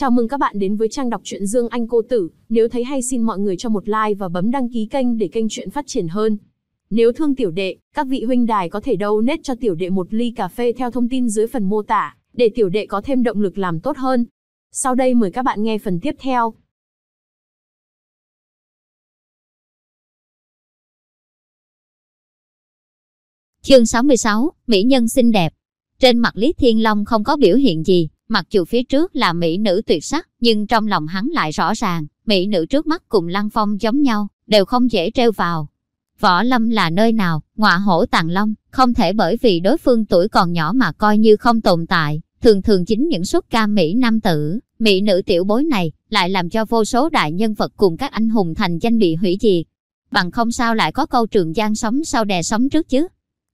Chào mừng các bạn đến với trang đọc truyện Dương Anh Cô Tử. Nếu thấy hay xin mọi người cho một like và bấm đăng ký kênh để kênh truyện phát triển hơn. Nếu thương tiểu đệ, các vị huynh đài có thể donate cho tiểu đệ một ly cà phê theo thông tin dưới phần mô tả, để tiểu đệ có thêm động lực làm tốt hơn. Sau đây mời các bạn nghe phần tiếp theo. Chương 66, Mỹ nhân xinh đẹp. Trên mặt Lý Thiên Long không có biểu hiện gì, mặc dù phía trước là Mỹ nữ tuyệt sắc, nhưng trong lòng hắn lại rõ ràng, Mỹ nữ trước mắt cùng Lăng Phong giống nhau, đều không dễ treo vào. Võ Lâm là nơi nào, ngọa hổ tàng long, không thể bởi vì đối phương tuổi còn nhỏ mà coi như không tồn tại. Thường thường chính những xuất ca Mỹ nam tử, Mỹ nữ tiểu bối này, lại làm cho vô số đại nhân vật cùng các anh hùng thành danh bị hủy diệt. Bằng không sao lại có câu trường giang sống sau đè sống trước chứ.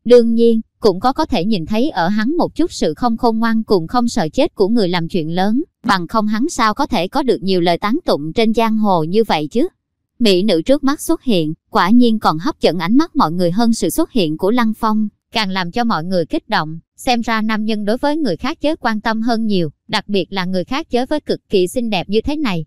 Đương nhiên, cũng có có thể nhìn thấy ở hắn một chút sự không khôn ngoan cùng không sợ chết của người làm chuyện lớn, bằng không hắn sao có thể có được nhiều lời tán tụng trên giang hồ như vậy chứ. Mỹ nữ trước mắt xuất hiện, quả nhiên còn hấp dẫn ánh mắt mọi người hơn sự xuất hiện của Lăng Phong, càng làm cho mọi người kích động, xem ra nam nhân đối với người khác chớ quan tâm hơn nhiều, đặc biệt là người khác chớ với cực kỳ xinh đẹp như thế này.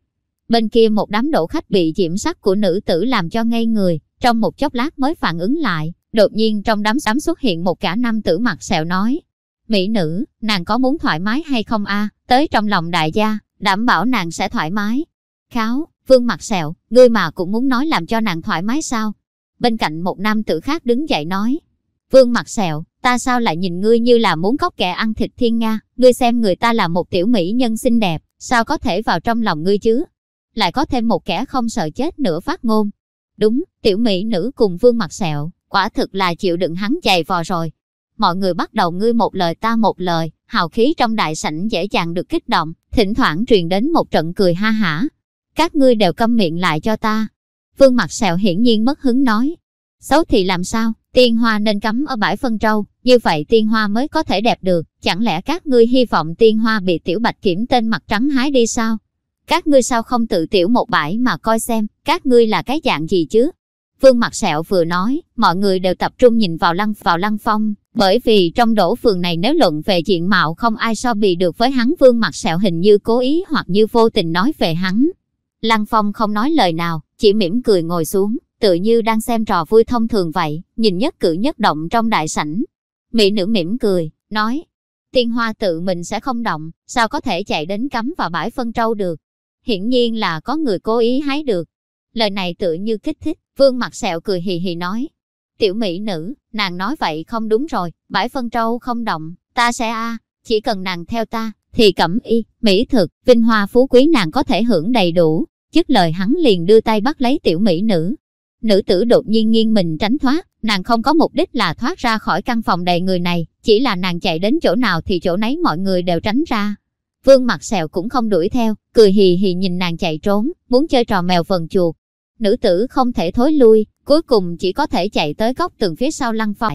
Bên kia một đám đổ khách bị diễm sắc của nữ tử làm cho ngây người, trong một chốc lát mới phản ứng lại, Đột nhiên trong đám sám xuất hiện một cả nam tử mặt sẹo nói. Mỹ nữ, nàng có muốn thoải mái hay không a? Tới trong lòng đại gia, đảm bảo nàng sẽ thoải mái. Kháo, vương mặt sẹo, ngươi mà cũng muốn nói làm cho nàng thoải mái sao? Bên cạnh một nam tử khác đứng dậy nói. Vương mặt sẹo, ta sao lại nhìn ngươi như là muốn cóc kẻ ăn thịt thiên nga, ngươi xem người ta là một tiểu mỹ nhân xinh đẹp, sao có thể vào trong lòng ngươi chứ? Lại có thêm một kẻ không sợ chết nữa phát ngôn. Đúng, tiểu mỹ nữ cùng vương mặt sẹo, quả thực là chịu đựng hắn dày vò rồi. Mọi người bắt đầu ngươi một lời ta một lời, hào khí trong đại sảnh dễ dàng được kích động, thỉnh thoảng truyền đến một trận cười ha hả. Các ngươi đều câm miệng lại cho ta. Vương mặt sẹo hiển nhiên mất hứng nói. Xấu thì làm sao, tiên hoa nên cắm ở bãi phân trâu, như vậy tiên hoa mới có thể đẹp được. Chẳng lẽ các ngươi hy vọng tiên hoa bị tiểu bạch kiểm tên mặt trắng hái đi sao? Các ngươi sao không tự tiểu một bãi mà coi xem, các ngươi là cái dạng gì chứ? Vương Mặt Sẹo vừa nói, mọi người đều tập trung nhìn vào Lăng vào Lăng Phong, bởi vì trong đổ phường này nếu luận về diện mạo không ai so bì được với hắn Vương Mặt Sẹo hình như cố ý hoặc như vô tình nói về hắn. Lăng Phong không nói lời nào, chỉ mỉm cười ngồi xuống, tự như đang xem trò vui thông thường vậy, nhìn nhất cử nhất động trong đại sảnh. Mỹ nữ mỉm cười, nói, tiên hoa tự mình sẽ không động, sao có thể chạy đến cắm vào bãi phân trâu được. Hiển nhiên là có người cố ý hái được. Lời này tự như kích thích, Vương mặt sẹo cười hì hì nói. Tiểu mỹ nữ, nàng nói vậy không đúng rồi, bãi phân trâu không động, ta sẽ a chỉ cần nàng theo ta, thì cẩm y, mỹ thực, vinh hoa phú quý nàng có thể hưởng đầy đủ. Dứt lời hắn liền đưa tay bắt lấy tiểu mỹ nữ. Nữ tử đột nhiên nghiêng mình tránh thoát, nàng không có mục đích là thoát ra khỏi căn phòng đầy người này, chỉ là nàng chạy đến chỗ nào thì chỗ nấy mọi người đều tránh ra. Vương mặt sẹo cũng không đuổi theo, cười hì hì nhìn nàng chạy trốn, muốn chơi trò mèo vần chuột, Nữ tử không thể thối lui, cuối cùng chỉ có thể chạy tới góc tường phía sau Lăng Phong.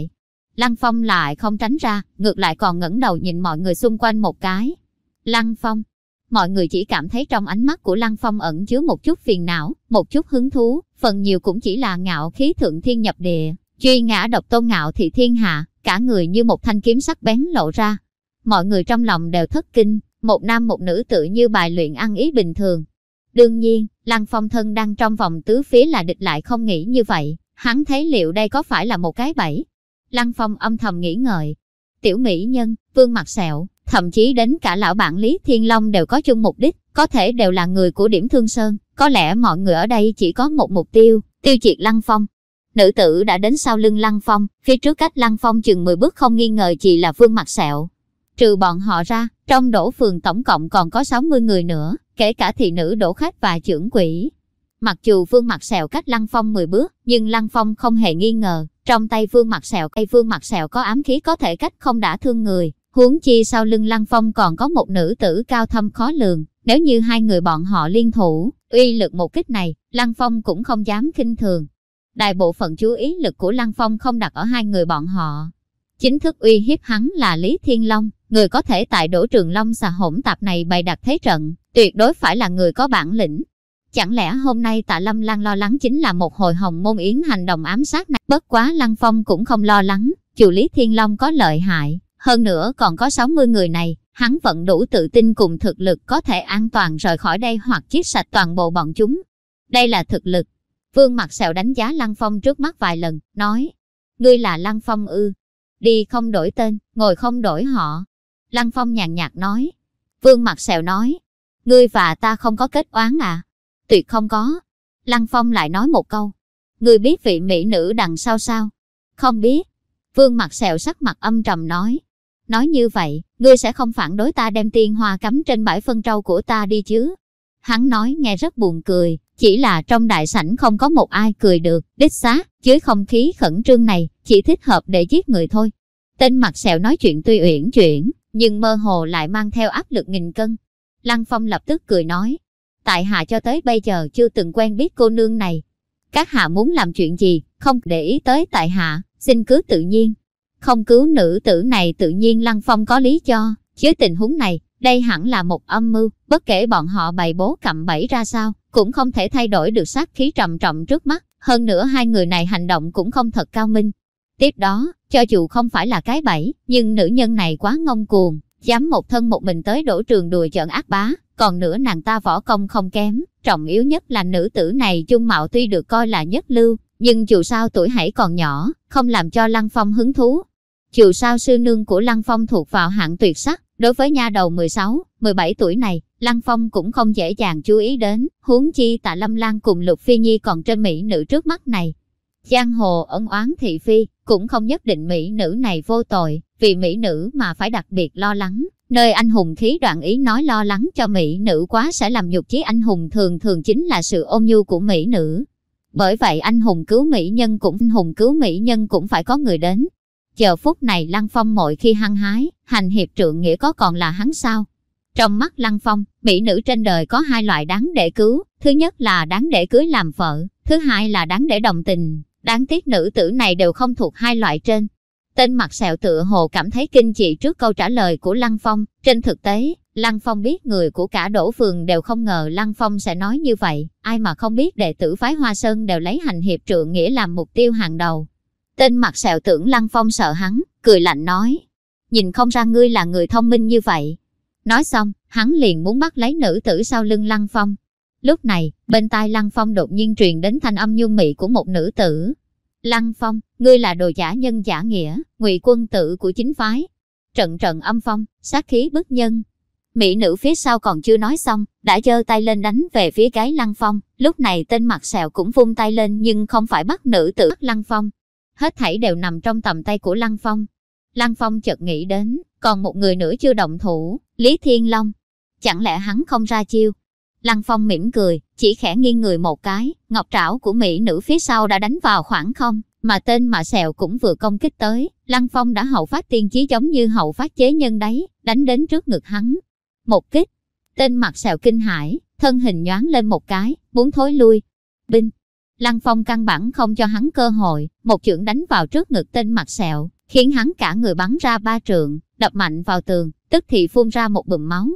Lăng Phong lại không tránh ra, ngược lại còn ngẩng đầu nhìn mọi người xung quanh một cái. Lăng Phong. Mọi người chỉ cảm thấy trong ánh mắt của Lăng Phong ẩn chứa một chút phiền não, một chút hứng thú, phần nhiều cũng chỉ là ngạo khí thượng thiên nhập địa, truy ngã độc tôn ngạo thị thiên hạ, cả người như một thanh kiếm sắc bén lộ ra. Mọi người trong lòng đều thất kinh, một nam một nữ tự như bài luyện ăn ý bình thường, Đương nhiên, Lăng Phong thân đang trong vòng tứ phía là địch lại không nghĩ như vậy, hắn thấy liệu đây có phải là một cái bẫy. Lăng Phong âm thầm nghĩ ngợi. Tiểu mỹ nhân, vương mặt sẹo, thậm chí đến cả lão bản Lý Thiên Long đều có chung mục đích, có thể đều là người của điểm thương sơn, có lẽ mọi người ở đây chỉ có một mục tiêu, tiêu diệt Lăng Phong. Nữ tử đã đến sau lưng Lăng Phong, phía trước cách Lăng Phong chừng 10 bước không nghi ngờ chỉ là vương mặt sẹo. Trừ bọn họ ra, trong đổ phường tổng cộng còn có 60 người nữa, kể cả thị nữ đổ khách và trưởng quỷ. Mặc dù Vương Mặt Sẹo cách Lăng Phong 10 bước, nhưng Lăng Phong không hề nghi ngờ, trong tay Vương Mặt Sẹo cây Vương Mặt Sẹo có ám khí có thể cách không đã thương người, huống chi sau lưng Lăng Phong còn có một nữ tử cao thâm khó lường, nếu như hai người bọn họ liên thủ, uy lực một kích này, Lăng Phong cũng không dám kinh thường. Đại bộ phận chú ý lực của Lăng Phong không đặt ở hai người bọn họ. Chính thức uy hiếp hắn là Lý Thiên Long, người có thể tại đổ trường Long xà hỗn tạp này bày đặt thế trận, tuyệt đối phải là người có bản lĩnh. Chẳng lẽ hôm nay tạ Lâm Lan lo lắng chính là một hồi hồng môn yến hành động ám sát này? Bất quá Lăng Phong cũng không lo lắng, chủ Lý Thiên Long có lợi hại, hơn nữa còn có 60 người này, hắn vẫn đủ tự tin cùng thực lực có thể an toàn rời khỏi đây hoặc giết sạch toàn bộ bọn chúng. Đây là thực lực. Vương mặt sẹo đánh giá Lăng Phong trước mắt vài lần, nói, ngươi là Lăng Phong ư. Đi không đổi tên, ngồi không đổi họ. Lăng Phong nhàn nhạt nói. Vương mặt sẹo nói, ngươi và ta không có kết oán à? Tuyệt không có. Lăng Phong lại nói một câu, ngươi biết vị mỹ nữ đằng sau sao? Không biết. Vương mặt sẹo sắc mặt âm trầm nói. Nói như vậy, ngươi sẽ không phản đối ta đem tiên hoa cắm trên bãi phân trâu của ta đi chứ? Hắn nói nghe rất buồn cười, chỉ là trong đại sảnh không có một ai cười được, đích xác, dưới không khí khẩn trương này, chỉ thích hợp để giết người thôi. Tên mặt sẹo nói chuyện tuy uyển chuyển, nhưng mơ hồ lại mang theo áp lực nghìn cân. Lăng Phong lập tức cười nói, tại hạ cho tới bây giờ chưa từng quen biết cô nương này. Các hạ muốn làm chuyện gì, không để ý tới tại hạ, xin cứ tự nhiên. Không cứu nữ tử này tự nhiên Lăng Phong có lý cho, chứ tình huống này, đây hẳn là một âm mưu, bất kể bọn họ bày bố cặm bẫy ra sao, cũng không thể thay đổi được sát khí trầm trọng trước mắt. Hơn nữa hai người này hành động cũng không thật cao minh. Tiếp đó, cho dù không phải là cái bẫy, nhưng nữ nhân này quá ngông cuồng, dám một thân một mình tới đổ trường đùa giỡn ác bá, còn nữa nàng ta võ công không kém, trọng yếu nhất là nữ tử này dung mạo tuy được coi là nhất lưu, nhưng dù sao tuổi hãy còn nhỏ, không làm cho Lăng Phong hứng thú. Dù sao sư nương của Lăng Phong thuộc vào hạng tuyệt sắc, đối với nha đầu 16, 17 tuổi này, Lăng Phong cũng không dễ dàng chú ý đến, huống chi tạ Lâm Lan cùng Lục Phi Nhi còn trên mỹ nữ trước mắt này. Giang hồ ẩn oán thị phi, cũng không nhất định mỹ nữ này vô tội, vì mỹ nữ mà phải đặc biệt lo lắng. Nơi anh hùng khí đoạn ý nói lo lắng cho mỹ nữ quá sẽ làm nhục chí anh hùng thường thường chính là sự ôn nhu của mỹ nữ. Bởi vậy anh hùng cứu mỹ nhân cũng anh hùng cứu mỹ nhân cũng phải có người đến. Giờ phút này Lăng Phong mỗi khi hăng hái, hành hiệp trượng nghĩa có còn là hắn sao? Trong mắt Lăng Phong, mỹ nữ trên đời có hai loại đáng để cứu. Thứ nhất là đáng để cưới làm vợ, thứ hai là đáng để đồng tình. Đáng tiếc nữ tử này đều không thuộc hai loại trên. Tên mặt sẹo tựa hồ cảm thấy kinh dị trước câu trả lời của Lăng Phong. Trên thực tế, Lăng Phong biết người của cả đổ phường đều không ngờ Lăng Phong sẽ nói như vậy. Ai mà không biết đệ tử phái Hoa Sơn đều lấy hành hiệp trượng nghĩa làm mục tiêu hàng đầu. Tên mặt sẹo tưởng Lăng Phong sợ hắn, cười lạnh nói. Nhìn không ra ngươi là người thông minh như vậy. Nói xong, hắn liền muốn bắt lấy nữ tử sau lưng Lăng Phong. Lúc này, bên tai Lăng Phong đột nhiên truyền đến thanh âm nhu mị của một nữ tử. Lăng Phong, ngươi là đồ giả nhân giả nghĩa, ngụy quân tử của chính phái. Trận trận âm phong, sát khí bức nhân. Mỹ nữ phía sau còn chưa nói xong, đã giơ tay lên đánh về phía cái Lăng Phong. Lúc này tên mặt sẹo cũng vung tay lên nhưng không phải bắt nữ tử Lăng Phong. Hết thảy đều nằm trong tầm tay của Lăng Phong. Lăng Phong chợt nghĩ đến, còn một người nữa chưa động thủ, Lý Thiên Long. Chẳng lẽ hắn không ra chiêu? Lăng Phong mỉm cười, chỉ khẽ nghiêng người một cái, ngọc trảo của mỹ nữ phía sau đã đánh vào khoảng không, mà tên mà sẹo cũng vừa công kích tới. Lăng Phong đã hậu phát tiên chí giống như hậu phát chế nhân đấy, đánh đến trước ngực hắn. Một kích, tên mặt sẹo kinh hãi, thân hình nhoáng lên một cái, muốn thối lui. Binh, Lăng Phong căn bản không cho hắn cơ hội, một chưởng đánh vào trước ngực tên mặt sẹo, khiến hắn cả người bắn ra ba trượng, đập mạnh vào tường, tức thì phun ra một bùm máu.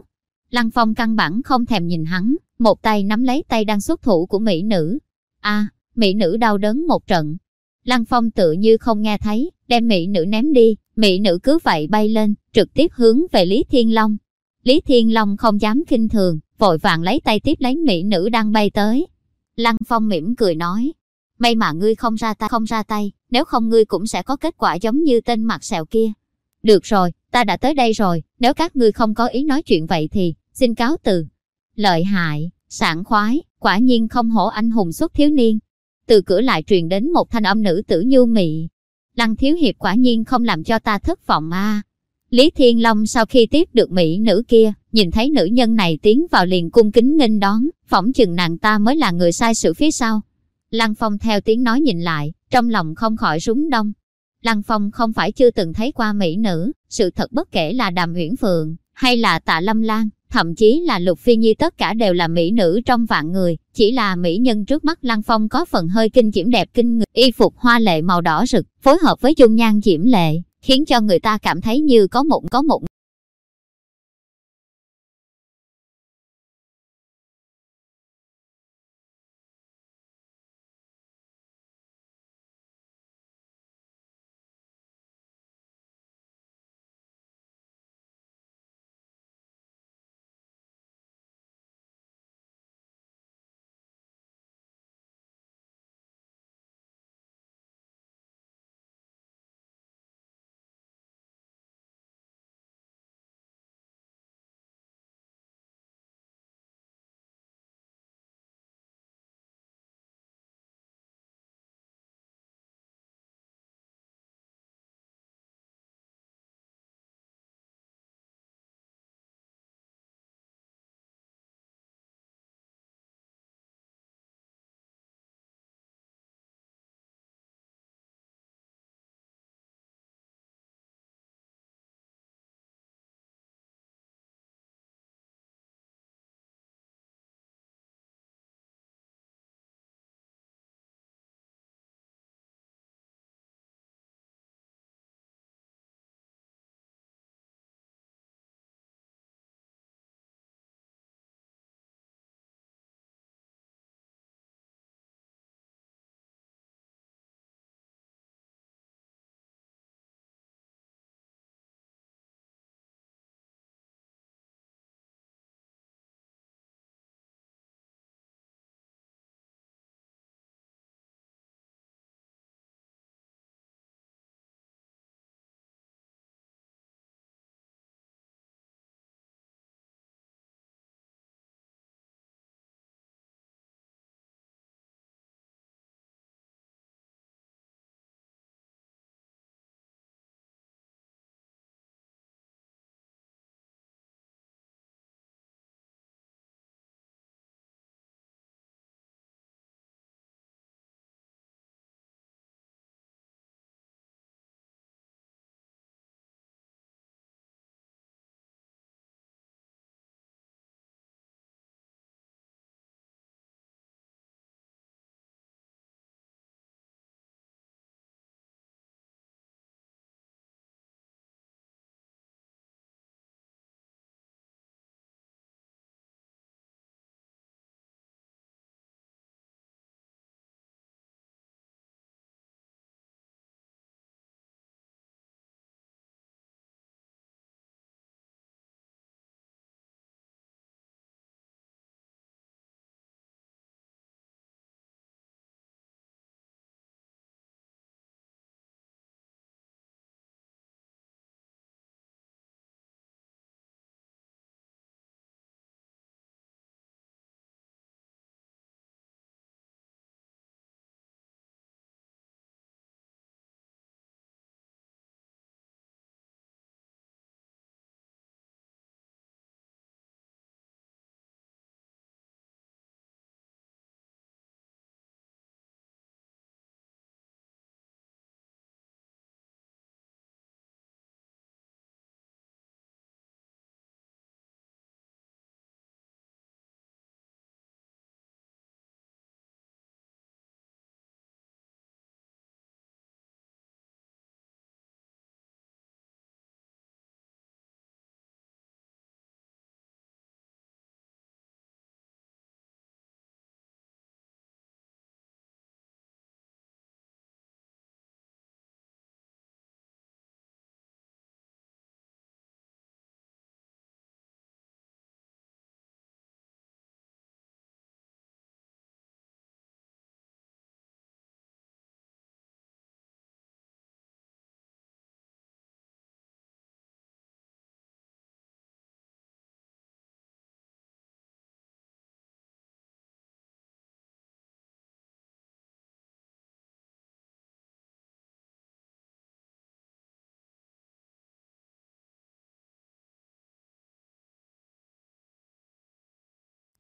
Lăng Phong căn bản không thèm nhìn hắn, một tay nắm lấy tay đang xuất thủ của mỹ nữ. a mỹ nữ đau đớn một trận. Lăng Phong tự như không nghe thấy, đem mỹ nữ ném đi, mỹ nữ cứ vậy bay lên, trực tiếp hướng về Lý Thiên Long. Lý Thiên Long không dám kinh thường, vội vàng lấy tay tiếp lấy mỹ nữ đang bay tới. Lăng Phong mỉm cười nói, may mà ngươi không ra tay không ra tay, nếu không ngươi cũng sẽ có kết quả giống như tên mặt sẹo kia. Được rồi, ta đã tới đây rồi, nếu các ngươi không có ý nói chuyện vậy thì, xin cáo từ. Lợi hại, sảng khoái, quả nhiên không hổ anh hùng xuất thiếu niên. Từ cửa lại truyền đến một thanh âm nữ tử nhu mị. Lăng thiếu hiệp quả nhiên không làm cho ta thất vọng a. Lý Thiên Long sau khi tiếp được mỹ nữ kia, nhìn thấy nữ nhân này tiến vào liền cung kính nghênh đón, phỏng chừng nàng ta mới là người sai sự phía sau. Lăng Phong theo tiếng nói nhìn lại, trong lòng không khỏi rúng đông. Lăng Phong không phải chưa từng thấy qua mỹ nữ, sự thật bất kể là Đàm Uyển Phượng, hay là Tạ Lâm Lan, thậm chí là Lục Phi Nhi tất cả đều là mỹ nữ trong vạn người, chỉ là mỹ nhân trước mắt Lăng Phong có phần hơi kinh diễm đẹp kinh người, y phục hoa lệ màu đỏ rực, phối hợp với dung nhan diễm lệ, khiến cho người ta cảm thấy như có mụn có mụn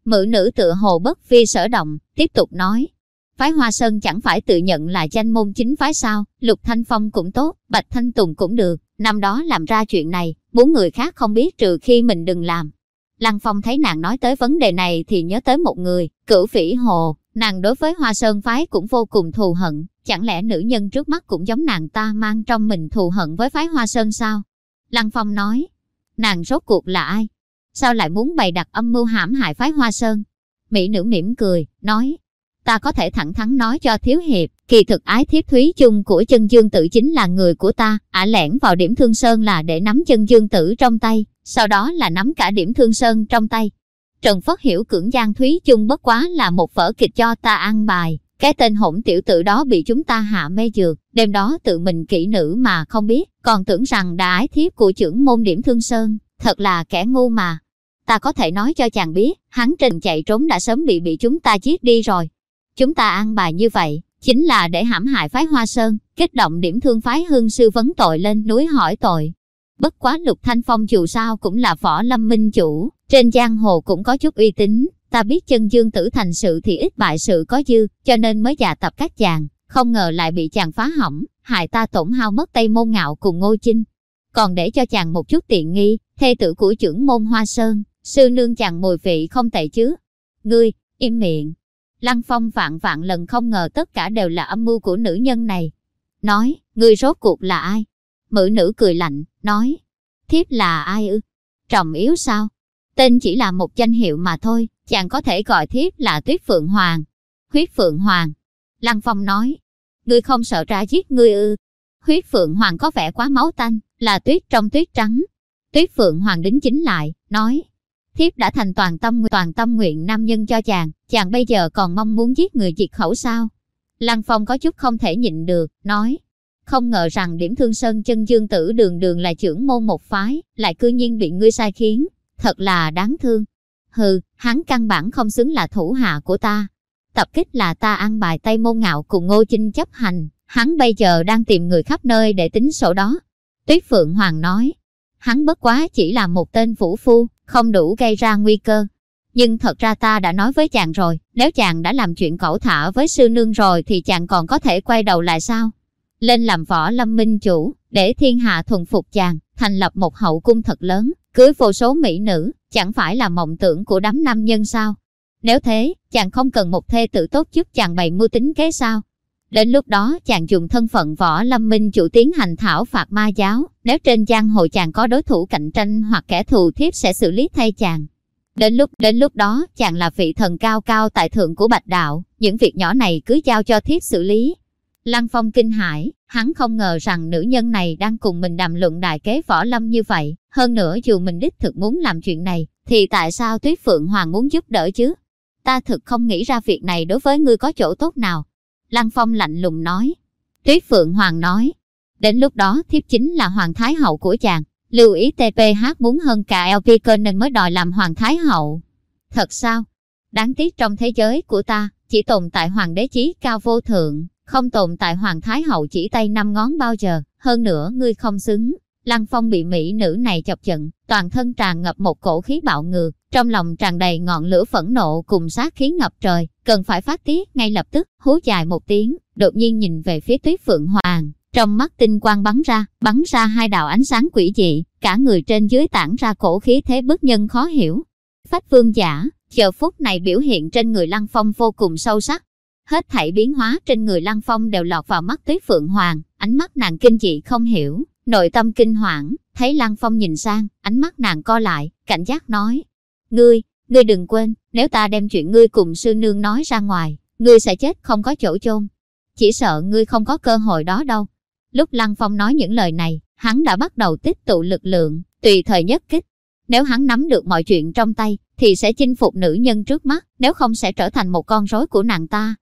Mữ nữ tựa hồ bất vi sở động, tiếp tục nói. Phái Hoa Sơn chẳng phải tự nhận là danh môn chính phái sao, Lục Thanh Phong cũng tốt, Bạch Thanh Tùng cũng được, năm đó làm ra chuyện này, muốn người khác không biết trừ khi mình đừng làm. Lăng Phong thấy nàng nói tới vấn đề này thì nhớ tới một người, cửu phỉ hồ, nàng đối với Hoa Sơn phái cũng vô cùng thù hận, chẳng lẽ nữ nhân trước mắt cũng giống nàng ta mang trong mình thù hận với phái Hoa Sơn sao? Lăng Phong nói, nàng rốt cuộc là ai? Sao lại muốn bày đặt âm mưu hãm hại phái Hoa Sơn? Mỹ nữ mỉm cười, nói, ta có thể thẳng thắn nói cho thiếu hiệp, kỳ thực ái thiếp thúy chung của chân dương tử chính là người của ta, ả lẻn vào điểm thương sơn là để nắm chân dương tử trong tay, sau đó là nắm cả điểm thương sơn trong tay. Trần Phất hiểu cưỡng gian thúy chung bất quá là một vở kịch cho ta ăn bài, cái tên hỗn tiểu tử đó bị chúng ta hạ mê dược, đêm đó tự mình kỹ nữ mà không biết, còn tưởng rằng đã ái thiếp của trưởng môn điểm thương sơn, thật là kẻ ngu mà. Ta có thể nói cho chàng biết, hắn trình chạy trốn đã sớm bị bị chúng ta giết đi rồi. Chúng ta ăn bài như vậy, chính là để hãm hại phái Hoa Sơn, kích động điểm thương phái hương sư vấn tội lên núi hỏi tội. Bất quá lục thanh phong dù sao cũng là võ lâm minh chủ, trên giang hồ cũng có chút uy tín, ta biết chân dương tử thành sự thì ít bại sự có dư, cho nên mới dạ tập các chàng, không ngờ lại bị chàng phá hỏng, hại ta tổn hao mất tây môn ngạo cùng ngô chinh. Còn để cho chàng một chút tiện nghi, thê tử của trưởng môn Hoa Sơn, sư nương chàng mùi vị không tệ chứ. Ngươi, im miệng, Lăng Phong vạn vạn lần không ngờ tất cả đều là âm mưu của nữ nhân này. Nói, người rốt cuộc là ai? Mữ nữ cười lạnh, nói, thiếp là ai ư? Trọng yếu sao? Tên chỉ là một danh hiệu mà thôi, chàng có thể gọi thiếp là Tuyết Phượng Hoàng. Huyết Phượng Hoàng. Lăng Phong nói, ngươi không sợ ra giết ngươi ư? Huyết Phượng Hoàng có vẻ quá máu tanh, là tuyết trong tuyết trắng. Tuyết Phượng Hoàng đính chính lại, nói, thiếp đã thành toàn tâm toàn tâm nguyện nam nhân cho chàng, chàng bây giờ còn mong muốn giết người diệt khẩu sao? Lăng Phong có chút không thể nhịn được, nói, không ngờ rằng điểm thương sơn chân dương tử đường đường là trưởng môn một phái, lại cư nhiên bị ngươi sai khiến, thật là đáng thương. Hừ, hắn căn bản không xứng là thủ hạ của ta. Tập kích là ta ăn bài Tây Môn Ngạo cùng Ngô Chinh chấp hành, hắn bây giờ đang tìm người khắp nơi để tính sổ đó. Tuyết Phượng Hoàng nói, hắn bất quá chỉ là một tên vũ phu, không đủ gây ra nguy cơ. Nhưng thật ra ta đã nói với chàng rồi, nếu chàng đã làm chuyện cẩu thả với sư nương rồi thì chàng còn có thể quay đầu lại sao? Lên làm võ lâm minh chủ, để thiên hạ thuần phục chàng, thành lập một hậu cung thật lớn, cưới vô số mỹ nữ, chẳng phải là mộng tưởng của đám nam nhân sao? Nếu thế, chàng không cần một thê tử tốt giúp chàng bày mưu tính kế sao? Đến lúc đó chàng dùng thân phận võ lâm minh chủ tiến hành thảo phạt ma giáo, nếu trên giang hồ chàng có đối thủ cạnh tranh hoặc kẻ thù thiếp sẽ xử lý thay chàng. Đến lúc đến lúc đó chàng là vị thần cao cao tại thượng của bạch đạo, những việc nhỏ này cứ giao cho thiếp xử lý. Lăng Phong kinh hãi, hắn không ngờ rằng nữ nhân này đang cùng mình đàm luận đại kế võ lâm như vậy. Hơn nữa dù mình đích thực muốn làm chuyện này, thì tại sao Tuyết Phượng Hoàng muốn giúp đỡ chứ? Ta thực không nghĩ ra việc này đối với ngươi có chỗ tốt nào. Lăng Phong lạnh lùng nói. Tuyết Phượng Hoàng nói. Đến lúc đó thiếp chính là Hoàng Thái Hậu của chàng. Lưu ý TPH muốn hơn cả LP cơ nên mới đòi làm Hoàng Thái Hậu. Thật sao? Đáng tiếc trong thế giới của ta, chỉ tồn tại Hoàng đế chí cao vô thượng, không tồn tại Hoàng Thái Hậu chỉ tay năm ngón bao giờ, hơn nữa ngươi không xứng. Lăng Phong bị mỹ nữ này chọc giận, toàn thân tràn ngập một cổ khí bạo ngược, trong lòng tràn đầy ngọn lửa phẫn nộ cùng sát khí ngập trời, cần phải phát tiết ngay lập tức, hú dài một tiếng, đột nhiên nhìn về phía tuyết phượng hoàng, trong mắt tinh quang bắn ra, bắn ra hai đạo ánh sáng quỷ dị, cả người trên dưới tản ra cổ khí thế bức nhân khó hiểu. Phách vương giả, giờ phút này biểu hiện trên người Lăng Phong vô cùng sâu sắc. Hết thảy biến hóa trên người Lăng Phong đều lọt vào mắt tuyết phượng hoàng, ánh mắt nàng kinh dị không hiểu, nội tâm kinh hoảng, thấy Lăng Phong nhìn sang, ánh mắt nàng co lại, cảnh giác nói. Ngươi, ngươi đừng quên, nếu ta đem chuyện ngươi cùng sư nương nói ra ngoài, ngươi sẽ chết không có chỗ chôn. Chỉ sợ ngươi không có cơ hội đó đâu. Lúc Lăng Phong nói những lời này, hắn đã bắt đầu tích tụ lực lượng, tùy thời nhất kích. Nếu hắn nắm được mọi chuyện trong tay, thì sẽ chinh phục nữ nhân trước mắt, nếu không sẽ trở thành một con rối của nàng ta.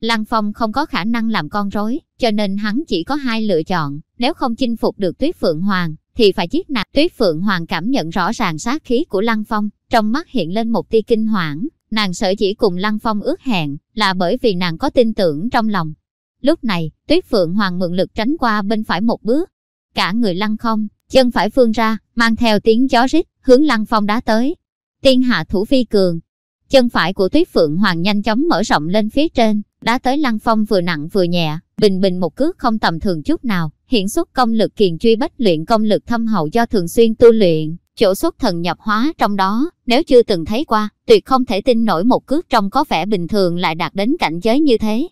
Lăng Phong không có khả năng làm con rối, cho nên hắn chỉ có hai lựa chọn, nếu không chinh phục được Tuyết Phượng Hoàng, thì phải giết nạt. Tuyết Phượng Hoàng cảm nhận rõ ràng sát khí của Lăng Phong, trong mắt hiện lên một tia kinh hoảng, nàng sở chỉ cùng Lăng Phong ước hẹn, là bởi vì nàng có tin tưởng trong lòng. Lúc này, Tuyết Phượng Hoàng mượn lực tránh qua bên phải một bước. Cả người lăng không, chân phải phương ra, mang theo tiếng chó rít, hướng Lăng Phong đá tới. Tiên hạ thủ phi cường. Chân phải của Tuyết Phượng Hoàng nhanh chóng mở rộng lên phía trên, đá tới Lăng Phong vừa nặng vừa nhẹ, bình bình một cước không tầm thường chút nào, hiện xuất công lực kiền truy bách luyện công lực thâm hậu do thường xuyên tu luyện, chỗ xuất thần nhập hóa trong đó, nếu chưa từng thấy qua, tuyệt không thể tin nổi một cước trong có vẻ bình thường lại đạt đến cảnh giới như thế.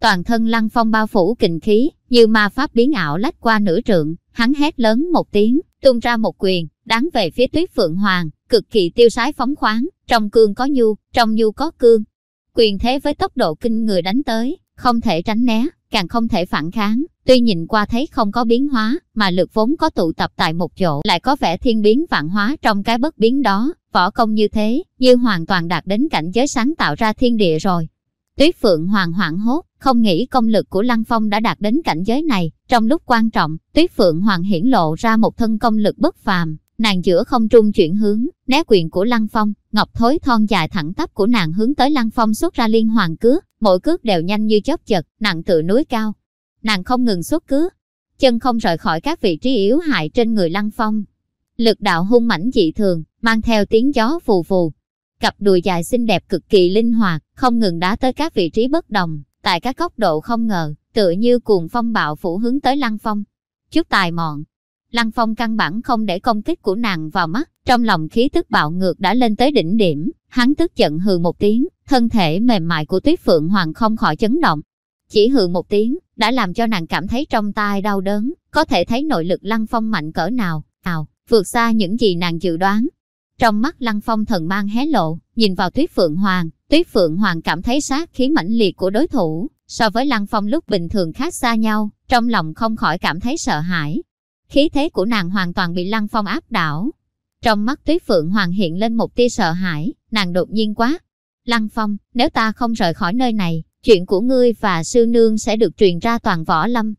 Toàn thân Lăng Phong bao phủ kình khí, như ma pháp biến ảo lách qua nửa trượng, hắn hét lớn một tiếng, tung ra một quyền, đáng về phía Tuyết Phượng Hoàng, cực kỳ tiêu sái phóng khoáng, trong cương có nhu, trong nhu có cương. Quyền thế với tốc độ kinh người đánh tới, không thể tránh né, càng không thể phản kháng. Tuy nhìn qua thấy không có biến hóa, mà lực vốn có tụ tập tại một chỗ lại có vẻ thiên biến vạn hóa trong cái bất biến đó, võ công như thế, như hoàn toàn đạt đến cảnh giới sáng tạo ra thiên địa rồi. Tuyết Phượng Hoàng hoảng hốt, không nghĩ công lực của Lăng Phong đã đạt đến cảnh giới này. Trong lúc quan trọng, Tuyết Phượng Hoàng hiển lộ ra một thân công lực bất phàm, nàng giữa không trung chuyển hướng, né quyền của Lăng Phong, ngọc thối thon dài thẳng tắp của nàng hướng tới Lăng Phong xuất ra liên hoàng cước, mỗi cước đều nhanh như chớp chật, nặng tự núi cao. Nàng không ngừng xuất cước, chân không rời khỏi các vị trí yếu hại trên người Lăng Phong. Lực đạo hung mãnh dị thường, mang theo tiếng gió phù phù. Cặp đùi dài xinh đẹp cực kỳ linh hoạt, không ngừng đá tới các vị trí bất đồng, tại các góc độ không ngờ, tựa như cuồng phong bạo phủ hướng tới Lăng Phong. Chút tài mọn, Lăng Phong căn bản không để công kích của nàng vào mắt, trong lòng khí tức bạo ngược đã lên tới đỉnh điểm, hắn tức giận hừ một tiếng, thân thể mềm mại của Tuyết Phượng Hoàng không khỏi chấn động. Chỉ hừ một tiếng, đã làm cho nàng cảm thấy trong tai đau đớn, có thể thấy nội lực Lăng Phong mạnh cỡ nào, ào, vượt xa những gì nàng dự đoán. Trong mắt Lăng Phong thần mang hé lộ, nhìn vào Tuyết Phượng Hoàng, Tuyết Phượng Hoàng cảm thấy sát khí mãnh liệt của đối thủ, so với Lăng Phong lúc bình thường khác xa nhau, trong lòng không khỏi cảm thấy sợ hãi, khí thế của nàng hoàn toàn bị Lăng Phong áp đảo. Trong mắt Tuyết Phượng Hoàng hiện lên một tia sợ hãi, nàng đột nhiên quá. Lăng Phong, nếu ta không rời khỏi nơi này, chuyện của ngươi và sư nương sẽ được truyền ra toàn võ lâm.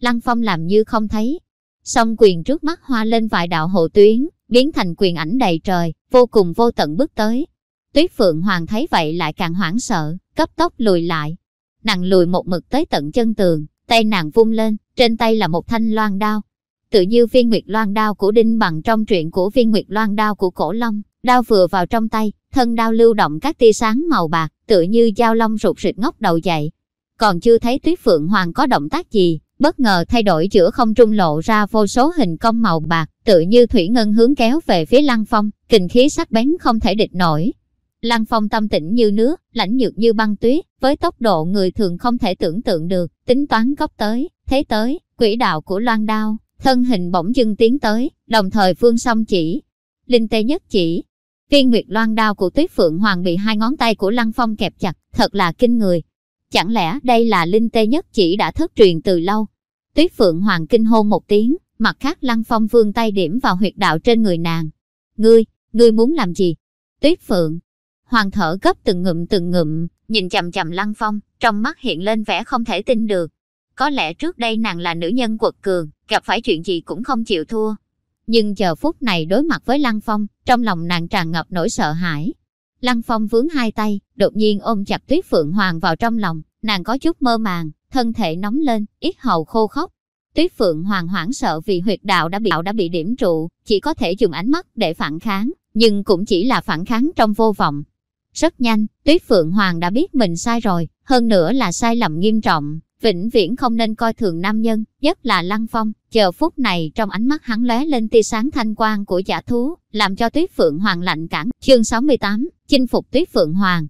Lăng Phong làm như không thấy. Song quyền trước mắt hoa lên vài đạo hộ tuyến, biến thành quyền ảnh đầy trời, vô cùng vô tận bước tới. Tuyết Phượng Hoàng thấy vậy lại càng hoảng sợ, cấp tốc lùi lại. Nàng lùi một mực tới tận chân tường, tay nàng vung lên, trên tay là một thanh loan đao, tự như viên nguyệt loan đao của Đinh Bằng trong truyện của viên nguyệt loan đao của Cổ Long. Đao vừa vào trong tay, thân đao lưu động các tia sáng màu bạc, tự như dao long rụt rịch ngóc đầu dậy. Còn chưa thấy Tuyết Phượng Hoàng có động tác gì, bất ngờ thay đổi giữa không trung lộ ra vô số hình công màu bạc, tự như thủy ngân hướng kéo về phía Lăng Phong, kình khí sắc bén không thể địch nổi. Lăng Phong tâm tĩnh như nước, lãnh nhược như băng tuyết, với tốc độ người thường không thể tưởng tượng được, tính toán góc tới, thế tới, quỹ đạo của loan đao, thân hình bỗng dưng tiến tới, đồng thời phương song chỉ. Linh tê nhất chỉ. Viên nguyệt loan đao của tuyết phượng hoàng bị hai ngón tay của lăng phong kẹp chặt, thật là kinh người. Chẳng lẽ đây là linh tê nhất chỉ đã thất truyền từ lâu? Tuyết phượng hoàng kinh hô một tiếng, mặt khác lăng phong vươn tay điểm vào huyệt đạo trên người nàng. Ngươi, ngươi muốn làm gì? Tuyết phượng. Hoàng thở gấp từng ngụm từng ngụm, nhìn chầm chầm lăng phong, trong mắt hiện lên vẻ không thể tin được. Có lẽ trước đây nàng là nữ nhân quật cường, gặp phải chuyện gì cũng không chịu thua. Nhưng giờ phút này đối mặt với Lăng Phong, trong lòng nàng tràn ngập nỗi sợ hãi. Lăng Phong vướng hai tay, đột nhiên ôm chặt Tuyết Phượng Hoàng vào trong lòng, nàng có chút mơ màng, thân thể nóng lên, ít hầu khô khóc. Tuyết Phượng Hoàng hoảng sợ vì huyệt đạo đã bị đã bị điểm trụ, chỉ có thể dùng ánh mắt để phản kháng, nhưng cũng chỉ là phản kháng trong vô vọng. Rất nhanh, Tuyết Phượng Hoàng đã biết mình sai rồi, hơn nữa là sai lầm nghiêm trọng, vĩnh viễn không nên coi thường nam nhân, nhất là Lăng Phong. Chờ phút này trong ánh mắt hắn lóe lên tia sáng thanh quang của giả thú, làm cho Tuyết Phượng Hoàng lạnh cản. Chương 68, chinh phục Tuyết Phượng Hoàng.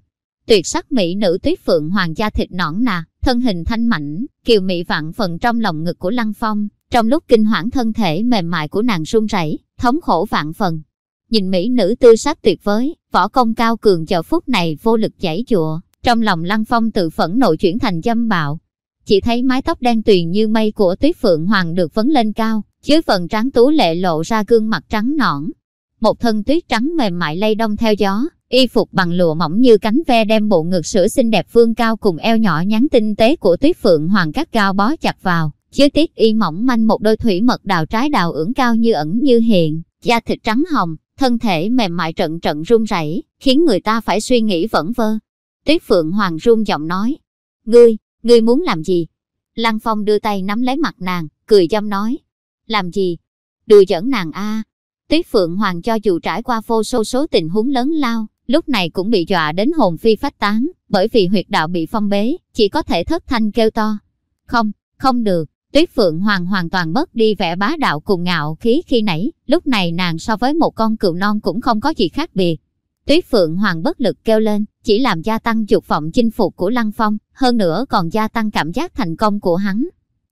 Tuyệt sắc mỹ nữ Tuyết Phượng Hoàng da thịt nõn nà, thân hình thanh mảnh, kiều mỹ vạn phần trong lòng ngực của Lăng Phong. Trong lúc kinh hoảng thân thể mềm mại của nàng run rẩy, thống khổ vạn phần. Nhìn mỹ nữ tư sắc tuyệt vời, võ công cao cường chờ phút này vô lực chảy chùa, trong lòng Lăng Phong tự phẫn nộ chuyển thành dâm bạo, chỉ thấy mái tóc đen tuyền như mây của tuyết phượng hoàng được vấn lên cao, dưới phần trán tú lệ lộ ra gương mặt trắng nõn. Một thân tuyết trắng mềm mại lay đông theo gió, y phục bằng lụa mỏng như cánh ve đem bộ ngực sữa xinh đẹp vương cao cùng eo nhỏ nhắn tinh tế của tuyết phượng hoàng cắt cao bó chặt vào. Dưới tiết y mỏng manh một đôi thủy mật đào trái đào ưỡng cao như ẩn như hiện, da thịt trắng hồng, thân thể mềm mại trận trận run rẩy, khiến người ta phải suy nghĩ vẩn vơ. Tuyết Phượng Hoàng run giọng nói, ngươi, Ngươi muốn làm gì? Lăng Phong đưa tay nắm lấy mặt nàng, cười dâm nói. Làm gì? Đùa giỡn nàng a. Tuyết Phượng Hoàng cho dù trải qua vô số số tình huống lớn lao, lúc này cũng bị dọa đến hồn phi phách tán, bởi vì huyệt đạo bị phong bế, chỉ có thể thất thanh kêu to. Không, không được, Tuyết Phượng Hoàng hoàn toàn mất đi vẻ bá đạo cùng ngạo khí khi nãy, lúc này nàng so với một con cừu non cũng không có gì khác biệt. Tuyết Phượng Hoàng bất lực kêu lên, chỉ làm gia tăng dục vọng chinh phục của Lăng Phong, hơn nữa còn gia tăng cảm giác thành công của hắn.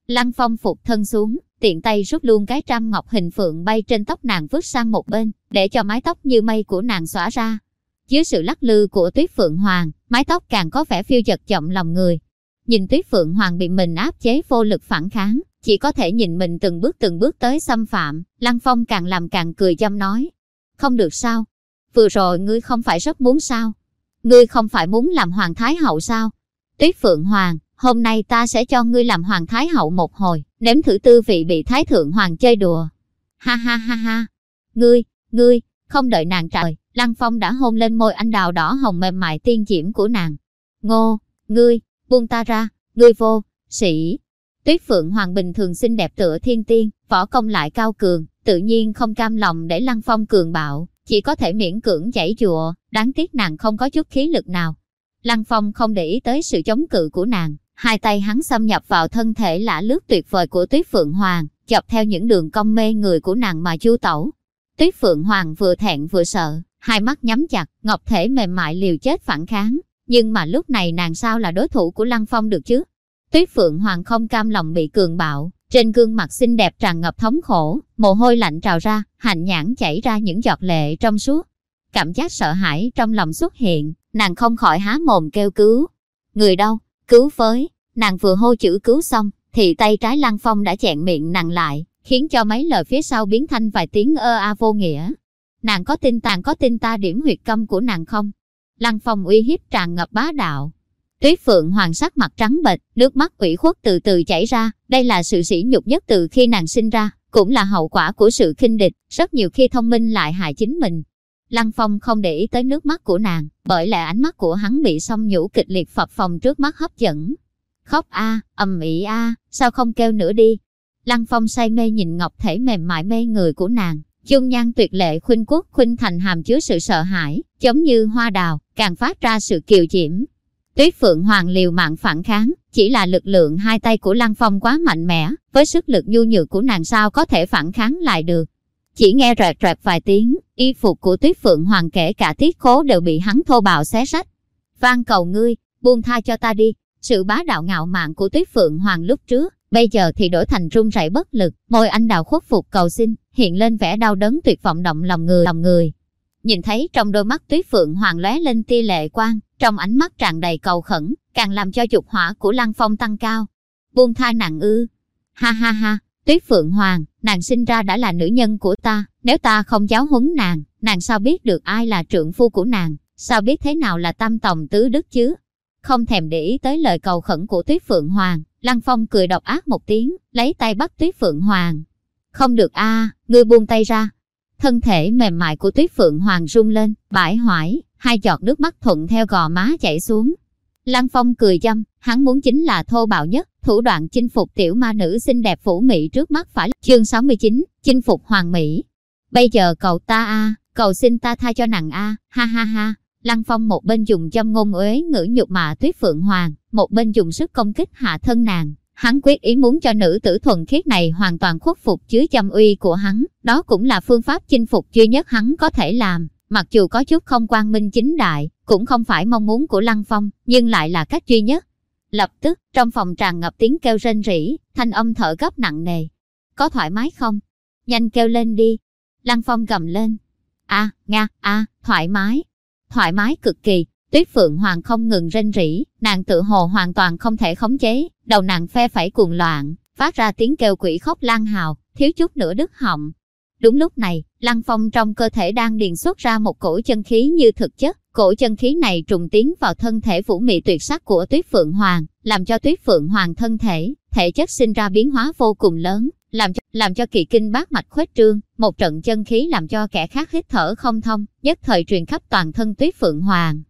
Lăng Phong phục thân xuống, tiện tay rút luôn cái trăm ngọc hình phượng bay trên tóc nàng vứt sang một bên, để cho mái tóc như mây của nàng xõa ra. Dưới sự lắc lư của Tuyết Phượng Hoàng, mái tóc càng có vẻ phiêu giật chậm lòng người. Nhìn Tuyết Phượng Hoàng bị mình áp chế vô lực phản kháng, chỉ có thể nhìn mình từng bước từng bước tới xâm phạm, Lăng Phong càng làm càng cười dâm nói. Không được sao? Vừa rồi ngươi không phải rất muốn sao? Ngươi không phải muốn làm Hoàng Thái Hậu sao? Tuyết Phượng Hoàng, hôm nay ta sẽ cho ngươi làm Hoàng Thái Hậu một hồi, nếm thử tư vị bị Thái Thượng Hoàng chơi đùa. Ha ha ha ha. Ngươi, ngươi, không đợi nàng trời, Lăng Phong đã hôn lên môi anh đào đỏ hồng mềm mại tiên diễm của nàng. Ngô, ngươi, buông ta ra, ngươi vô, sĩ. Tuyết Phượng Hoàng bình thường xinh đẹp tựa thiên tiên, võ công lại cao cường, tự nhiên không cam lòng để Lăng Phong cường bạo, chỉ có thể miễn cưỡng chảy chùa, đáng tiếc nàng không có chút khí lực nào. Lăng Phong không để ý tới sự chống cự của nàng, hai tay hắn xâm nhập vào thân thể lã lướt tuyệt vời của Tuyết Phượng Hoàng, chọc theo những đường cong mê người của nàng mà chu tẩu. Tuyết Phượng Hoàng vừa thẹn vừa sợ, hai mắt nhắm chặt, ngọc thể mềm mại liều chết phản kháng. Nhưng mà lúc này nàng sao là đối thủ của Lăng Phong được chứ? Tuyết Phượng Hoàng không cam lòng bị cường bạo, trên gương mặt xinh đẹp tràn ngập thống khổ, mồ hôi lạnh trào ra, hạnh nhãn chảy ra những giọt lệ trong suốt. Cảm giác sợ hãi trong lòng xuất hiện, nàng không khỏi há mồm kêu cứu. Người đâu? Cứu với! Nàng vừa hô chữ cứu xong, thì tay trái Lăng Phong đã chẹn miệng nàng lại, khiến cho mấy lời phía sau biến thành vài tiếng ơ a vô nghĩa. Nàng có tin tàn có tin ta điểm huyệt câm của nàng không? Lăng Phong uy hiếp tràn ngập bá đạo. Tuyết Phượng Hoàng sắc mặt trắng bệch, nước mắt ủy khuất từ từ chảy ra, đây là sự sỉ nhục nhất từ khi nàng sinh ra, cũng là hậu quả của sự khinh địch, rất nhiều khi thông minh lại hại chính mình. Lăng Phong không để ý tới nước mắt của nàng, bởi là ánh mắt của hắn bị song nhũ kịch liệt phập phồng trước mắt hấp dẫn. Khóc a, ầm ĩ a, sao không kêu nữa đi? Lăng Phong say mê nhìn ngọc thể mềm mại mê người của nàng, dung nhan tuyệt lệ khuynh quốc khuynh thành hàm chứa sự sợ hãi, giống như hoa đào, càng phát ra sự kiều diễm. Tuyết Phượng Hoàng liều mạng phản kháng, chỉ là lực lượng hai tay của Lăng Phong quá mạnh mẽ, với sức lực nhu nhược của nàng sao có thể phản kháng lại được. Chỉ nghe rẹt rẹt vài tiếng, y phục của Tuyết Phượng Hoàng kể cả tiết khố đều bị hắn thô bạo xé rách. Van cầu ngươi, buông tha cho ta đi. Sự bá đạo ngạo mạn của Tuyết Phượng Hoàng lúc trước, bây giờ thì đổi thành run rẩy bất lực, môi anh đào khuất phục cầu xin, hiện lên vẻ đau đớn tuyệt vọng động lòng người lòng người. Nhìn thấy trong đôi mắt Tuyết Phượng Hoàng lóe lên tia lệ quang, trong ánh mắt tràn đầy cầu khẩn, càng làm cho dục hỏa của Lăng Phong tăng cao. Buông tha nặng ư? Ha ha ha, Tuyết Phượng Hoàng, nàng sinh ra đã là nữ nhân của ta, nếu ta không giáo huấn nàng, nàng sao biết được ai là trượng phu của nàng, sao biết thế nào là tam tòng tứ đức chứ? Không thèm để ý tới lời cầu khẩn của Tuyết Phượng Hoàng, Lăng Phong cười độc ác một tiếng, lấy tay bắt Tuyết Phượng Hoàng. Không được a, ngươi buông tay ra. Thân thể mềm mại của Tuyết Phượng Hoàng rung lên, bãi hoải, hai giọt nước mắt thuận theo gò má chảy xuống. Lăng Phong cười dâm, hắn muốn chính là thô bạo nhất, thủ đoạn chinh phục tiểu ma nữ xinh đẹp phủ mỹ trước mắt phải chương 69, chinh phục hoàng mỹ. Bây giờ cầu ta a, cầu xin ta tha cho nàng a, ha ha ha. Lăng Phong một bên dùng châm ngôn uế ngữ nhục mạ Tuyết Phượng Hoàng, một bên dùng sức công kích hạ thân nàng. Hắn quyết ý muốn cho nữ tử thuần khiết này hoàn toàn khuất phục dưới châm uy của hắn, đó cũng là phương pháp chinh phục duy nhất hắn có thể làm. Mặc dù có chút không quan minh chính đại, cũng không phải mong muốn của Lăng Phong, nhưng lại là cách duy nhất. Lập tức, trong phòng tràn ngập tiếng kêu rên rỉ, thanh âm thở gấp nặng nề. Có thoải mái không? Nhanh kêu lên đi. Lăng Phong gầm lên. a nga, a thoải mái. Thoải mái cực kỳ, Tuyết Phượng Hoàng không ngừng rên rỉ, nàng tự hồ hoàn toàn không thể khống chế, đầu nàng phe phẩy cuồng loạn, phát ra tiếng kêu quỷ khóc lan hào, thiếu chút nữa đứt họng. Đúng lúc này, Lăng Phong trong cơ thể đang điền xuất ra một cổ chân khí như thực chất, cổ chân khí này trùng tiến vào thân thể vũ mị tuyệt sắc của Tuyết Phượng Hoàng, làm cho Tuyết Phượng Hoàng thân thể, thể chất sinh ra biến hóa vô cùng lớn, làm cho, làm cho kỳ kinh bát mạch khuếch trương, một trận chân khí làm cho kẻ khác hít thở không thông, nhất thời truyền khắp toàn thân Tuyết Phượng Hoàng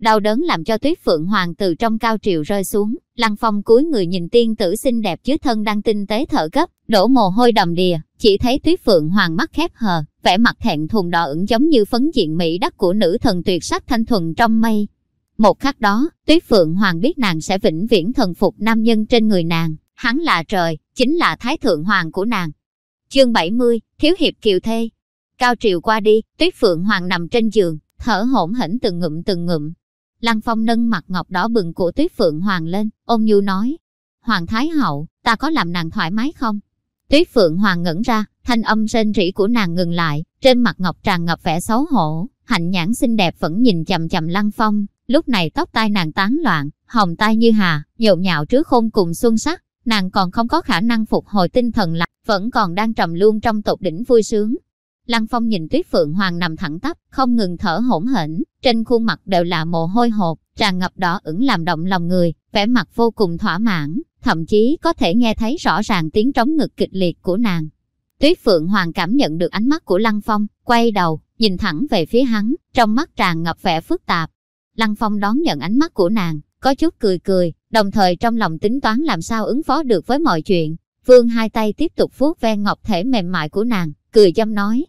đau đớn làm cho tuyết phượng hoàng từ trong cao triều rơi xuống. Lăng phong cúi người nhìn tiên tử xinh đẹp chứa thân đang tinh tế thở gấp, đổ mồ hôi đầm đìa, chỉ thấy tuyết phượng hoàng mắt khép hờ, vẻ mặt thẹn thùng đỏ ửng giống như phấn diện mỹ đắc của nữ thần tuyệt sắc thanh thuần trong mây. Một khắc đó, tuyết phượng hoàng biết nàng sẽ vĩnh viễn thần phục nam nhân trên người nàng, hắn là trời, chính là thái thượng hoàng của nàng. Chương 70, Thiếu hiệp kiều thê. Cao triều qua đi, tuyết phượng hoàng nằm trên giường, thở hổn hển từng ngụm từng ngụm. Lăng Phong nâng mặt ngọc đỏ bừng của Tuyết Phượng Hoàng lên, ôm nhu nói, Hoàng Thái Hậu, ta có làm nàng thoải mái không? Tuyết Phượng Hoàng ngẩn ra, thanh âm rên rỉ của nàng ngừng lại, trên mặt ngọc tràn ngập vẻ xấu hổ, hạnh nhãn xinh đẹp vẫn nhìn chầm chầm Lăng Phong, lúc này tóc tai nàng tán loạn, hồng tai như hà, nhộn nhạo trước khôn cùng xuân sắc, nàng còn không có khả năng phục hồi tinh thần lại, vẫn còn đang trầm luôn trong tột đỉnh vui sướng, Lăng Phong nhìn Tuyết Phượng Hoàng nằm thẳng tắp, không ngừng thở hổn hển, trên khuôn mặt đều là mồ hôi hột, tràn ngập đỏ ửng làm động lòng người, vẻ mặt vô cùng thỏa mãn, thậm chí có thể nghe thấy rõ ràng tiếng trống ngực kịch liệt của nàng. Tuyết Phượng Hoàng cảm nhận được ánh mắt của Lăng Phong, quay đầu, nhìn thẳng về phía hắn, trong mắt tràn ngập vẻ phức tạp. Lăng Phong đón nhận ánh mắt của nàng, có chút cười cười, đồng thời trong lòng tính toán làm sao ứng phó được với mọi chuyện. Vương hai tay tiếp tục vuốt ve ngọc thể mềm mại của nàng, cười dâm nói,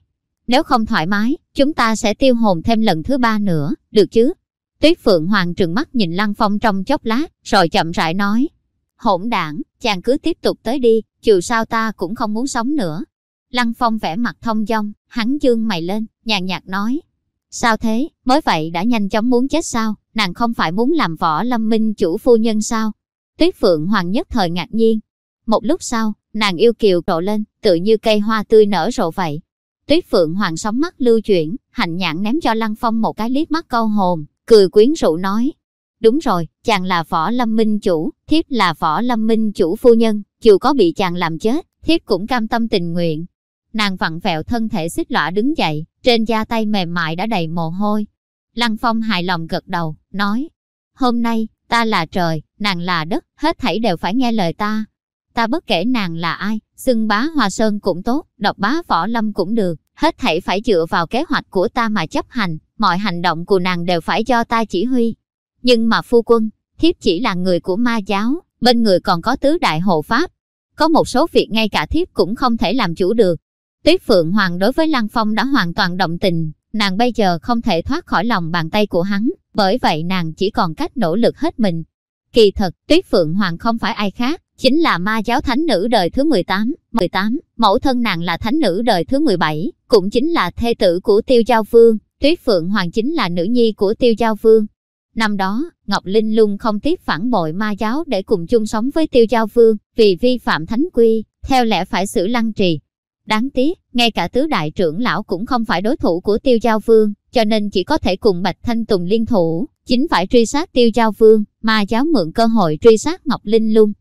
nếu không thoải mái, chúng ta sẽ tiêu hồn thêm lần thứ ba nữa, được chứ? Tuyết Phượng Hoàng trừng mắt nhìn Lăng Phong trong chốc lát, rồi chậm rãi nói. Hỗn đảng, chàng cứ tiếp tục tới đi, dù sao ta cũng không muốn sống nữa. Lăng Phong vẽ mặt thông dong, hắn dương mày lên, nhàn nhạt nói. Sao thế, mới vậy đã nhanh chóng muốn chết sao, nàng không phải muốn làm võ lâm minh chủ phu nhân sao? Tuyết Phượng Hoàng nhất thời ngạc nhiên. Một lúc sau, nàng yêu kiều trộ lên, tự như cây hoa tươi nở rộ vậy, Tuyết Phượng Hoàng sóng mắt lưu chuyển, hạnh nhãn ném cho Lăng Phong một cái liếc mắt câu hồn, cười quyến rũ nói. Đúng rồi, chàng là võ lâm minh chủ, thiếp là võ lâm minh chủ phu nhân, dù có bị chàng làm chết, thiếp cũng cam tâm tình nguyện. Nàng vặn vẹo thân thể xích lõa đứng dậy, trên da tay mềm mại đã đầy mồ hôi. Lăng Phong hài lòng gật đầu, nói, hôm nay, ta là trời, nàng là đất, hết thảy đều phải nghe lời ta, Ta bất kể nàng là ai, xưng bá hòa Sơn cũng tốt, độc bá Võ Lâm cũng được, hết thảy phải dựa vào kế hoạch của ta mà chấp hành, mọi hành động của nàng đều phải do ta chỉ huy. Nhưng mà phu quân, thiếp chỉ là người của ma giáo, bên người còn có tứ đại hộ pháp. Có một số việc ngay cả thiếp cũng không thể làm chủ được. Tuyết Phượng Hoàng đối với Lăng Phong đã hoàn toàn động tình, nàng bây giờ không thể thoát khỏi lòng bàn tay của hắn, bởi vậy nàng chỉ còn cách nỗ lực hết mình. Kỳ thật, Tuyết Phượng Hoàng không phải ai khác, chính là ma giáo thánh nữ đời thứ 18, 18, mẫu thân nàng là thánh nữ đời thứ 17, cũng chính là thê tử của Tiêu Giao Vương, Tuyết Phượng Hoàng chính là nữ nhi của Tiêu Giao Vương. Năm đó, Ngọc Linh Lung không tiếp phản bội ma giáo để cùng chung sống với Tiêu Giao Vương, vì vi phạm thánh quy, theo lẽ phải xử lăng trì. Đáng tiếc, ngay cả tứ đại trưởng lão cũng không phải đối thủ của Tiêu Giao Vương, cho nên chỉ có thể cùng Bạch Thanh Tùng liên thủ, chính phải truy sát Tiêu Giao Vương, ma giáo mượn cơ hội truy sát Ngọc Linh Lung.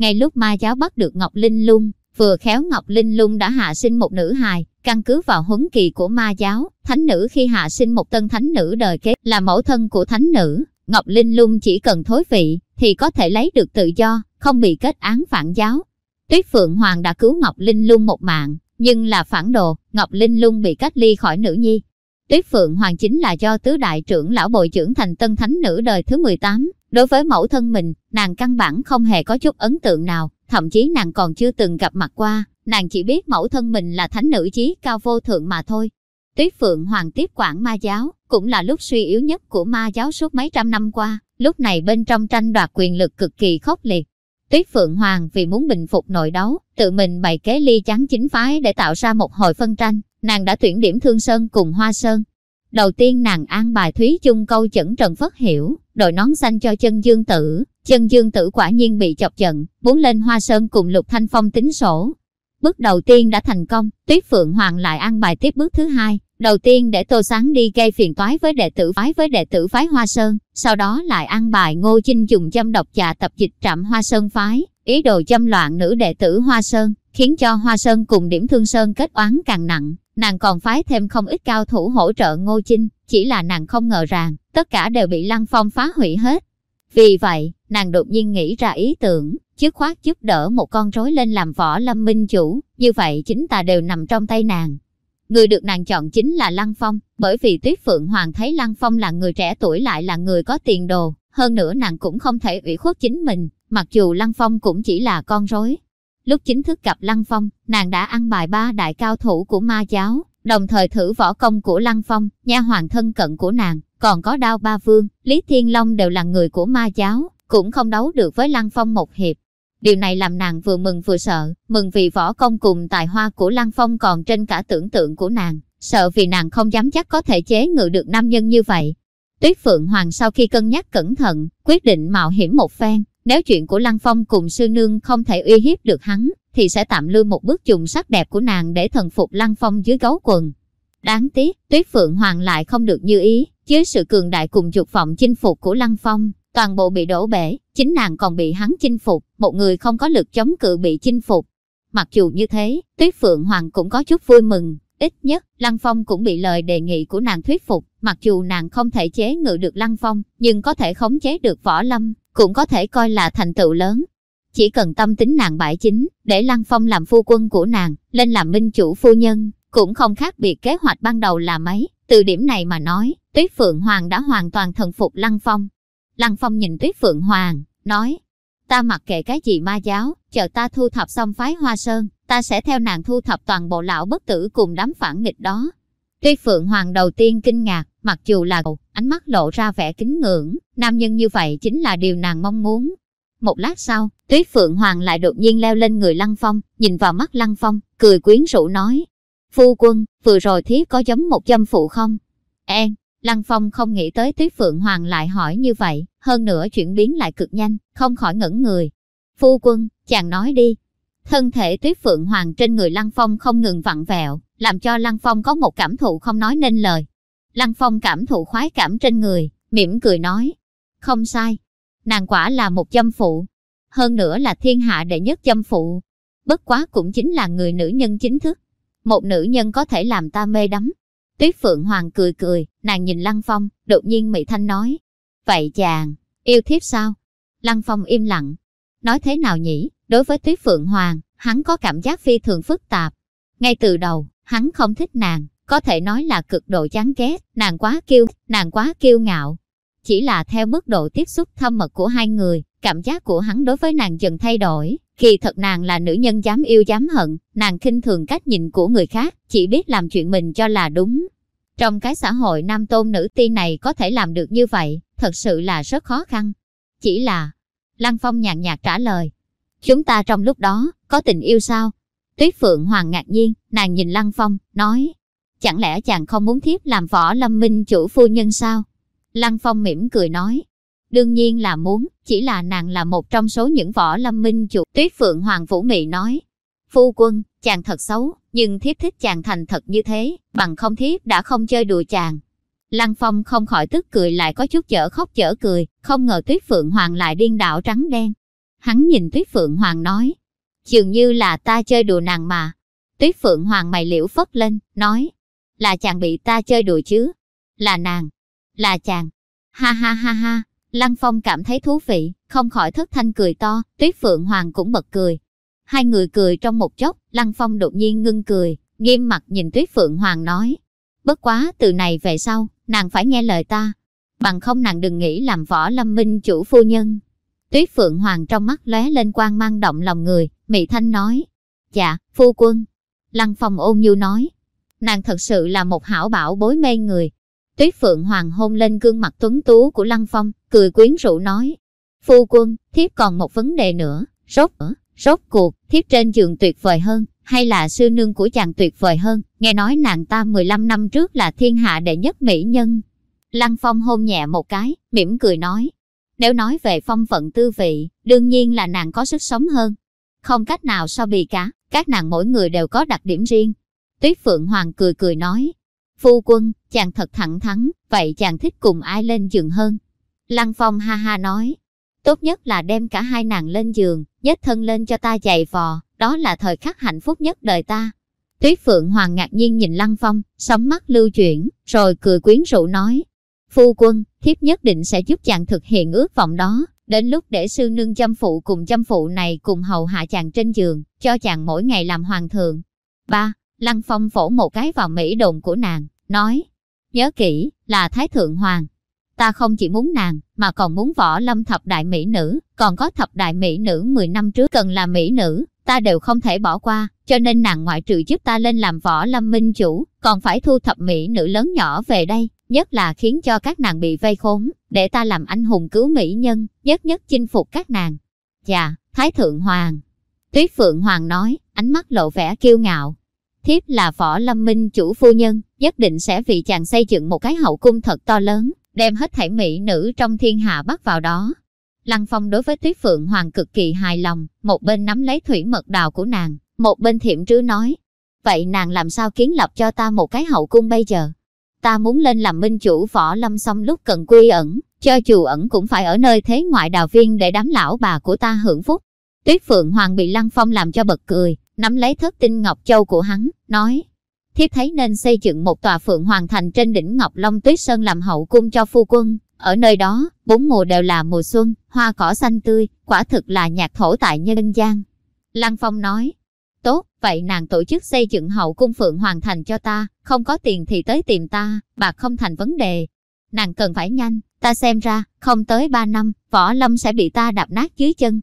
Ngay lúc ma giáo bắt được Ngọc Linh Lung, vừa khéo Ngọc Linh Lung đã hạ sinh một nữ hài, căn cứ vào huấn kỳ của ma giáo, thánh nữ khi hạ sinh một tân thánh nữ đời kế là mẫu thân của thánh nữ, Ngọc Linh Lung chỉ cần thối vị thì có thể lấy được tự do, không bị kết án phản giáo. Tuyết Phượng Hoàng đã cứu Ngọc Linh Lung một mạng, nhưng là phản đồ, Ngọc Linh Lung bị cách ly khỏi nữ nhi. Tuyết Phượng Hoàng chính là do tứ đại trưởng lão bồi trưởng thành tân thánh nữ đời thứ 18, Đối với mẫu thân mình, nàng căn bản không hề có chút ấn tượng nào, thậm chí nàng còn chưa từng gặp mặt qua, nàng chỉ biết mẫu thân mình là thánh nữ chí cao vô thượng mà thôi. Tuyết Phượng Hoàng tiếp quản ma giáo, cũng là lúc suy yếu nhất của ma giáo suốt mấy trăm năm qua, lúc này bên trong tranh đoạt quyền lực cực kỳ khốc liệt. Tuyết Phượng Hoàng vì muốn bình phục nội đấu, tự mình bày kế ly chắn chính phái để tạo ra một hồi phân tranh, nàng đã tuyển điểm Thương Sơn cùng Hoa Sơn, Đầu tiên nàng an bài Thúy chung câu chẩn Trần Phất Hiểu, đội nón xanh cho chân dương tử. Chân dương tử quả nhiên bị chọc giận, muốn lên hoa sơn cùng Lục Thanh Phong tính sổ. Bước đầu tiên đã thành công, Tuyết Phượng Hoàng lại an bài tiếp bước thứ hai. Đầu tiên để Tô Sáng đi gây phiền toái với đệ tử phái với đệ tử phái Hoa Sơn, sau đó lại an bài Ngô Chinh dùng châm độc trà tập dịch trạm Hoa Sơn phái, ý đồ châm loạn nữ đệ tử Hoa Sơn, khiến cho Hoa Sơn cùng điểm thương Sơn kết oán càng nặng. Nàng còn phái thêm không ít cao thủ hỗ trợ Ngô Chinh, chỉ là nàng không ngờ rằng, tất cả đều bị Lăng Phong phá hủy hết. Vì vậy, nàng đột nhiên nghĩ ra ý tưởng, chứ khoát giúp đỡ một con rối lên làm võ lâm minh chủ, như vậy chính ta đều nằm trong tay nàng. Người được nàng chọn chính là Lăng Phong, bởi vì Tuyết Phượng Hoàng thấy Lăng Phong là người trẻ tuổi lại là người có tiền đồ, hơn nữa nàng cũng không thể ủy khuất chính mình, mặc dù Lăng Phong cũng chỉ là con rối. Lúc chính thức gặp Lăng Phong, nàng đã ăn bài ba đại cao thủ của ma giáo, đồng thời thử võ công của Lăng Phong, nha hoàng thân cận của nàng, còn có đao ba vương, Lý Thiên Long đều là người của ma giáo, cũng không đấu được với Lăng Phong một hiệp. Điều này làm nàng vừa mừng vừa sợ, mừng vì võ công cùng tài hoa của Lăng Phong còn trên cả tưởng tượng của nàng, sợ vì nàng không dám chắc có thể chế ngự được nam nhân như vậy. Tuyết Phượng Hoàng sau khi cân nhắc cẩn thận, quyết định mạo hiểm một phen, nếu chuyện của Lăng Phong cùng sư nương không thể uy hiếp được hắn, thì sẽ tạm lưu một bước dùng sắc đẹp của nàng để thần phục Lăng Phong dưới gấu quần. Đáng tiếc, Tuyết Phượng Hoàng lại không được như ý, dưới sự cường đại cùng dục vọng chinh phục của Lăng Phong, toàn bộ bị đổ bể, chính nàng còn bị hắn chinh phục, một người không có lực chống cự bị chinh phục. Mặc dù như thế, Tuyết Phượng Hoàng cũng có chút vui mừng, ít nhất, Lăng Phong cũng bị lời đề nghị của nàng thuyết phục, mặc dù nàng không thể chế ngự được Lăng Phong, nhưng có thể khống chế được Võ Lâm, cũng có thể coi là thành tựu lớn. Chỉ cần tâm tính nàng bại chính, để Lăng Phong làm phu quân của nàng, lên làm minh chủ phu nhân, cũng không khác biệt kế hoạch ban đầu là mấy. Từ điểm này mà nói, Tuyết Phượng Hoàng đã hoàn toàn thần phục Lăng Phong. Lăng Phong nhìn Tuyết Phượng Hoàng, nói, ta mặc kệ cái gì ma giáo, chờ ta thu thập xong phái Hoa Sơn, ta sẽ theo nàng thu thập toàn bộ lão bất tử cùng đám phản nghịch đó. Tuyết Phượng Hoàng đầu tiên kinh ngạc, mặc dù là cậu, ánh mắt lộ ra vẻ kính ngưỡng, nam nhân như vậy chính là điều nàng mong muốn. Một lát sau, Tuyết Phượng Hoàng lại đột nhiên leo lên người Lăng Phong, nhìn vào mắt Lăng Phong, cười quyến rũ nói. Phu quân, vừa rồi thiếp có giống một châm phụ không? En, Lăng Phong không nghĩ tới Tuyết Phượng Hoàng lại hỏi như vậy, hơn nữa chuyển biến lại cực nhanh, không khỏi ngẩn người. Phu quân, chàng nói đi. Thân thể Tuyết Phượng Hoàng trên người Lăng Phong không ngừng vặn vẹo, làm cho Lăng Phong có một cảm thụ không nói nên lời. Lăng Phong cảm thụ khoái cảm trên người, mỉm cười nói. Không sai, nàng quả là một châm phụ. Hơn nữa là thiên hạ đệ nhất châm phụ. Bất quá cũng chính là người nữ nhân chính thức. Một nữ nhân có thể làm ta mê đắm, Tuyết Phượng Hoàng cười cười, nàng nhìn Lăng Phong, đột nhiên Mỹ Thanh nói. Vậy chàng, yêu thiếp sao? Lăng Phong im lặng. Nói thế nào nhỉ? Đối với Tuyết Phượng Hoàng, hắn có cảm giác phi thường phức tạp. Ngay từ đầu, hắn không thích nàng, có thể nói là cực độ chán ghét, nàng quá kiêu, nàng quá kiêu ngạo. Chỉ là theo mức độ tiếp xúc thâm mật của hai người, cảm giác của hắn đối với nàng dần thay đổi. Khi thật nàng là nữ nhân dám yêu dám hận, nàng khinh thường cách nhìn của người khác, chỉ biết làm chuyện mình cho là đúng. Trong cái xã hội nam tôn nữ ti này có thể làm được như vậy, thật sự là rất khó khăn. Chỉ là, Lăng Phong nhàn nhạt trả lời, chúng ta trong lúc đó, có tình yêu sao? Tuyết Phượng Hoàng ngạc nhiên, nàng nhìn Lăng Phong, nói, chẳng lẽ chàng không muốn thiếp làm võ lâm minh chủ phu nhân sao? Lăng Phong mỉm cười nói, đương nhiên là muốn, chỉ là nàng là một trong số những võ lâm minh chủ. Tuyết Phượng Hoàng Vũ Mị nói, phu quân, chàng thật xấu, nhưng thiếp thích chàng thành thật như thế, bằng không thiếp đã không chơi đùa chàng. Lăng Phong không khỏi tức cười lại có chút chở khóc chở cười, không ngờ Tuyết Phượng Hoàng lại điên đảo trắng đen. Hắn nhìn Tuyết Phượng Hoàng nói, dường như là ta chơi đùa nàng mà. Tuyết Phượng Hoàng mày liễu phất lên, nói, là chàng bị ta chơi đùa chứ? Là nàng, là chàng. Ha ha ha ha, Lăng Phong cảm thấy thú vị, không khỏi thất thanh cười to, Tuyết Phượng Hoàng cũng bật cười. Hai người cười trong một chốc, Lăng Phong đột nhiên ngưng cười, nghiêm mặt nhìn Tuyết Phượng Hoàng nói. Bất quá từ này về sau, nàng phải nghe lời ta. Bằng không nàng đừng nghĩ làm võ lâm minh chủ phu nhân. Tuyết Phượng Hoàng trong mắt lóe lên quang mang động lòng người, Mỹ Thanh nói. Dạ, phu quân. Lăng Phong ôn nhu nói. Nàng thật sự là một hảo bảo bối mê người, Tuyết Phượng Hoàng hôn lên gương mặt tuấn tú của Lăng Phong, cười quyến rũ nói. Phu quân, thiếp còn một vấn đề nữa, rốt, rốt cuộc, thiếp trên giường tuyệt vời hơn, hay là sư nương của chàng tuyệt vời hơn, nghe nói nàng ta 15 năm trước là thiên hạ đệ nhất mỹ nhân. Lăng Phong hôn nhẹ một cái, mỉm cười nói. Nếu nói về phong phận tư vị, đương nhiên là nàng có sức sống hơn. Không cách nào so bì cả, các nàng mỗi người đều có đặc điểm riêng. Tuyết Phượng Hoàng cười cười nói, Phu quân, chàng thật thẳng thắn, vậy chàng thích cùng ai lên giường hơn? Lăng Phong ha ha nói, tốt nhất là đem cả hai nàng lên giường, nhét thân lên cho ta giày vò, đó là thời khắc hạnh phúc nhất đời ta. Tuyết Phượng Hoàng ngạc nhiên nhìn Lăng Phong, sóng mắt lưu chuyển, rồi cười quyến rũ nói, Phu quân, thiếp nhất định sẽ giúp chàng thực hiện ước vọng đó, đến lúc để sư nương chăm phụ cùng chăm phụ này cùng hầu hạ chàng trên giường, cho chàng mỗi ngày làm hoàng thượng. ba Lăng Phong phổ một cái vào mỹ đồn của nàng, nói, nhớ kỹ, là Thái Thượng Hoàng. Ta không chỉ muốn nàng, mà còn muốn võ lâm thập đại mỹ nữ, còn có thập đại mỹ nữ 10 năm trước cần là mỹ nữ, ta đều không thể bỏ qua, cho nên nàng ngoại trừ giúp ta lên làm võ lâm minh chủ, còn phải thu thập mỹ nữ lớn nhỏ về đây, nhất là khiến cho các nàng bị vây khốn, để ta làm anh hùng cứu mỹ nhân, nhất nhất chinh phục các nàng. Dạ, Thái Thượng Hoàng. Tuyết Phượng Hoàng nói, ánh mắt lộ vẻ kiêu ngạo. Thiếp là võ lâm minh chủ phu nhân, nhất định sẽ vì chàng xây dựng một cái hậu cung thật to lớn, đem hết thảy mỹ nữ trong thiên hạ bắt vào đó. Lăng Phong đối với Tuyết Phượng Hoàng cực kỳ hài lòng, một bên nắm lấy thủy mật đào của nàng, một bên thiểm trứ nói. Vậy nàng làm sao kiến lập cho ta một cái hậu cung bây giờ? Ta muốn lên làm minh chủ võ lâm xong lúc cần quy ẩn, cho dù ẩn cũng phải ở nơi thế ngoại đào viên để đám lão bà của ta hưởng phúc. Tuyết Phượng Hoàng bị Lăng Phong làm cho bật cười, nắm lấy thất tinh ngọc châu của hắn, nói. Thiếp thấy nên xây dựng một tòa Phượng Hoàng thành trên đỉnh Ngọc Long Tuyết Sơn làm hậu cung cho phu quân. Ở nơi đó, bốn mùa đều là mùa xuân, hoa cỏ xanh tươi, quả thực là nhạc thổ tại nhân gian. Lăng Phong nói, tốt, vậy nàng tổ chức xây dựng hậu cung Phượng Hoàng thành cho ta, không có tiền thì tới tìm ta, bạc không thành vấn đề. Nàng cần phải nhanh, ta xem ra, không tới ba năm, võ lâm sẽ bị ta đạp nát dưới chân.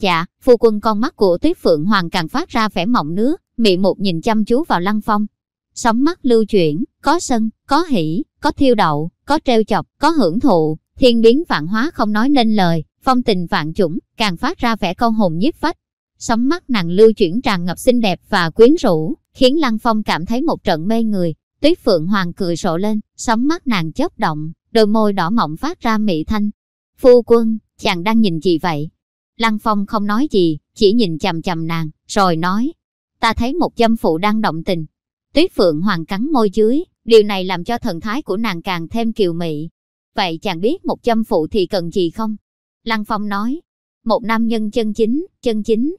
Dạ, phu quân con mắt của tuyết phượng hoàng càng phát ra vẻ mộng nước, mị một nhìn chăm chú vào lăng phong. Sóng mắt lưu chuyển, có sân, có hỉ, có thiêu đậu, có treo chọc, có hưởng thụ, thiên biến vạn hóa không nói nên lời, phong tình vạn chủng, càng phát ra vẻ con hồn nhiếp phách. Sóng mắt nàng lưu chuyển tràn ngập xinh đẹp và quyến rũ, khiến Lăng Phong cảm thấy một trận mê người. Tuyết Phượng Hoàng cười rộ lên, sóng mắt nàng chớp động, đôi môi đỏ mọng phát ra mị thanh. Phu quân, chàng đang nhìn gì vậy? Lăng Phong không nói gì, chỉ nhìn chầm chầm nàng, rồi nói. Ta thấy một dâm phụ đang động tình. Tuyết Phượng Hoàng cắn môi dưới, điều này làm cho thần thái của nàng càng thêm kiều mị. Vậy chàng biết một dâm phụ thì cần gì không? Lăng Phong nói. Một nam nhân chân chính, chân chính.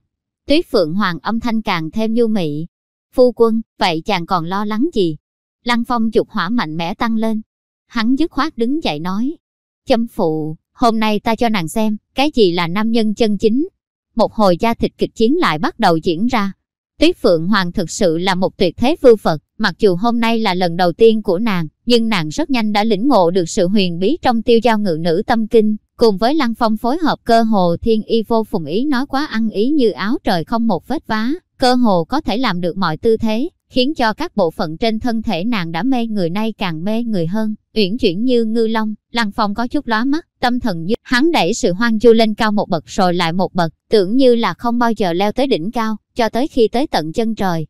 Tuyết Phượng Hoàng âm thanh càng thêm nhu mị. Phu quân, vậy chàng còn lo lắng gì? Lăng Phong dục hỏa mạnh mẽ tăng lên. Hắn dứt khoát đứng dậy nói. Châm phụ, Hôm nay ta cho nàng xem, cái gì là nam nhân chân chính. Một hồi gia thịt kịch chiến lại bắt đầu diễn ra. Tuyết Phượng Hoàng thực sự là một tuyệt thế vưu Phật, mặc dù hôm nay là lần đầu tiên của nàng, nhưng nàng rất nhanh đã lĩnh ngộ được sự huyền bí trong tiêu giao ngự nữ tâm kinh, cùng với Lăng Phong phối hợp cơ hồ thiên y vô phùng ý nói quá ăn ý như áo trời không một vết vá, cơ hồ có thể làm được mọi tư thế, khiến cho các bộ phận trên thân thể nàng đã mê người nay càng mê người hơn, uyển chuyển như ngư long, Lăng Phong có chút lóa mắt, tâm thần như hắn đẩy sự hoang du lên cao một bậc rồi lại một bậc, tưởng như là không bao giờ leo tới đỉnh cao, cho tới khi tới tận chân trời.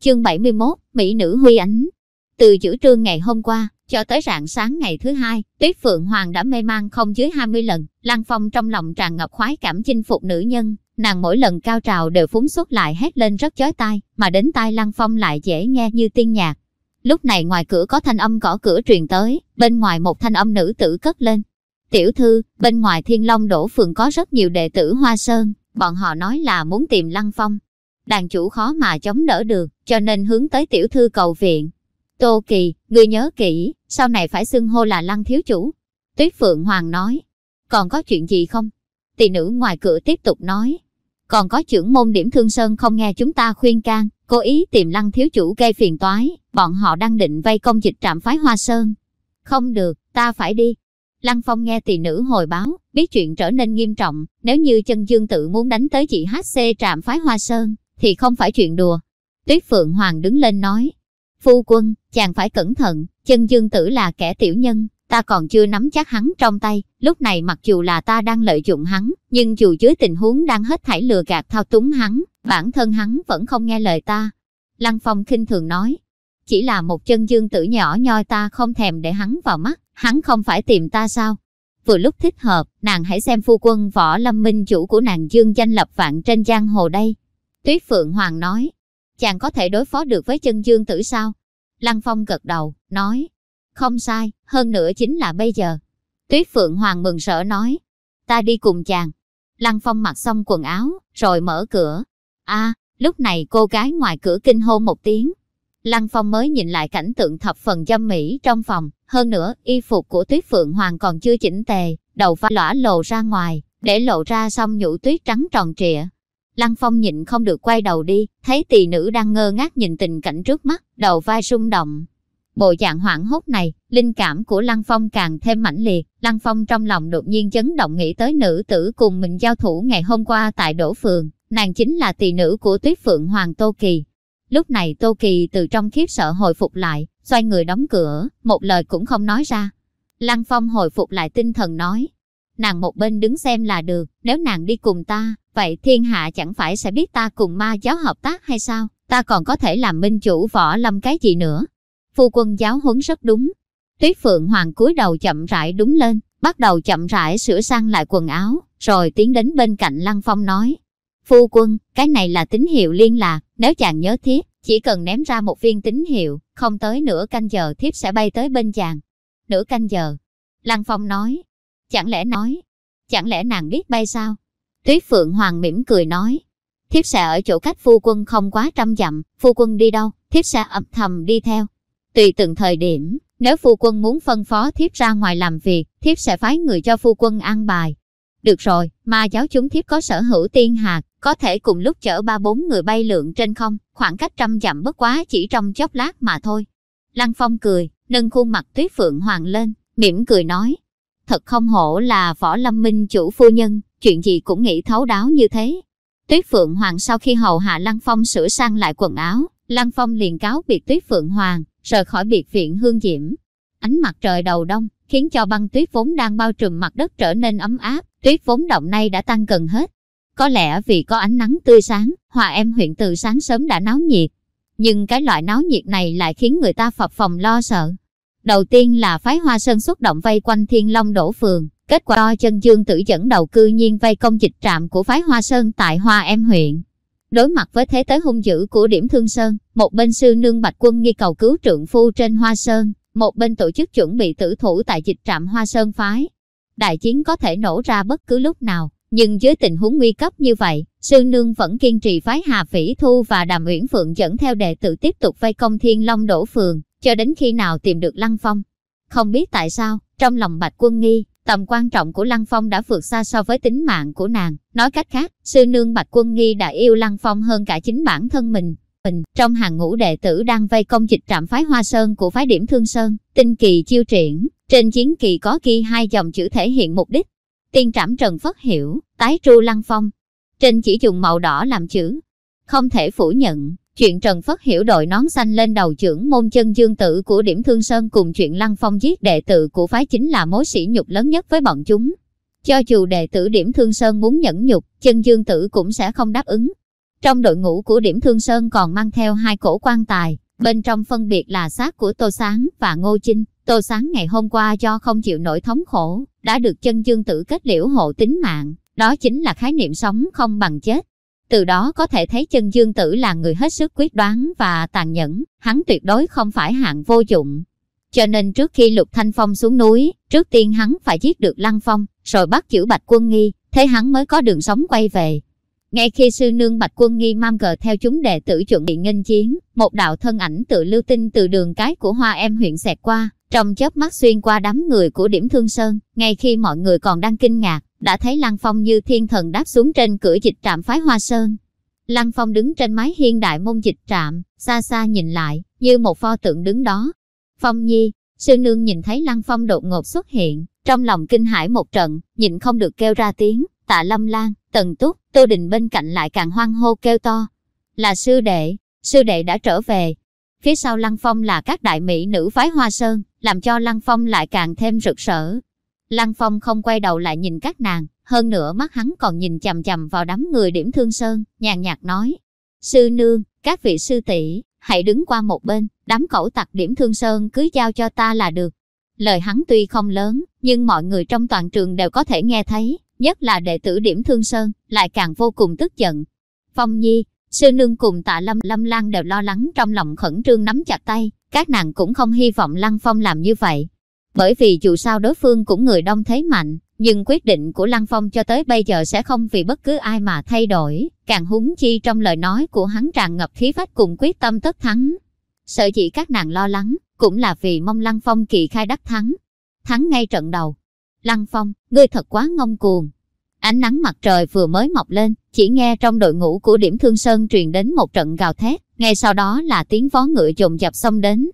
Chương 71, Mỹ nữ huy ánh. Từ giữa trưa ngày hôm qua, cho tới rạng sáng ngày thứ hai, Tuyết Phượng Hoàng đã mê man không dưới 20 lần, Lăng Phong trong lòng tràn ngập khoái cảm chinh phục nữ nhân, nàng mỗi lần cao trào đều phúng xuất lại hét lên rất chói tai, mà đến tai Lăng Phong lại dễ nghe như tiên nhạc. Lúc này ngoài cửa có thanh âm gõ cửa truyền tới, bên ngoài một thanh âm nữ tử cất lên. Tiểu thư, bên ngoài Thiên Long Đổ Phường có rất nhiều đệ tử Hoa Sơn, bọn họ nói là muốn tìm Lăng Phong. Đàn chủ khó mà chống đỡ được, cho nên hướng tới tiểu thư cầu viện. Tô Kỳ, ngươi nhớ kỹ, sau này phải xưng hô là Lăng Thiếu Chủ. Tuyết Phượng Hoàng nói, còn có chuyện gì không? Tỷ nữ ngoài cửa tiếp tục nói, còn có trưởng môn điểm thương sơn không nghe chúng ta khuyên can, cố ý tìm lăng thiếu chủ gây phiền toái, bọn họ đang định vây công dịch trạm phái Hoa Sơn. Không được, ta phải đi. Lăng Phong nghe tỷ nữ hồi báo, biết chuyện trở nên nghiêm trọng, nếu như chân dương tự muốn đánh tới chị HC trạm phái Hoa Sơn, thì không phải chuyện đùa. Tuyết Phượng Hoàng đứng lên nói, Phu quân, chàng phải cẩn thận, chân dương tử là kẻ tiểu nhân, ta còn chưa nắm chắc hắn trong tay, lúc này mặc dù là ta đang lợi dụng hắn, nhưng dù dưới tình huống đang hết thảy lừa gạt thao túng hắn, bản thân hắn vẫn không nghe lời ta. Lăng Phong khinh thường nói, chỉ là một chân dương tử nhỏ nhoi ta không thèm để hắn vào mắt, hắn không phải tìm ta sao? Vừa lúc thích hợp, nàng hãy xem phu quân võ lâm minh chủ của nàng dương danh lập vạn trên giang hồ đây. Tuyết Phượng Hoàng nói, chàng có thể đối phó được với chân dương tử sao? Lăng Phong gật đầu, nói, không sai, hơn nữa chính là bây giờ. Tuyết Phượng Hoàng mừng rỡ nói, ta đi cùng chàng. Lăng Phong mặc xong quần áo, rồi mở cửa. a lúc này cô gái ngoài cửa kinh hô một tiếng. Lăng Phong mới nhìn lại cảnh tượng thập phần dâm mỹ trong phòng. Hơn nữa, y phục của Tuyết Phượng Hoàng còn chưa chỉnh tề, đầu pha lõa lộ ra ngoài, để lộ ra xong nhũ tuyết trắng tròn trịa. Lăng Phong nhịn không được quay đầu đi, thấy tỳ nữ đang ngơ ngác nhìn tình cảnh trước mắt, đầu vai rung động. Bộ dạng hoảng hốt này, linh cảm của Lăng Phong càng thêm mãnh liệt, Lăng Phong trong lòng đột nhiên chấn động nghĩ tới nữ tử cùng mình giao thủ ngày hôm qua tại Đỗ Phường, nàng chính là tỳ nữ của Tuyết Phượng Hoàng Tô Kỳ. Lúc này Tô Kỳ từ trong khiếp sợ hồi phục lại, xoay người đóng cửa, một lời cũng không nói ra. Lăng Phong hồi phục lại tinh thần nói, nàng một bên đứng xem là được, nếu nàng đi cùng ta, vậy thiên hạ chẳng phải sẽ biết ta cùng ma giáo hợp tác hay sao, ta còn có thể làm minh chủ võ lâm cái gì nữa. Phu quân giáo huấn rất đúng. Tuyết Phượng Hoàng cúi đầu chậm rãi đúng lên, bắt đầu chậm rãi sửa sang lại quần áo, rồi tiến đến bên cạnh Lăng Phong nói. Phu quân, cái này là tín hiệu liên lạc, nếu chàng nhớ thiết, chỉ cần ném ra một viên tín hiệu, không tới nửa canh giờ thiếp sẽ bay tới bên chàng. Nửa canh giờ. Lăng Phong nói. Chẳng lẽ nói, chẳng lẽ nàng biết bay sao? Tuyết Phượng Hoàng mỉm cười nói. Thiếp sẽ ở chỗ cách phu quân không quá trăm dặm, phu quân đi đâu, thiếp sẽ âm thầm đi theo. Tùy từng thời điểm, nếu phu quân muốn phân phó thiếp ra ngoài làm việc, thiếp sẽ phái người cho phu quân ăn bài. Được rồi, ma giáo chúng thiếp có sở hữu tiên hạt, có thể cùng lúc chở ba bốn người bay lượn trên không, khoảng cách trăm dặm bất quá chỉ trong chốc lát mà thôi. Lăng Phong cười, nâng khuôn mặt tuyết phượng hoàng lên, mỉm cười nói. Thật không hổ là võ lâm minh chủ phu nhân, chuyện gì cũng nghĩ thấu đáo như thế. Tuyết Phượng Hoàng sau khi hầu hạ Lăng Phong sửa sang lại quần áo, Lăng Phong liền cáo biệt Tuyết Phượng Hoàng, rời khỏi biệt viện hương diễm. Ánh mặt trời đầu đông, khiến cho băng tuyết vốn đang bao trùm mặt đất trở nên ấm áp, tuyết vốn động nay đã tăng gần hết. Có lẽ vì có ánh nắng tươi sáng, hòa em huyện từ sáng sớm đã náo nhiệt. Nhưng cái loại náo nhiệt này lại khiến người ta phập phòng lo sợ. Đầu tiên là phái hoa sơn xuất động vây quanh thiên long đổ phường, kết quả chân dương tử dẫn đầu cư nhiên vây công dịch trạm của phái hoa sơn tại hoa em huyện. Đối mặt với thế tới hung dữ của điểm thương sơn, một bên sư nương bạch quân nghi cầu cứu trượng phu trên hoa sơn, một bên tổ chức chuẩn bị tử thủ tại dịch trạm hoa sơn phái. Đại chiến có thể nổ ra bất cứ lúc nào, nhưng dưới tình huống nguy cấp như vậy, sư nương vẫn kiên trì phái Hà Phỉ Thu và Đàm Uyển Phượng dẫn theo đệ tử tiếp tục vây công Thiên Long Đổ Phường, cho đến khi nào tìm được Lăng Phong. Không biết tại sao, trong lòng Bạch Quân Nghi, tầm quan trọng của Lăng Phong đã vượt xa so với tính mạng của nàng. Nói cách khác, sư nương Bạch Quân Nghi đã yêu Lăng Phong hơn cả chính bản thân mình. Mình, trong hàng ngũ đệ tử đang vây công dịch trạm phái Hoa Sơn của phái điểm Thương Sơn, tinh kỳ chiêu triển, trên chiến kỳ có ghi hai dòng chữ thể hiện mục đích. Tiên trảm Trần Phất Hiểu, tái tru Lăng Phong. Trên chỉ dùng màu đỏ làm chữ. Không thể phủ nhận, Chuyện Trần Phất hiểu đội nón xanh lên đầu trưởng môn chân dương tử của điểm Thương Sơn cùng chuyện Lăng Phong giết đệ tử của phái chính là mối sỉ nhục lớn nhất với bọn chúng. Cho dù đệ tử điểm Thương Sơn muốn nhẫn nhục, chân dương tử cũng sẽ không đáp ứng. Trong đội ngũ của điểm Thương Sơn còn mang theo hai cổ quan tài, bên trong phân biệt là xác của Tô Sáng và Ngô Chinh. Tô Sáng ngày hôm qua do không chịu nổi thống khổ, đã được chân dương tử kết liễu hộ tính mạng, đó chính là khái niệm sống không bằng chết. Từ đó có thể thấy chân dương tử là người hết sức quyết đoán và tàn nhẫn, hắn tuyệt đối không phải hạng vô dụng. Cho nên trước khi Lục Thanh Phong xuống núi, trước tiên hắn phải giết được Lăng Phong, rồi bắt giữ Bạch Quân Nghi, thế hắn mới có đường sống quay về. Ngay khi sư nương Bạch Quân Nghi mang cờ theo chúng đệ tử chuẩn bị nghênh chiến, một đạo thân ảnh tự lưu tinh từ đường cái của Hoa Em huyện xẹt qua, trong chớp mắt xuyên qua đám người của điểm Thương Sơn, ngay khi mọi người còn đang kinh ngạc, đã thấy Lăng Phong như thiên thần đáp xuống trên cửa dịch trạm phái Hoa Sơn. Lăng Phong đứng trên mái hiên đại môn dịch trạm, xa xa nhìn lại, như một pho tượng đứng đó. Phong Nhi, sư nương nhìn thấy Lăng Phong đột ngột xuất hiện, trong lòng kinh hãi một trận, nhịn không được kêu ra tiếng, tạ lâm lan, tần túc, tô đình bên cạnh lại càng hoang hô kêu to. Là sư đệ, sư đệ đã trở về. Phía sau Lăng Phong là các đại mỹ nữ phái Hoa Sơn, làm cho Lăng Phong lại càng thêm rực rỡ, Lăng Phong không quay đầu lại nhìn các nàng, hơn nữa mắt hắn còn nhìn chằm chằm vào đám người điểm thương sơn, nhàn nhạt nói. Sư nương, các vị sư tỷ hãy đứng qua một bên, đám cẩu tặc điểm thương sơn cứ giao cho ta là được. Lời hắn tuy không lớn, nhưng mọi người trong toàn trường đều có thể nghe thấy, nhất là đệ tử điểm thương sơn, lại càng vô cùng tức giận. Phong Nhi, sư nương cùng tạ lâm lâm lan đều lo lắng trong lòng khẩn trương nắm chặt tay, các nàng cũng không hy vọng Lăng Phong làm như vậy, bởi vì dù sao đối phương cũng người đông thế mạnh, nhưng quyết định của Lăng Phong cho tới bây giờ sẽ không vì bất cứ ai mà thay đổi, càng húng chi trong lời nói của hắn tràn ngập khí phách cùng quyết tâm tất thắng. Sợ chỉ các nàng lo lắng, cũng là vì mong Lăng Phong kỳ khai đắc thắng. Thắng ngay trận đầu. Lăng Phong, ngươi thật quá ngông cuồng. Ánh nắng mặt trời vừa mới mọc lên, chỉ nghe trong đội ngũ của điểm thương sơn truyền đến một trận gào thét, ngay sau đó là tiếng vó ngựa dồn dập xông đến.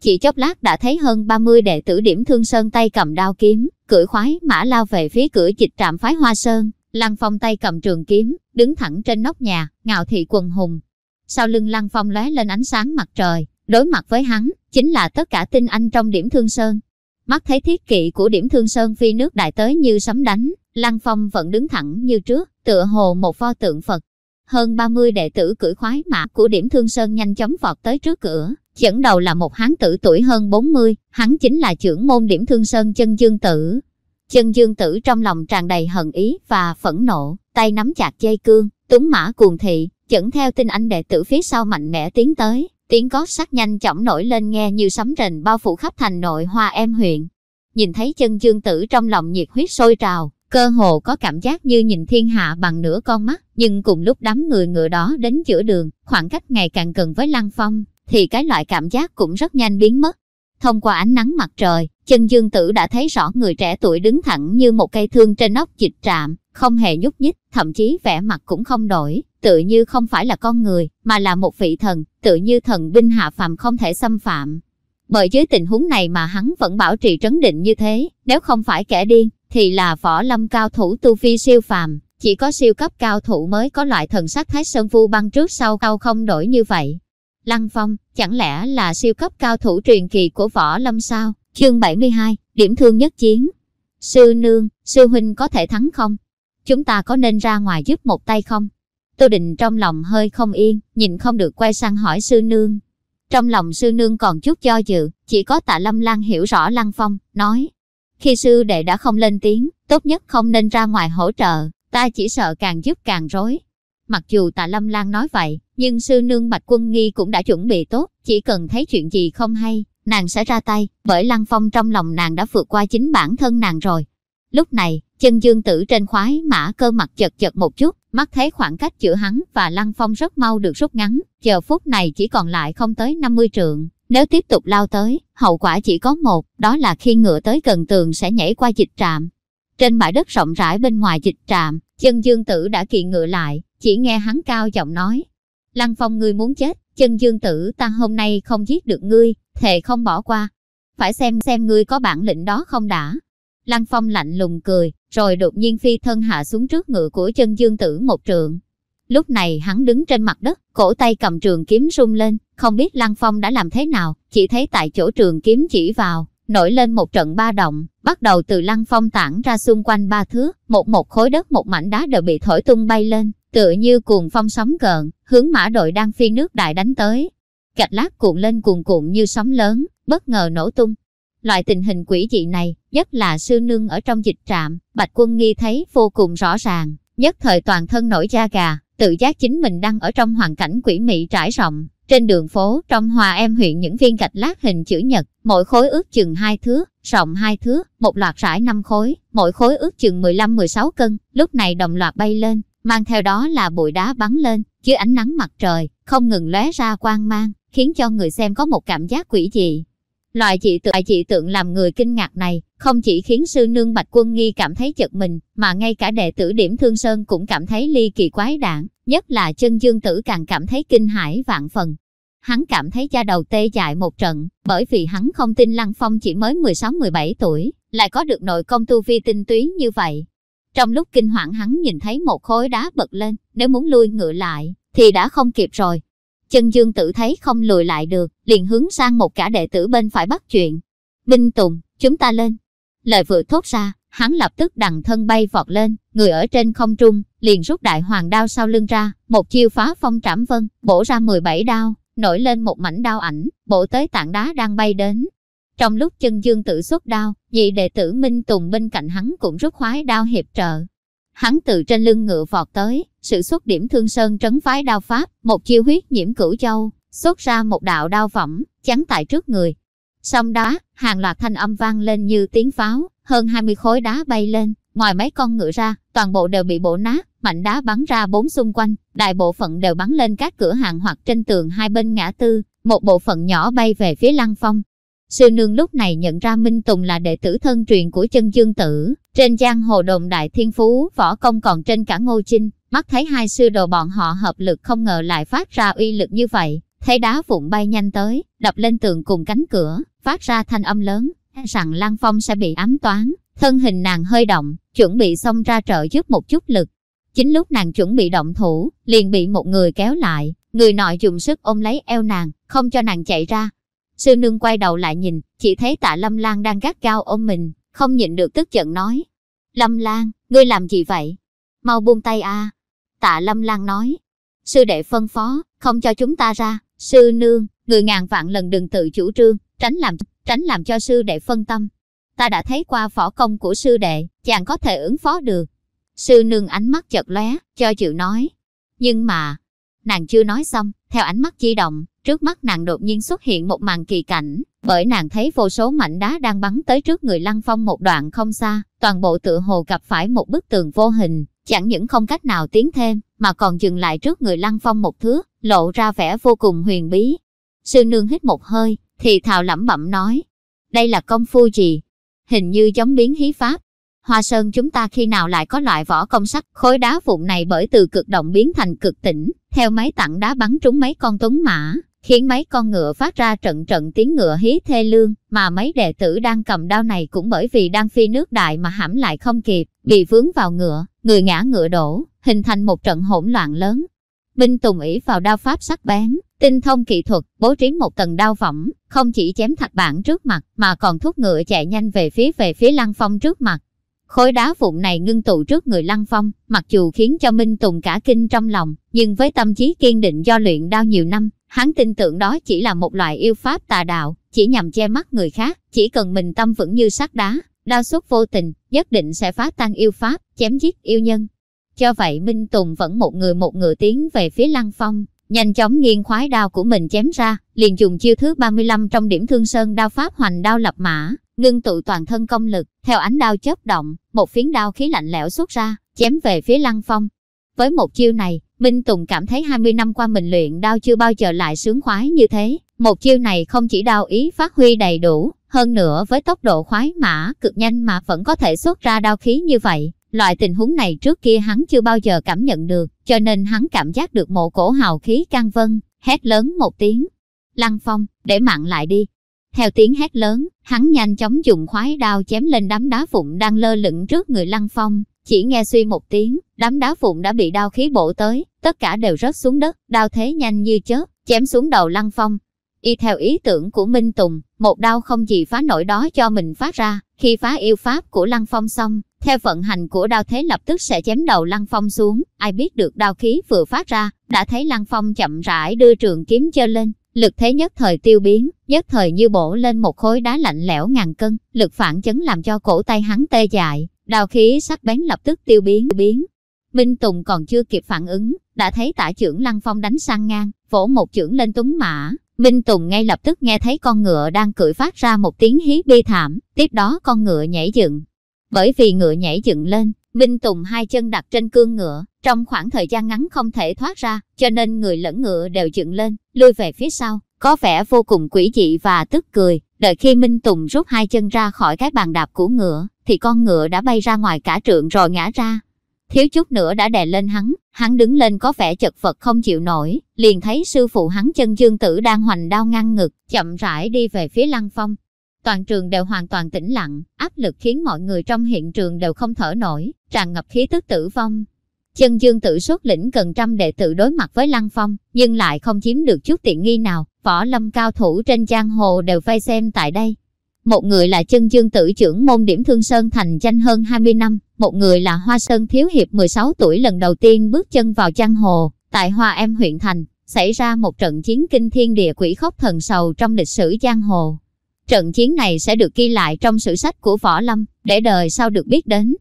Chỉ chốc lát đã thấy hơn 30 đệ tử điểm thương sơn tay cầm đao kiếm, cưỡi khoái mã lao về phía cửa dịch trạm phái hoa sơn, Lăng Phong tay cầm trường kiếm, đứng thẳng trên nóc nhà, ngạo thị quần hùng. Sau lưng Lăng Phong lóe lên ánh sáng mặt trời, đối mặt với hắn, chính là tất cả tinh anh trong điểm thương sơn. Mắt thấy thiết kỵ của điểm thương sơn phi nước đại tới như sấm đánh, Lăng Phong vẫn đứng thẳng như trước, tựa hồ một pho tượng Phật. Hơn 30 đệ tử cưỡi khoái mã của điểm thương sơn nhanh chóng vọt tới trước cửa, dẫn đầu là một hán tử tuổi hơn 40, hắn chính là trưởng môn điểm thương sơn chân dương tử. Chân dương tử trong lòng tràn đầy hận ý và phẫn nộ, tay nắm chặt dây cương, túng mã cuồng thị, dẫn theo tinh anh đệ tử phía sau mạnh mẽ tiến tới, tiếng cót sắt nhanh chóng nổi lên nghe như sấm rền bao phủ khắp thành nội hoa em huyện. Nhìn thấy chân dương tử trong lòng nhiệt huyết sôi trào, cơ hồ có cảm giác như nhìn thiên hạ bằng nửa con mắt, nhưng cùng lúc đám người ngựa đó đến giữa đường, khoảng cách ngày càng gần với Lăng Phong, thì cái loại cảm giác cũng rất nhanh biến mất. Thông qua ánh nắng mặt trời, chân dương tử đã thấy rõ người trẻ tuổi đứng thẳng như một cây thương trên nóc dịch trạm, không hề nhúc nhích, thậm chí vẻ mặt cũng không đổi, tự như không phải là con người, mà là một vị thần, tự như thần binh hạ phàm không thể xâm phạm. Bởi dưới tình huống này mà hắn vẫn bảo trì trấn định như thế, nếu không phải kẻ điên, thì là võ lâm cao thủ tu vi siêu phàm, chỉ có siêu cấp cao thủ mới có loại thần sắc thái sơn vu băng trước sau cao không đổi như vậy. Lăng Phong, chẳng lẽ là siêu cấp cao thủ truyền kỳ của võ lâm sao? Chương 72, điểm thương nhất chiến. Sư nương, sư huynh có thể thắng không? Chúng ta có nên ra ngoài giúp một tay không? Tô Định trong lòng hơi không yên, nhìn không được quay sang hỏi sư nương. Trong lòng sư nương còn chút do dự, chỉ có tạ Lâm Lan hiểu rõ Lăng Phong, nói. Khi sư đệ đã không lên tiếng, tốt nhất không nên ra ngoài hỗ trợ, ta chỉ sợ càng giúp càng rối. Mặc dù tạ Lâm Lan nói vậy, nhưng sư nương Bạch Quân Nghi cũng đã chuẩn bị tốt, chỉ cần thấy chuyện gì không hay, nàng sẽ ra tay, bởi Lăng Phong trong lòng nàng đã vượt qua chính bản thân nàng rồi. Lúc này, chân dương tử trên khoái mã cơ mặt chật chật một chút, mắt thấy khoảng cách giữa hắn và Lăng Phong rất mau được rút ngắn, giờ phút này chỉ còn lại không tới 50 trượng. Nếu tiếp tục lao tới, hậu quả chỉ có một, đó là khi ngựa tới gần tường sẽ nhảy qua dịch trạm. Trên bãi đất rộng rãi bên ngoài dịch trạm, chân dương tử đã kỳ ngựa lại, chỉ nghe hắn cao giọng nói. Lăng Phong ngươi muốn chết, chân dương tử ta hôm nay không giết được ngươi, thề không bỏ qua. Phải xem xem ngươi có bản lĩnh đó không đã. Lăng Phong lạnh lùng cười, rồi đột nhiên phi thân hạ xuống trước ngựa của chân dương tử một trượng. Lúc này hắn đứng trên mặt đất, cổ tay cầm trường kiếm rung lên, không biết Lăng Phong đã làm thế nào, chỉ thấy tại chỗ trường kiếm chỉ vào, nổi lên một trận ba động, bắt đầu từ Lăng Phong tản ra xung quanh ba thước, một một khối đất một mảnh đá đều bị thổi tung bay lên, tựa như cuồng phong sóng gợn, hướng mã đội đang phi nước đại đánh tới. Gạch lát cuộn lên cuồn cuộn như sóng lớn, bất ngờ nổ tung. Loại tình hình quỷ dị này, nhất là sư nương ở trong dịch trạm, Bạch Quân Nghi thấy vô cùng rõ ràng, nhất thời toàn thân nổi da gà, tự giác chính mình đang ở trong hoàn cảnh quỷ mị trải rộng. Trên đường phố, trong hòa em huyện những viên gạch lát hình chữ nhật, mỗi khối ước chừng hai thước, rộng hai thước, một loạt rải năm khối, mỗi khối ước chừng 15-16 cân, lúc này đồng loạt bay lên, mang theo đó là bụi đá bắn lên, dưới ánh nắng mặt trời, không ngừng lóe ra quang mang, khiến cho người xem có một cảm giác quỷ dị. Loại dị tượng, dị tượng làm người kinh ngạc này, không chỉ khiến sư nương Bạch Quân Nghi cảm thấy chật mình, mà ngay cả đệ tử điểm Thương Sơn cũng cảm thấy ly kỳ quái đản, nhất là chân dương tử càng cảm thấy kinh hãi vạn phần. Hắn cảm thấy da đầu tê dại một trận, bởi vì hắn không tin Lăng Phong chỉ mới 16-17 tuổi, lại có được nội công tu vi tinh túy như vậy. Trong lúc kinh hoảng hắn nhìn thấy một khối đá bật lên, nếu muốn lui ngựa lại, thì đã không kịp rồi. Chân dương tử thấy không lùi lại được, liền hướng sang một cả đệ tử bên phải bắt chuyện. Binh Tùng, chúng ta lên. Lời vừa thốt ra, hắn lập tức đằng thân bay vọt lên, người ở trên không trung, liền rút đại hoàng đao sau lưng ra, một chiêu phá phong trảm vân, bổ ra 17 đao, nổi lên một mảnh đao ảnh, bổ tới tảng đá đang bay đến. Trong lúc chân dương tự xuất đao, vị đệ tử Minh Tùng bên cạnh hắn cũng rút khoái đao hiệp trợ. Hắn từ trên lưng ngựa vọt tới, sự xuất điểm thương sơn trấn phái đao pháp, một chiêu huyết nhiễm cửu châu, xuất ra một đạo đao phẩm, chắn tại trước người. Xong đá, hàng loạt thanh âm vang lên như tiếng pháo, hơn 20 khối đá bay lên, ngoài mấy con ngựa ra, toàn bộ đều bị bổ nát, mạnh đá bắn ra bốn xung quanh, đại bộ phận đều bắn lên các cửa hàng hoặc trên tường hai bên ngã tư, một bộ phận nhỏ bay về phía lăng phong. Sư nương lúc này nhận ra Minh Tùng là đệ tử thân truyền của chân dương tử, trên giang hồ đồn đại thiên phú, võ công còn trên cả ngô chinh, mắt thấy hai sư đồ bọn họ hợp lực không ngờ lại phát ra uy lực như vậy, thấy đá vụn bay nhanh tới, đập lên tường cùng cánh cửa, phát ra thanh âm lớn, e rằng lan Phong sẽ bị ám toán, thân hình nàng hơi động, chuẩn bị xông ra trợ giúp một chút lực. Chính lúc nàng chuẩn bị động thủ, liền bị một người kéo lại, người nọ dùng sức ôm lấy eo nàng, không cho nàng chạy ra. Sư nương quay đầu lại nhìn, chỉ thấy tạ Lâm Lan đang gắt cao ôm mình, không nhịn được tức giận nói. Lâm Lan, ngươi làm gì vậy? Mau buông tay a. Tạ Lâm Lan nói. Sư đệ phân phó, không cho chúng ta ra. Sư nương, người ngàn vạn lần đừng tự chủ trương, tránh làm tránh làm cho sư đệ phân tâm. Ta đã thấy qua võ công của sư đệ, chàng có thể ứng phó được. Sư nương ánh mắt chật lóe, cho chịu nói. Nhưng mà, nàng chưa nói xong, theo ánh mắt di động, trước mắt nàng đột nhiên xuất hiện một màn kỳ cảnh, bởi nàng thấy vô số mảnh đá đang bắn tới trước người Lăng Phong một đoạn không xa, toàn bộ tựa hồ gặp phải một bức tường vô hình, chẳng những không cách nào tiến thêm, mà còn dừng lại trước người Lăng Phong một thước, lộ ra vẻ vô cùng huyền bí. Sư nương hít một hơi, thì thào lẩm bẩm nói, đây là công phu gì? Hình như giống biến hí pháp. Hoa Sơn chúng ta khi nào lại có loại vỏ công sắc khối đá vụn này bởi từ cực động biến thành cực tĩnh, theo máy tặng đá bắn trúng mấy con tuấn mã, khiến mấy con ngựa phát ra trận trận tiếng ngựa hí thê lương, mà mấy đệ tử đang cầm đao này cũng bởi vì đang phi nước đại mà hãm lại không kịp, bị vướng vào ngựa, người ngã ngựa đổ, hình thành một trận hỗn loạn lớn. Minh Tùng ỷ vào đao pháp sắc bén, tinh thông kỹ thuật, bố trí một tầng đao võng, không chỉ chém thạch bản trước mặt, mà còn thúc ngựa chạy nhanh về phía về phía Lăng Phong trước mặt. Khối đá vụn này ngưng tụ trước người Lăng Phong, mặc dù khiến cho Minh Tùng cả kinh trong lòng, nhưng với tâm trí kiên định do luyện đao nhiều năm, hắn tin tưởng đó chỉ là một loại yêu pháp tà đạo, chỉ nhằm che mắt người khác, chỉ cần mình tâm vững như sắt đá, đao xuất vô tình, nhất định sẽ phá tan yêu pháp, chém giết yêu nhân. Cho vậy Minh Tùng vẫn một người một ngựa tiến về phía Lăng Phong, nhanh chóng nghiêng khoái đao của mình chém ra, liền dùng chiêu thứ 35 trong điểm thương sơn đao pháp hoành đao lập mã, ngưng tụ toàn thân công lực, theo ánh đao chớp động, một phiến đao khí lạnh lẽo xuất ra, chém về phía Lăng Phong. Với một chiêu này, Minh Tùng cảm thấy 20 năm qua mình luyện đao chưa bao giờ lại sướng khoái như thế. Một chiêu này không chỉ đao ý phát huy đầy đủ, hơn nữa với tốc độ khoái mã cực nhanh mà vẫn có thể xuất ra đao khí như vậy. Loại tình huống này trước kia hắn chưa bao giờ cảm nhận được, cho nên hắn cảm giác được một cổ hào khí căng vân, hét lớn một tiếng. Lăng phong, để mạng lại đi. Theo tiếng hét lớn, hắn nhanh chóng dùng khoái đao chém lên đám đá vụn đang lơ lửng trước người lăng phong. Chỉ nghe suy một tiếng, đám đá vụn đã bị đao khí bổ tới, tất cả đều rớt xuống đất, đao thế nhanh như chớp, chém xuống đầu lăng phong. Y theo ý tưởng của Minh Tùng, một đao không gì phá nổi đó cho mình phát ra, khi phá yêu pháp của lăng phong xong, theo vận hành của đao thế lập tức sẽ chém đầu Lăng Phong xuống, ai biết được đao khí vừa phát ra, đã thấy Lăng Phong chậm rãi đưa trường kiếm chơ lên, lực thế nhất thời tiêu biến, nhất thời như bổ lên một khối đá lạnh lẽo ngàn cân, lực phản chấn làm cho cổ tay hắn tê dại, đào khí sắc bén lập tức tiêu biến biến. Minh Tùng còn chưa kịp phản ứng, đã thấy tả trưởng Lăng Phong đánh sang ngang, vỗ một chưởng lên tuấn mã, Minh Tùng ngay lập tức nghe thấy con ngựa đang cười phát ra một tiếng hí bi thảm, tiếp đó con ngựa nhảy dựng, bởi vì ngựa nhảy dựng lên, Minh Tùng hai chân đặt trên cương ngựa, trong khoảng thời gian ngắn không thể thoát ra, cho nên người lẫn ngựa đều dựng lên, lui về phía sau, có vẻ vô cùng quỷ dị và tức cười. Đợi khi Minh Tùng rút hai chân ra khỏi cái bàn đạp của ngựa, thì con ngựa đã bay ra ngoài cả trượng rồi ngã ra. Thiếu chút nữa đã đè lên hắn, hắn đứng lên có vẻ chật vật không chịu nổi, liền thấy sư phụ hắn chân dương tử đang hoành đao ngang ngực, chậm rãi đi về phía lăng phong, toàn trường đều hoàn toàn tĩnh lặng, áp lực khiến mọi người trong hiện trường đều không thở nổi, tràn ngập khí tức tử vong. Chân dương tự xuất lĩnh gần trăm đệ tử đối mặt với Lăng Phong, nhưng lại không chiếm được chút tiện nghi nào, võ lâm cao thủ trên giang hồ đều vây xem tại đây. Một người là chân dương tử trưởng môn điểm thương sơn thành danh hơn 20 năm, một người là Hoa Sơn Thiếu Hiệp 16 tuổi lần đầu tiên bước chân vào giang hồ, tại Hoa Em huyện thành, xảy ra một trận chiến kinh thiên địa quỷ khốc thần sầu trong lịch sử giang hồ. Trận chiến này sẽ được ghi lại trong sử sách của Võ Lâm, để đời sau được biết đến.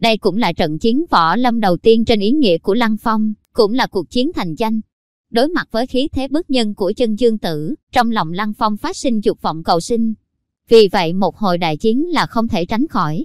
Đây cũng là trận chiến Võ Lâm đầu tiên trên ý nghĩa của Lăng Phong, cũng là cuộc chiến thành danh. Đối mặt với khí thế bức nhân của chân dương tử, trong lòng Lăng Phong phát sinh dục vọng cầu sinh. Vì vậy một hồi đại chiến là không thể tránh khỏi.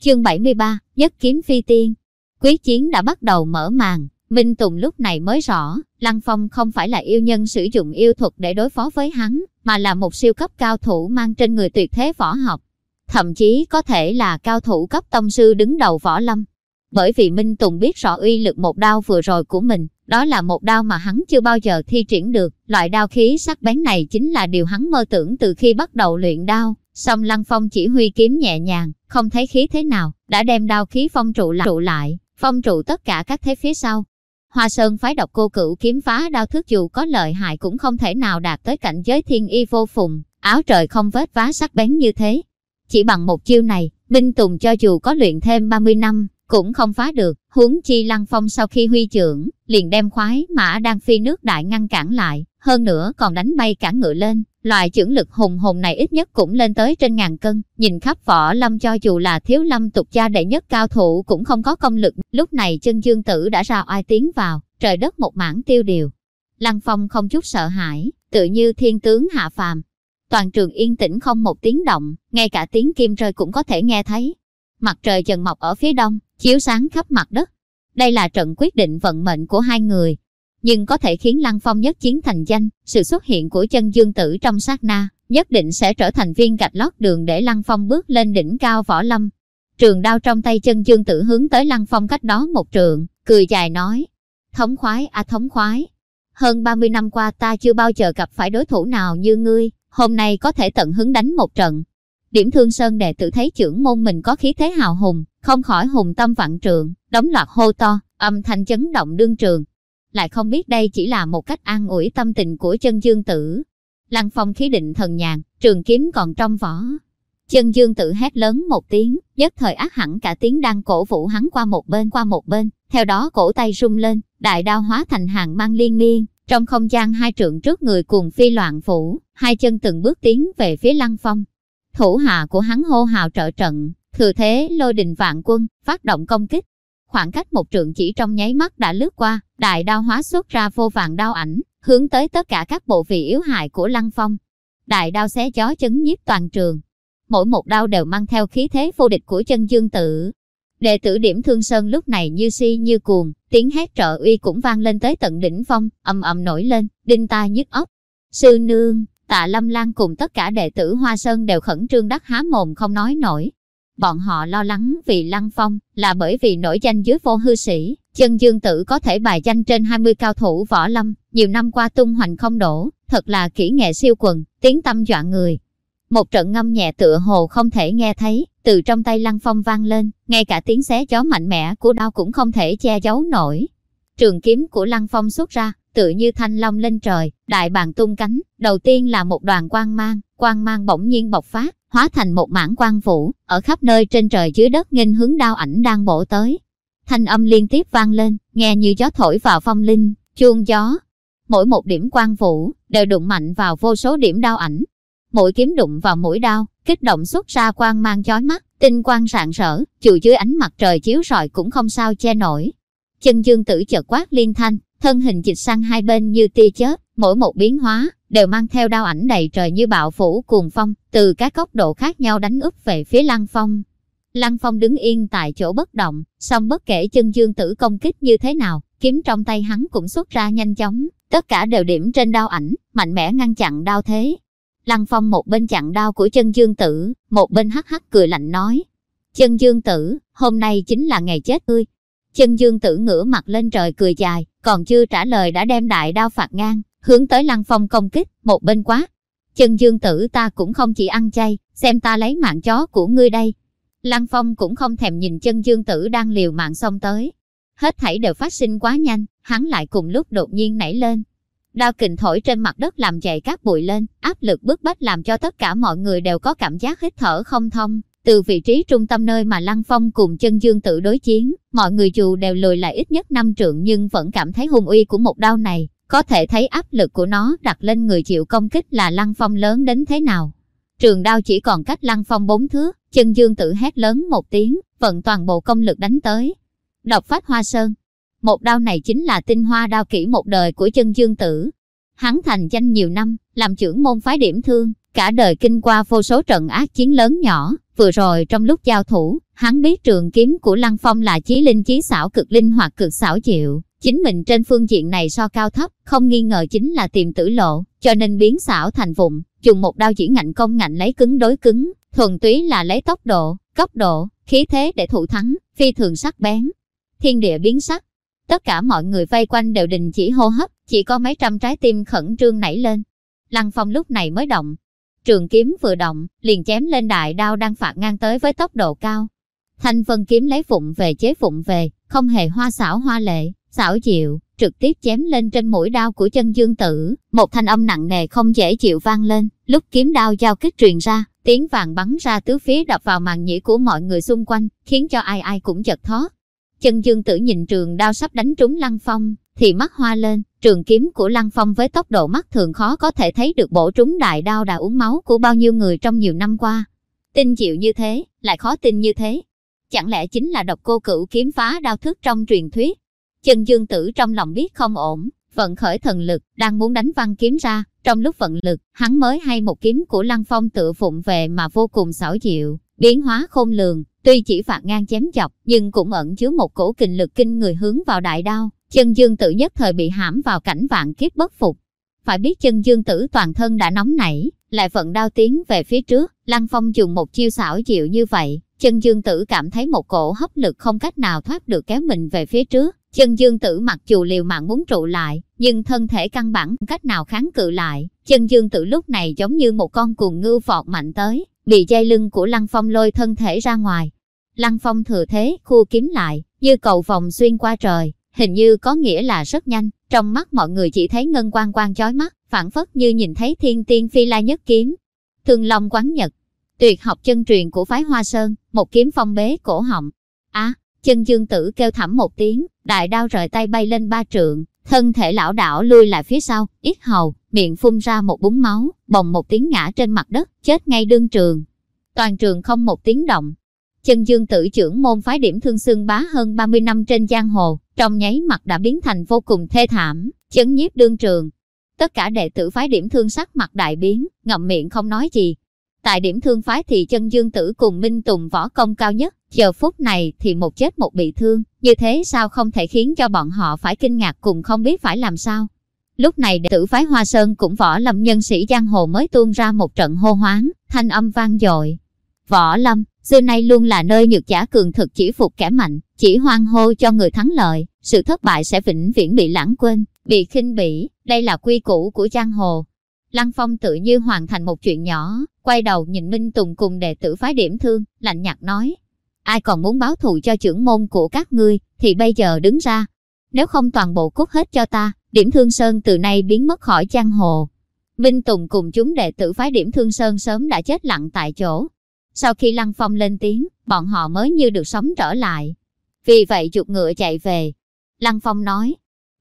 Chương 73, Nhất Kiếm Phi Tiên Quyết chiến đã bắt đầu mở màn, Minh Tùng lúc này mới rõ, Lăng Phong không phải là yêu nhân sử dụng yêu thuật để đối phó với hắn, mà là một siêu cấp cao thủ mang trên người tuyệt thế võ học. Thậm chí có thể là cao thủ cấp tông sư đứng đầu võ lâm. Bởi vì Minh Tùng biết rõ uy lực một đao vừa rồi của mình, đó là một đao mà hắn chưa bao giờ thi triển được. Loại đao khí sắc bén này chính là điều hắn mơ tưởng từ khi bắt đầu luyện đao. Song Lăng Phong chỉ huy kiếm nhẹ nhàng, không thấy khí thế nào, đã đem đao khí phong trụ lại, trụ lại phong trụ tất cả các thế phía sau. Hoa Sơn phái độc cô cửu kiếm phá đao thước dù có lợi hại cũng không thể nào đạt tới cảnh giới thiên y vô phùng, áo trời không vết vá sắc bén như thế. Chỉ bằng một chiêu này, Minh Tùng cho dù có luyện thêm 30 năm, cũng không phá được, huống chi Lăng Phong sau khi huy trưởng, liền đem khoái mã đang phi nước đại ngăn cản lại, hơn nữa còn đánh bay cả ngựa lên, loại trưởng lực hùng hùng này ít nhất cũng lên tới trên ngàn cân, nhìn khắp võ lâm cho dù là thiếu lâm tục gia đệ nhất cao thủ cũng không có công lực, lúc này chân dương tử đã ra oai tiến vào, trời đất một mảng tiêu điều. Lăng Phong không chút sợ hãi, tự như thiên tướng hạ phàm. Toàn trường yên tĩnh không một tiếng động, ngay cả tiếng kim rơi cũng có thể nghe thấy. Mặt trời dần mọc ở phía đông, chiếu sáng khắp mặt đất. Đây là trận quyết định vận mệnh của hai người, nhưng có thể khiến Lăng Phong nhất chiến thành danh, sự xuất hiện của chân dương tử trong sát na, nhất định sẽ trở thành viên gạch lót đường để Lăng Phong bước lên đỉnh cao võ lâm. Trường đao trong tay chân dương tử hướng tới Lăng Phong cách đó một trường, cười dài nói, thống khoái à thống khoái. Hơn 30 năm qua ta chưa bao giờ gặp phải đối thủ nào như ngươi, hôm nay có thể tận hứng đánh một trận. Điểm thương sơn đệ tử thấy trưởng môn mình có khí thế hào hùng, không khỏi hùng tâm vạn trường đóng loạt hô to, âm thanh chấn động đương trường, lại không biết đây chỉ là một cách an ủi tâm tình của chân dương tử. Lăng phong khí định thần nhàn, trường kiếm còn trong vỏ. Chân dương tử hét lớn một tiếng, nhất thời ác hẳn cả tiếng đang cổ vũ hắn qua một bên qua một bên, theo đó cổ tay rung lên, đại đao hóa thành hàng mang liên miên, trong không gian hai trượng trước người cùng phi loạn phủ, hai chân từng bước tiến về phía lăng phong. Thủ hạ của hắn hô hào trợ trận, thừa thế lôi đình vạn quân, phát động công kích. Khoảng cách một trượng chỉ trong nháy mắt đã lướt qua, đại đao hóa xuất ra vô vàng đao ảnh, hướng tới tất cả các bộ vị yếu hại của Lăng Phong. Đại đao xé gió chấn nhiếp toàn trường. Mỗi một đao đều mang theo khí thế vô địch của chân dương tử. Đệ tử điểm thương sơn lúc này như si như cuồng, tiếng hét trợ uy cũng vang lên tới tận đỉnh phong, ầm ầm nổi lên, đinh tai nhức óc. Sư nương, tạ lâm lan cùng tất cả đệ tử Hoa Sơn đều khẩn trương đắc há mồm không nói nổi. Bọn họ lo lắng vì Lăng Phong là bởi vì nổi danh dưới vô hư sĩ, chân dương tử có thể bài danh trên 20 cao thủ võ lâm, nhiều năm qua tung hoành không đổ, thật là kỹ nghệ siêu quần, tiếng tâm dọa người. Một trận ngâm nhẹ tựa hồ không thể nghe thấy, từ trong tay Lăng Phong vang lên, ngay cả tiếng xé gió mạnh mẽ của đau cũng không thể che giấu nổi. Trường kiếm của Lăng Phong xuất ra, tự như thanh long lên trời, đại bàng tung cánh, đầu tiên là một đoàn quang mang, quang mang bỗng nhiên bộc phát, hóa thành một mảng quang vũ, ở khắp nơi trên trời dưới đất nghênh hướng đao ảnh đang bổ tới. Thanh âm liên tiếp vang lên, nghe như gió thổi vào phong linh, chuông gió. Mỗi một điểm quang vũ đều đụng mạnh vào vô số điểm đao ảnh. Mỗi kiếm đụng vào mũi đao, kích động xuất ra quang mang chói mắt, tinh quang rạng rỡ, dù dưới ánh mặt trời chiếu rọi cũng không sao che nổi. Chân dương tử chợt quát liên thanh, thân hình dịch sang hai bên như tia chớp, mỗi một biến hóa đều mang theo đao ảnh đầy trời như bạo phủ cuồng phong, từ các góc độ khác nhau đánh úp về phía Lăng Phong. Lăng Phong đứng yên tại chỗ bất động, song bất kể chân dương tử công kích như thế nào, kiếm trong tay hắn cũng xuất ra nhanh chóng, tất cả đều điểm trên đao ảnh, mạnh mẽ ngăn chặn đao thế. Lăng Phong một bên chặn đao của chân dương tử, một bên hắc hắc cười lạnh nói. Chân dương tử, hôm nay chính là ngày chết tươi. Chân dương tử ngửa mặt lên trời cười dài, còn chưa trả lời đã đem đại đao phạt ngang, hướng tới Lăng Phong công kích, một bên quá. Chân dương tử ta cũng không chỉ ăn chay, xem ta lấy mạng chó của ngươi đây. Lăng Phong cũng không thèm nhìn chân dương tử đang liều mạng xông tới. Hết thảy đều phát sinh quá nhanh, hắn lại cùng lúc đột nhiên nảy lên. Đao kình thổi trên mặt đất làm dậy các bụi lên, áp lực bức bách làm cho tất cả mọi người đều có cảm giác hít thở không thông. Từ vị trí trung tâm nơi mà Lăng Phong cùng chân dương tự đối chiến, mọi người dù đều lùi lại ít nhất năm trượng nhưng vẫn cảm thấy hung uy của một đao này, có thể thấy áp lực của nó đặt lên người chịu công kích là Lăng Phong lớn đến thế nào. Trường đao chỉ còn cách Lăng Phong bốn thước, chân dương tự hét lớn một tiếng, vận toàn bộ công lực đánh tới. Độc phát hoa sơn. Một đao này chính là tinh hoa đao kỹ một đời của chân dương tử. Hắn thành danh nhiều năm, làm trưởng môn phái điểm thương, cả đời kinh qua vô số trận ác chiến lớn nhỏ, vừa rồi trong lúc giao thủ, Hắn biết trường kiếm của Lăng Phong là chí linh chí xảo cực linh hoạt cực xảo chịu, chính mình trên phương diện này so cao thấp, không nghi ngờ chính là tìm tử lộ, cho nên biến xảo thành vụng, dùng một đao chỉ ngạnh công ngạnh lấy cứng đối cứng, thuần túy là lấy tốc độ, cấp độ, khí thế để thủ thắng, phi thường sắc bén. Thiên địa biến sắc, tất cả mọi người vây quanh đều đình chỉ hô hấp, chỉ có mấy trăm trái tim khẩn trương nảy lên. Lăng Phong lúc này mới động. Trường kiếm vừa động, liền chém lên đại đao đang phạt ngang tới với tốc độ cao. Thanh vân kiếm lấy phụng về chế phụng về, không hề hoa xảo hoa lệ, xảo chịu, trực tiếp chém lên trên mũi đao của chân dương tử. Một thanh âm nặng nề không dễ chịu vang lên, lúc kiếm đao giao kích truyền ra, tiếng vàng bắn ra tứ phía đập vào màn nhĩ của mọi người xung quanh, khiến cho ai ai cũng chật thót. Chân dương tử nhìn trường đao sắp đánh trúng lăng phong, thì mắt hoa lên, trường kiếm của lăng phong với tốc độ mắt thường khó có thể thấy được bổ trúng đại đao đã uống máu của bao nhiêu người trong nhiều năm qua. Tin chịu như thế, lại khó tin như thế. Chẳng lẽ chính là độc cô cửu kiếm phá đao thức trong truyền thuyết? Chân dương tử trong lòng biết không ổn, vận khởi thần lực, đang muốn đánh văn kiếm ra, trong lúc vận lực, hắn mới hay một kiếm của Lăng Phong tự phụng về mà vô cùng xảo diệu, biến hóa khôn lường, tuy chỉ phạt ngang chém chọc, nhưng cũng ẩn chứa một cổ kình lực kinh người hướng vào đại đao, chân dương tử nhất thời bị hãm vào cảnh vạn kiếp bất phục. Phải biết chân dương tử toàn thân đã nóng nảy, lại vận đao tiến về phía trước, Lăng Phong dùng một chiêu xảo diệu như vậy, chân dương tử cảm thấy một cổ hấp lực không cách nào thoát được kéo mình về phía trước, Chân dương tử mặc dù liều mạng muốn trụ lại, nhưng thân thể căn bản không cách nào kháng cự lại. Chân dương tử lúc này giống như một con cuồng ngưu vọt mạnh tới, bị dây lưng của Lăng Phong lôi thân thể ra ngoài. Lăng Phong thừa thế, khu kiếm lại, như cầu vòng xuyên qua trời, hình như có nghĩa là rất nhanh. Trong mắt mọi người chỉ thấy ngân quang quang chói mắt, phản phất như nhìn thấy thiên tiên phi la nhất kiếm. Thương Long quán nhật, tuyệt học chân truyền của phái Hoa Sơn, một kiếm phong bế cổ họng. Á, Chân dương tử kêu thảm một tiếng, đại đao rời tay bay lên ba trượng, thân thể lão đảo lui lại phía sau, ít hầu, miệng phun ra một búng máu, bồng một tiếng ngã trên mặt đất, chết ngay đương trường. Toàn trường không một tiếng động. Chân dương tử trưởng môn phái điểm thương xương bá hơn 30 năm trên giang hồ, trong nháy mặt đã biến thành vô cùng thê thảm, chấn nhiếp đương trường. Tất cả đệ tử phái điểm thương sắc mặt đại biến, ngậm miệng không nói gì, Tại điểm thương phái thì chân dương tử cùng Minh Tùng võ công cao nhất, giờ phút này thì một chết một bị thương, như thế sao không thể khiến cho bọn họ phải kinh ngạc cùng không biết phải làm sao. Lúc này đệ tử phái Hoa Sơn cũng võ lâm nhân sĩ giang hồ mới tuôn ra một trận hô hoáng, thanh âm vang dội. Võ lâm, xưa nay luôn là nơi nhược giả cường thực chỉ phục kẻ mạnh, chỉ hoan hô cho người thắng lợi, sự thất bại sẽ vĩnh viễn bị lãng quên, bị khinh bỉ, đây là quy củ của giang hồ, Lăng Phong tự như hoàn thành một chuyện nhỏ, quay đầu nhìn Minh Tùng cùng đệ tử phái điểm thương, lạnh nhạt nói. Ai còn muốn báo thù cho trưởng môn của các ngươi, thì bây giờ đứng ra. Nếu không toàn bộ cút hết cho ta, điểm thương Sơn từ nay biến mất khỏi giang hồ. Minh Tùng cùng chúng đệ tử phái điểm thương Sơn sớm đã chết lặng tại chỗ. Sau khi Lăng Phong lên tiếng, bọn họ mới như được sống trở lại. Vì vậy chuột ngựa chạy về. Lăng Phong nói,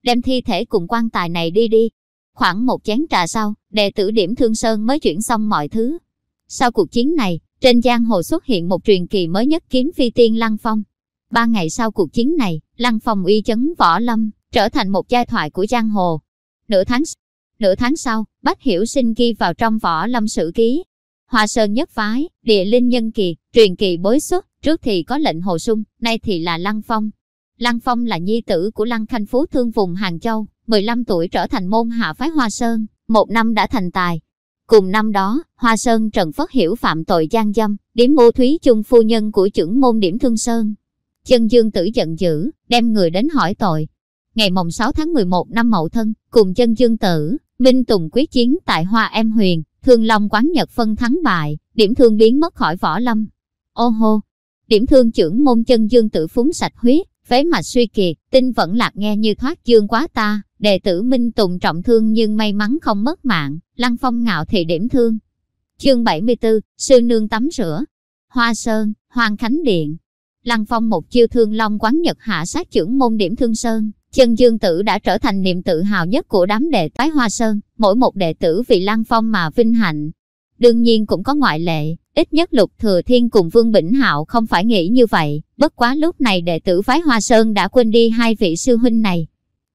đem thi thể cùng quan tài này đi đi, Khoảng một chén trà sau, đệ tử điểm Thương Sơn mới chuyển xong mọi thứ. Sau cuộc chiến này, trên giang hồ xuất hiện một truyền kỳ mới nhất kiếm phi tiên Lăng Phong. Ba ngày sau cuộc chiến này, Lăng Phong uy chấn võ lâm, trở thành một giai thoại của giang hồ. Nửa tháng nửa tháng sau, Bách Hiểu Sinh ghi vào trong võ lâm sử ký. Hoa Sơn nhất phái, địa linh nhân kỳ, truyền kỳ bối xuất, trước thì có lệnh hồ sung, nay thì là Lăng Phong. Lăng Phong là nhi tử của Lăng Khanh Phú thương vùng Hàng Châu, 15 tuổi trở thành môn hạ phái Hoa Sơn, một năm đã thành tài. Cùng năm đó, Hoa Sơn Trần Phất Hiểu phạm tội gian dâm, điểm mô thúy chung phu nhân của trưởng môn điểm Thương Sơn. Chân Dương Tử giận dữ, đem người đến hỏi tội. Ngày mồng 6 tháng 11 năm Mậu Thân, cùng chân Dương Tử, Minh Tùng quyết chiến tại Hoa Em Huyền, Thương Long quán Nhật phân thắng bại, điểm thương biến mất khỏi võ lâm. Ô hô! Điểm thương trưởng môn chân Dương Tử phúng sạch huyết, phế mạch suy kiệt, tinh vẫn lạc nghe như thoát dương quá ta, đệ tử Minh Tùng trọng thương nhưng may mắn không mất mạng, Lăng Phong ngạo thì điểm thương. Chương 74, Sư Nương tắm rửa. Hoa Sơn, Hoàng Khánh Điện. Lăng Phong một chiêu thương long quán nhật hạ sát trưởng môn điểm thương Sơn. Chân Dương Tử đã trở thành niềm tự hào nhất của đám đệ tái Hoa Sơn, mỗi một đệ tử vì Lăng Phong mà vinh hạnh. Đương nhiên cũng có ngoại lệ, ít nhất Lục Thừa Thiên cùng Vương Bỉnh Hạo không phải nghĩ như vậy, bất quá lúc này đệ tử phái Hoa Sơn đã quên đi hai vị sư huynh này,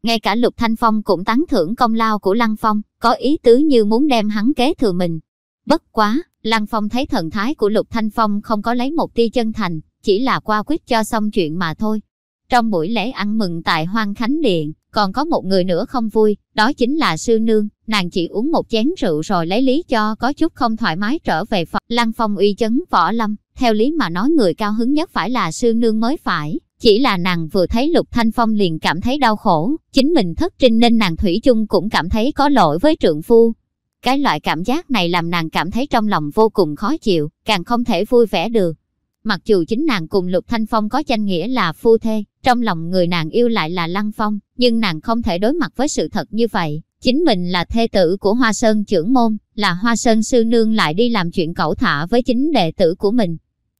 ngay cả Lục Thanh Phong cũng tán thưởng công lao của Lăng Phong, có ý tứ như muốn đem hắn kế thừa mình. Bất quá, Lăng Phong thấy thần thái của Lục Thanh Phong không có lấy một tia chân thành, chỉ là qua quyết cho xong chuyện mà thôi. Trong buổi lễ ăn mừng tại Hoang Khánh Điện, còn có một người nữa không vui, đó chính là sư nương, nàng chỉ uống một chén rượu rồi lấy lý cho có chút không thoải mái trở về phòng. Lăng Phong uy chấn võ lâm, theo lý mà nói người cao hứng nhất phải là sư nương mới phải. Chỉ là nàng vừa thấy Lục Thanh Phong liền cảm thấy đau khổ, chính mình thất trinh nên nàng Thủy chung cũng cảm thấy có lỗi với trượng phu. Cái loại cảm giác này làm nàng cảm thấy trong lòng vô cùng khó chịu, càng không thể vui vẻ được. Mặc dù chính nàng cùng Lục Thanh Phong có danh nghĩa là phu thê, trong lòng người nàng yêu lại là Lăng Phong, nhưng nàng không thể đối mặt với sự thật như vậy. Chính mình là thê tử của Hoa Sơn trưởng môn, là Hoa Sơn sư nương lại đi làm chuyện cẩu thả với chính đệ tử của mình.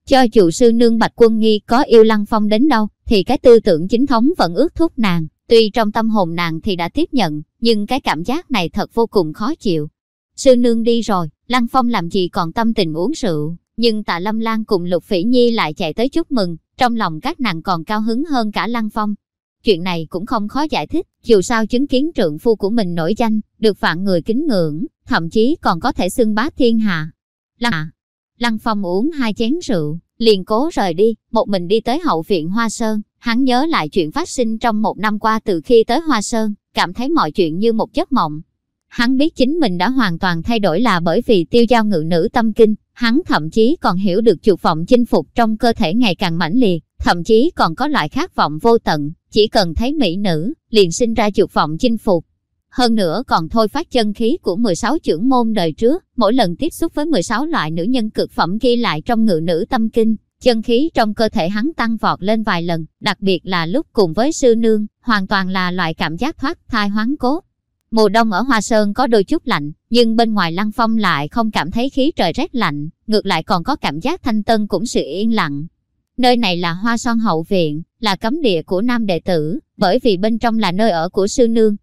Cho dù sư nương Bạch Quân Nghi có yêu Lăng Phong đến đâu, thì cái tư tưởng chính thống vẫn ước thúc nàng. Tuy trong tâm hồn nàng thì đã tiếp nhận, nhưng cái cảm giác này thật vô cùng khó chịu. Sư nương đi rồi, Lăng Phong làm gì còn tâm tình uống rượu, nhưng tạ Lâm Lan cùng Lục Phỉ Nhi lại chạy tới chúc mừng, trong lòng các nàng còn cao hứng hơn cả Lăng Phong. Chuyện này cũng không khó giải thích, dù sao chứng kiến trượng phu của mình nổi danh, được vạn người kính ngưỡng, thậm chí còn có thể xưng bá thiên hạ. Lăng, Lăng Phong uống hai chén rượu, liền cố rời đi, một mình đi tới hậu viện Hoa Sơn. Hắn nhớ lại chuyện phát sinh trong một năm qua từ khi tới Hoa Sơn, cảm thấy mọi chuyện như một giấc mộng. Hắn biết chính mình đã hoàn toàn thay đổi là bởi vì tiêu giao ngự nữ tâm kinh, hắn thậm chí còn hiểu được dục vọng chinh phục trong cơ thể ngày càng mãnh liệt, thậm chí còn có loại khát vọng vô tận, chỉ cần thấy mỹ nữ, liền sinh ra dục vọng chinh phục. Hơn nữa còn thôi phát chân khí của 16 trưởng môn đời trước, mỗi lần tiếp xúc với 16 loại nữ nhân cực phẩm ghi lại trong ngự nữ tâm kinh, chân khí trong cơ thể hắn tăng vọt lên vài lần, đặc biệt là lúc cùng với sư nương, hoàn toàn là loại cảm giác thoát thai hoán cốt. Mùa đông ở Hoa Sơn có đôi chút lạnh, nhưng bên ngoài Lăng Phong lại không cảm thấy khí trời rét lạnh, ngược lại còn có cảm giác thanh tân cũng sự yên lặng. Nơi này là Hoa Son Hậu Viện, là cấm địa của nam đệ tử, bởi vì bên trong là nơi ở của sư nương.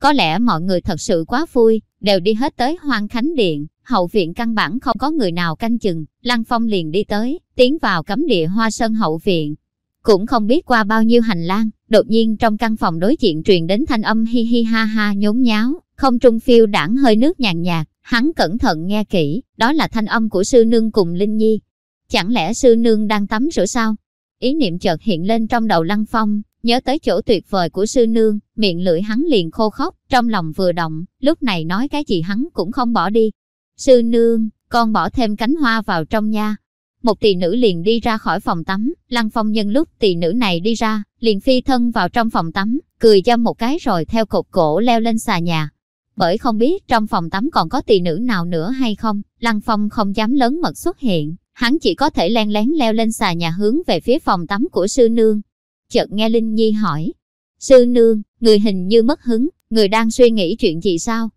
Có lẽ mọi người thật sự quá vui, đều đi hết tới Hoang Khánh Điện, hậu viện căn bản không có người nào canh chừng, Lăng Phong liền đi tới, tiến vào cấm địa Hoa Sơn Hậu Viện. Cũng không biết qua bao nhiêu hành lang, đột nhiên trong căn phòng đối diện truyền đến thanh âm hi hi ha ha nhốn nháo, không trung phiêu đảng hơi nước nhàn nhạt, hắn cẩn thận nghe kỹ, đó là thanh âm của sư nương cùng Linh Nhi. Chẳng lẽ sư nương đang tắm rửa sao? Ý niệm chợt hiện lên trong đầu Lăng Phong, nhớ tới chỗ tuyệt vời của sư nương, miệng lưỡi hắn liền khô khóc, trong lòng vừa động, lúc này nói cái gì hắn cũng không bỏ đi. Sư nương, con bỏ thêm cánh hoa vào trong nha. Một tỳ nữ liền đi ra khỏi phòng tắm, Lăng Phong nhân lúc tỳ nữ này đi ra, liền phi thân vào trong phòng tắm, cười dâm một cái rồi theo cột cổ leo lên xà nhà. Bởi không biết trong phòng tắm còn có tỳ nữ nào nữa hay không, Lăng Phong không dám lớn mật xuất hiện, hắn chỉ có thể len lén leo lên xà nhà hướng về phía phòng tắm của sư nương. Chợt nghe Linh Nhi hỏi, sư nương, người hình như mất hứng, người đang suy nghĩ chuyện gì sao?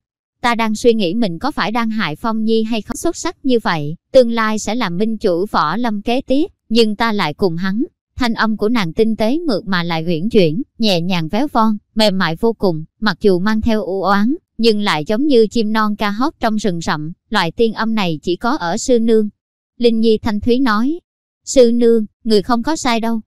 Ta đang suy nghĩ mình có phải đang hại Phong Nhi hay không xuất sắc như vậy, tương lai sẽ làm minh chủ võ lâm kế tiếp, nhưng ta lại cùng hắn. Thanh âm của nàng tinh tế mượt mà lại uyển chuyển, nhẹ nhàng véo von, mềm mại vô cùng, mặc dù mang theo u oán, nhưng lại giống như chim non ca hót trong rừng rậm, loại tiên âm này chỉ có ở sư nương. Linh Nhi thanh thúy nói, sư nương, người không có sai đâu.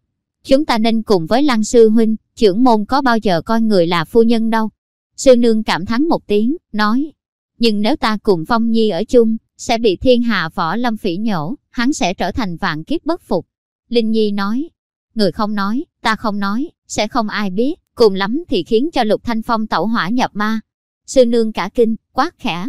Chúng ta nên cùng với lăng sư huynh, trưởng môn có bao giờ coi người là phu nhân đâu. Sư nương cảm thán một tiếng, nói, nhưng nếu ta cùng Phong Nhi ở chung, sẽ bị thiên hạ võ lâm phỉ nhổ, hắn sẽ trở thành vạn kiếp bất phục. Linh Nhi nói, người không nói, ta không nói, sẽ không ai biết, cùng lắm thì khiến cho Lục Thanh Phong tẩu hỏa nhập ma. Sư nương cả kinh, quát khẽ.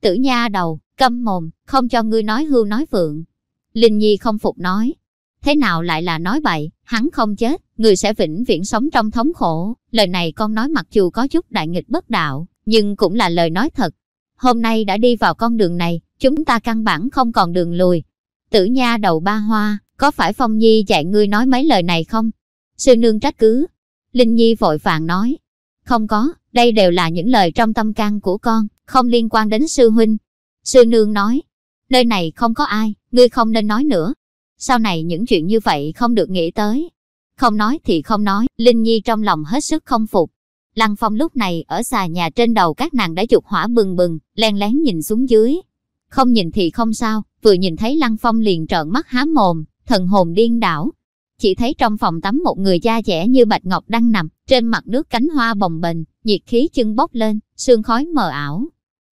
Tử nha đầu, câm mồm, không cho ngươi nói hưu nói vượng. Linh Nhi không phục nói. Thế nào lại là nói bậy, hắn không chết, người sẽ vĩnh viễn sống trong thống khổ. Lời này con nói mặc dù có chút đại nghịch bất đạo, nhưng cũng là lời nói thật. Hôm nay đã đi vào con đường này, chúng ta căn bản không còn đường lùi. Tử nha đầu ba hoa, có phải Phong Nhi dạy ngươi nói mấy lời này không? Sư nương trách cứ. Linh Nhi vội vàng nói. Không có, đây đều là những lời trong tâm can của con, không liên quan đến sư huynh. Sư nương nói. Nơi này không có ai, ngươi không nên nói nữa. Sau này những chuyện như vậy không được nghĩ tới. Không nói thì không nói, Linh Nhi trong lòng hết sức không phục. Lăng Phong lúc này ở xà nhà trên đầu các nàng đã chụp hỏa bừng bừng, len lén nhìn xuống dưới. Không nhìn thì không sao, vừa nhìn thấy Lăng Phong liền trợn mắt há mồm, thần hồn điên đảo. Chỉ thấy trong phòng tắm một người da dẻ như bạch ngọc đang nằm, trên mặt nước cánh hoa bồng bềnh, nhiệt khí chân bốc lên, sương khói mờ ảo.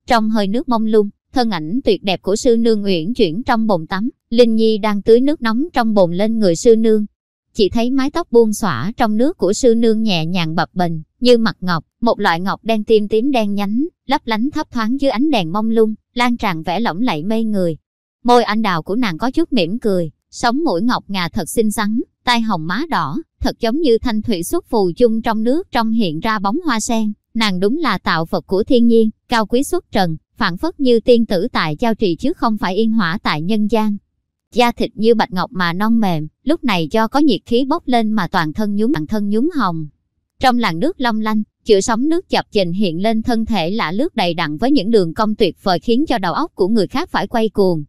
Trong hơi nước mông lung, thân ảnh tuyệt đẹp của sư nương uyển chuyển trong bồn tắm, Linh Nhi đang tưới nước nóng trong bồn lên người sư nương. Chỉ thấy mái tóc buông xõa trong nước của sư nương nhẹ nhàng bập bình, như mặt ngọc, một loại ngọc đen tim tím đen nhánh, lấp lánh thấp thoáng dưới ánh đèn mông lung, lan tràn vẻ lỏng lẫy mê người. Môi anh đào của nàng có chút mỉm cười, sống mũi ngọc ngà thật xinh xắn, tai hồng má đỏ, thật giống như thanh thủy xuất phù chung trong nước trong hiện ra bóng hoa sen. Nàng đúng là tạo vật của thiên nhiên, cao quý xuất trần, phản phất như tiên tử tại giao trì chứ không phải yên hỏa tại nhân gian. Da thịt như bạch ngọc mà non mềm, lúc này do có nhiệt khí bốc lên mà toàn thân nhúng toàn thân nhúng hồng. Trong làn nước long lanh, chữa sóng nước chập chình hiện lên thân thể lạ lướt đầy đặn với những đường cong tuyệt vời khiến cho đầu óc của người khác phải quay cuồng.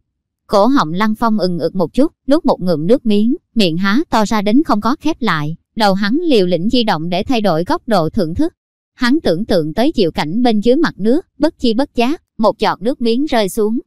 Cổ họng lăng phong ừng ực một chút, nuốt một ngụm nước miếng, miệng há to ra đến không có khép lại, đầu hắn liều lĩnh di động để thay đổi góc độ thưởng thức. Hắn tưởng tượng tới chịu cảnh bên dưới mặt nước, bất chi bất giác, một giọt nước miếng rơi xuống.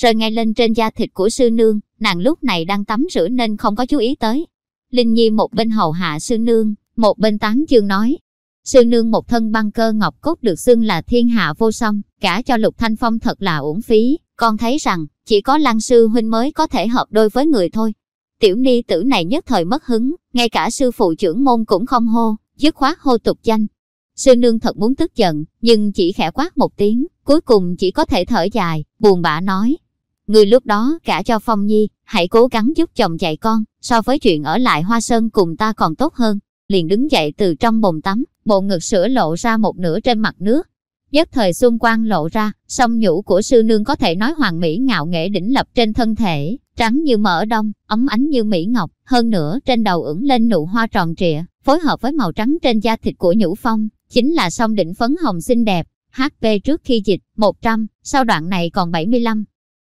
Rơi ngay lên trên da thịt của sư nương, nàng lúc này đang tắm rửa nên không có chú ý tới. Linh Nhi một bên hầu hạ sư nương, một bên tán chương nói. Sư nương một thân băng cơ ngọc cốt được xưng là thiên hạ vô song, cả cho lục thanh phong thật là uổng phí, con thấy rằng, chỉ có lăng sư huynh mới có thể hợp đôi với người thôi. Tiểu ni tử này nhất thời mất hứng, ngay cả sư phụ trưởng môn cũng không hô, dứt khoát hô tục danh. Sư nương thật muốn tức giận, nhưng chỉ khẽ quát một tiếng, cuối cùng chỉ có thể thở dài, buồn bã nói. Người lúc đó cả cho Phong Nhi, hãy cố gắng giúp chồng dạy con, so với chuyện ở lại Hoa Sơn cùng ta còn tốt hơn. Liền đứng dậy từ trong bồn tắm, bộ ngực sữa lộ ra một nửa trên mặt nước. Nhất thời xung quanh lộ ra, song nhũ của sư nương có thể nói hoàng mỹ ngạo nghệ đỉnh lập trên thân thể, trắng như mỡ đông, ấm ánh như mỹ ngọc, hơn nữa trên đầu ửng lên nụ hoa tròn trịa, phối hợp với màu trắng trên da thịt của nhũ phong, chính là song đỉnh phấn hồng xinh đẹp. HP trước khi dịch 100, sau đoạn này còn 75.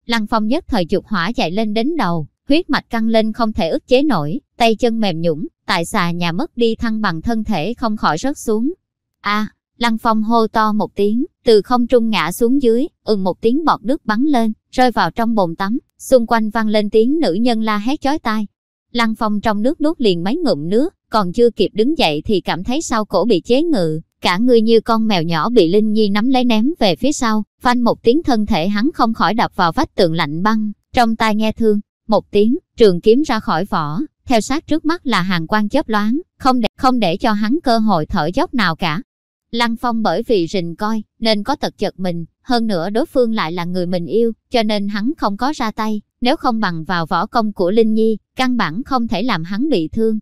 Lăng Phong nhất thời chụp hỏa chạy lên đến đầu, huyết mạch căng lên không thể ức chế nổi, tay chân mềm nhũng, tại xà nhà mất đi thăng bằng thân thể không khỏi rớt xuống. A, Lăng Phong hô to một tiếng, từ không trung ngã xuống dưới, ừng một tiếng bọt nước bắn lên, rơi vào trong bồn tắm, xung quanh vang lên tiếng nữ nhân la hét chói tai. Lăng Phong trong nước nuốt liền mấy ngụm nước, còn chưa kịp đứng dậy thì cảm thấy sau cổ bị chế ngự, cả người như con mèo nhỏ bị Linh Nhi nắm lấy ném về phía sau, phanh một tiếng thân thể hắn không khỏi đập vào vách tường lạnh băng, trong tai nghe thương, một tiếng, trường kiếm ra khỏi vỏ, theo sát trước mắt là hàng quan chớp loáng, không để, không để cho hắn cơ hội thở dốc nào cả. Lăng Phong bởi vì rình coi, nên có tật chật mình, hơn nữa đối phương lại là người mình yêu, cho nên hắn không có ra tay, nếu không bằng vào võ công của Linh Nhi, căn bản không thể làm hắn bị thương.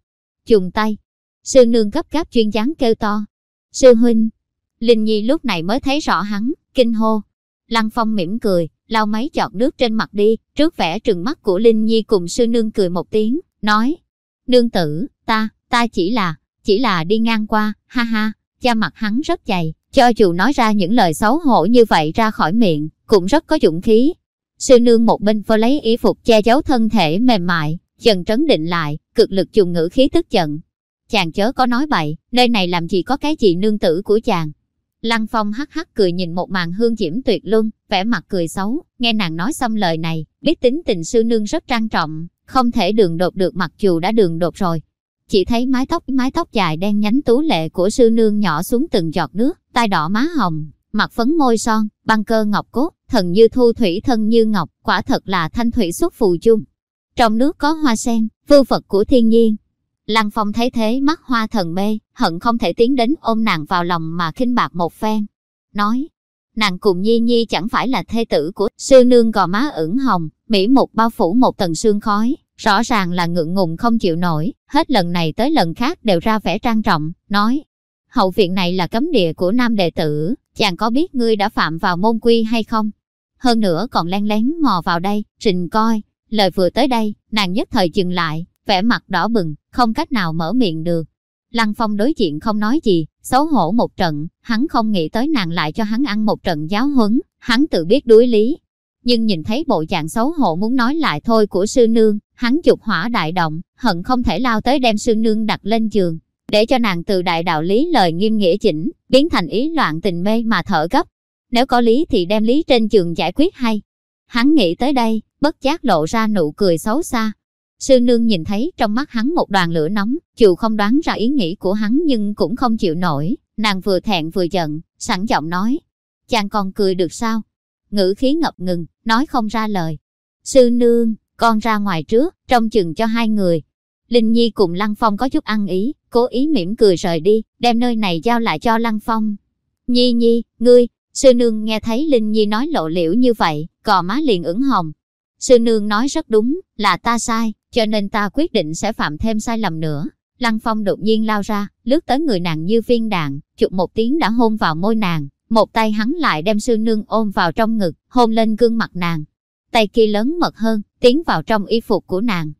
Chùng tay, sư nương gấp gáp chuyên dáng kêu to. Sư huynh, Linh Nhi lúc này mới thấy rõ hắn, kinh hô. Lăng Phong mỉm cười, lau mấy giọt nước trên mặt đi, trước vẻ trừng mắt của Linh Nhi cùng sư nương cười một tiếng, nói. Nương tử, ta, ta chỉ là, chỉ là đi ngang qua, ha ha, cha mặt hắn rất dày, cho dù nói ra những lời xấu hổ như vậy ra khỏi miệng, cũng rất có dũng khí. Sư nương một bên vơ lấy y phục che giấu thân thể mềm mại, dần trấn định lại, cực lực dùng ngữ khí tức giận. Chàng chớ có nói bậy, nơi này làm gì có cái gì nương tử của chàng. Lăng Phong hắc hắc cười nhìn một màn hương diễm tuyệt luân, vẻ mặt cười xấu, nghe nàng nói xong lời này, biết tính tình sư nương rất trang trọng, không thể đường đột được mặc dù đã đường đột rồi, chỉ thấy mái tóc mái tóc dài đen nhánh tú lệ của sư nương nhỏ xuống từng giọt nước, tai đỏ má hồng, mặt phấn môi son, băng cơ ngọc cốt, thần như thu thủy thân như ngọc, quả thật là thanh thủy xuất phù chung. Trong nước có hoa sen, vưu vật của thiên nhiên. Lăng Phong thấy thế mắt hoa thần mê, hận không thể tiến đến ôm nàng vào lòng mà khinh bạc một phen. Nói, nàng cùng Nhi Nhi chẳng phải là thê tử của sư nương gò má ửng hồng, mỹ mục bao phủ một tầng sương khói, Rõ ràng là ngượng ngùng không chịu nổi, hết lần này tới lần khác đều ra vẻ trang trọng, nói. Hậu viện này là cấm địa của nam đệ tử, chàng có biết ngươi đã phạm vào môn quy hay không? Hơn nữa còn len lén mò vào đây, trình coi, lời vừa tới đây, nàng nhất thời dừng lại, vẻ mặt đỏ bừng, không cách nào mở miệng được. Lăng Phong đối diện không nói gì, xấu hổ một trận, hắn không nghĩ tới nàng lại cho hắn ăn một trận giáo huấn, hắn tự biết đuối lý, nhưng nhìn thấy bộ dạng xấu hổ muốn nói lại thôi của sư nương, hắn dục hỏa đại động, hận không thể lao tới đem sư nương đặt lên giường, để cho nàng từ đại đạo lý lời nghiêm nghĩa chỉnh, biến thành ý loạn tình mê mà thở gấp. Nếu có lý thì đem lý trên giường giải quyết hay. Hắn nghĩ tới đây, bất giác lộ ra nụ cười xấu xa. Sư nương nhìn thấy trong mắt hắn một đoàn lửa nóng, dù không đoán ra ý nghĩ của hắn nhưng cũng không chịu nổi, nàng vừa thẹn vừa giận, sẵn giọng nói. Chàng còn cười được sao? ngữ khí ngập ngừng, nói không ra lời. Sư nương, con ra ngoài trước, trông chừng cho hai người. Linh Nhi cùng Lăng Phong có chút ăn ý, cố ý mỉm cười rời đi, đem nơi này giao lại cho Lăng Phong. Nhi Nhi, ngươi, sư nương nghe thấy Linh Nhi nói lộ liễu như vậy, cò má liền ửng hồng. Sư nương nói rất đúng, là ta sai, cho nên ta quyết định sẽ phạm thêm sai lầm nữa. Lăng Phong đột nhiên lao ra, lướt tới người nàng như viên đạn, chụp một tiếng đã hôn vào môi nàng, một tay hắn lại đem sư nương ôm vào trong ngực, hôn lên gương mặt nàng. Tay kia lớn mật hơn, tiến vào trong y phục của nàng.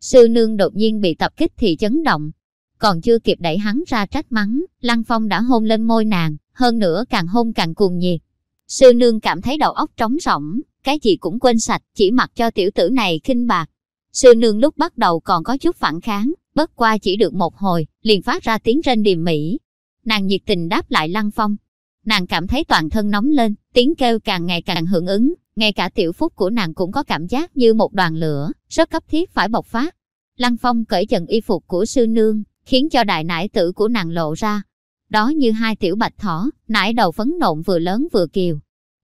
Sư nương đột nhiên bị tập kích thì chấn động. Còn chưa kịp đẩy hắn ra trách mắng, Lăng Phong đã hôn lên môi nàng, hơn nữa càng hôn càng cuồng nhiệt. Sư nương cảm thấy đầu óc trống rỗng, cái gì cũng quên sạch, chỉ mặc cho tiểu tử này khinh bạc. Sư nương lúc bắt đầu còn có chút phản kháng, bất qua chỉ được một hồi, liền phát ra tiếng rên điềm mỹ. Nàng nhiệt tình đáp lại Lăng Phong. Nàng cảm thấy toàn thân nóng lên, tiếng kêu càng ngày càng hưởng ứng, ngay cả tiểu phúc của nàng cũng có cảm giác như một đoàn lửa, rất cấp thiết phải bộc phát. Lăng Phong cởi dần y phục của sư nương, khiến cho đại nải tử của nàng lộ ra. Đó như hai tiểu bạch thỏ, nải đầu phấn nộn vừa lớn vừa kiều.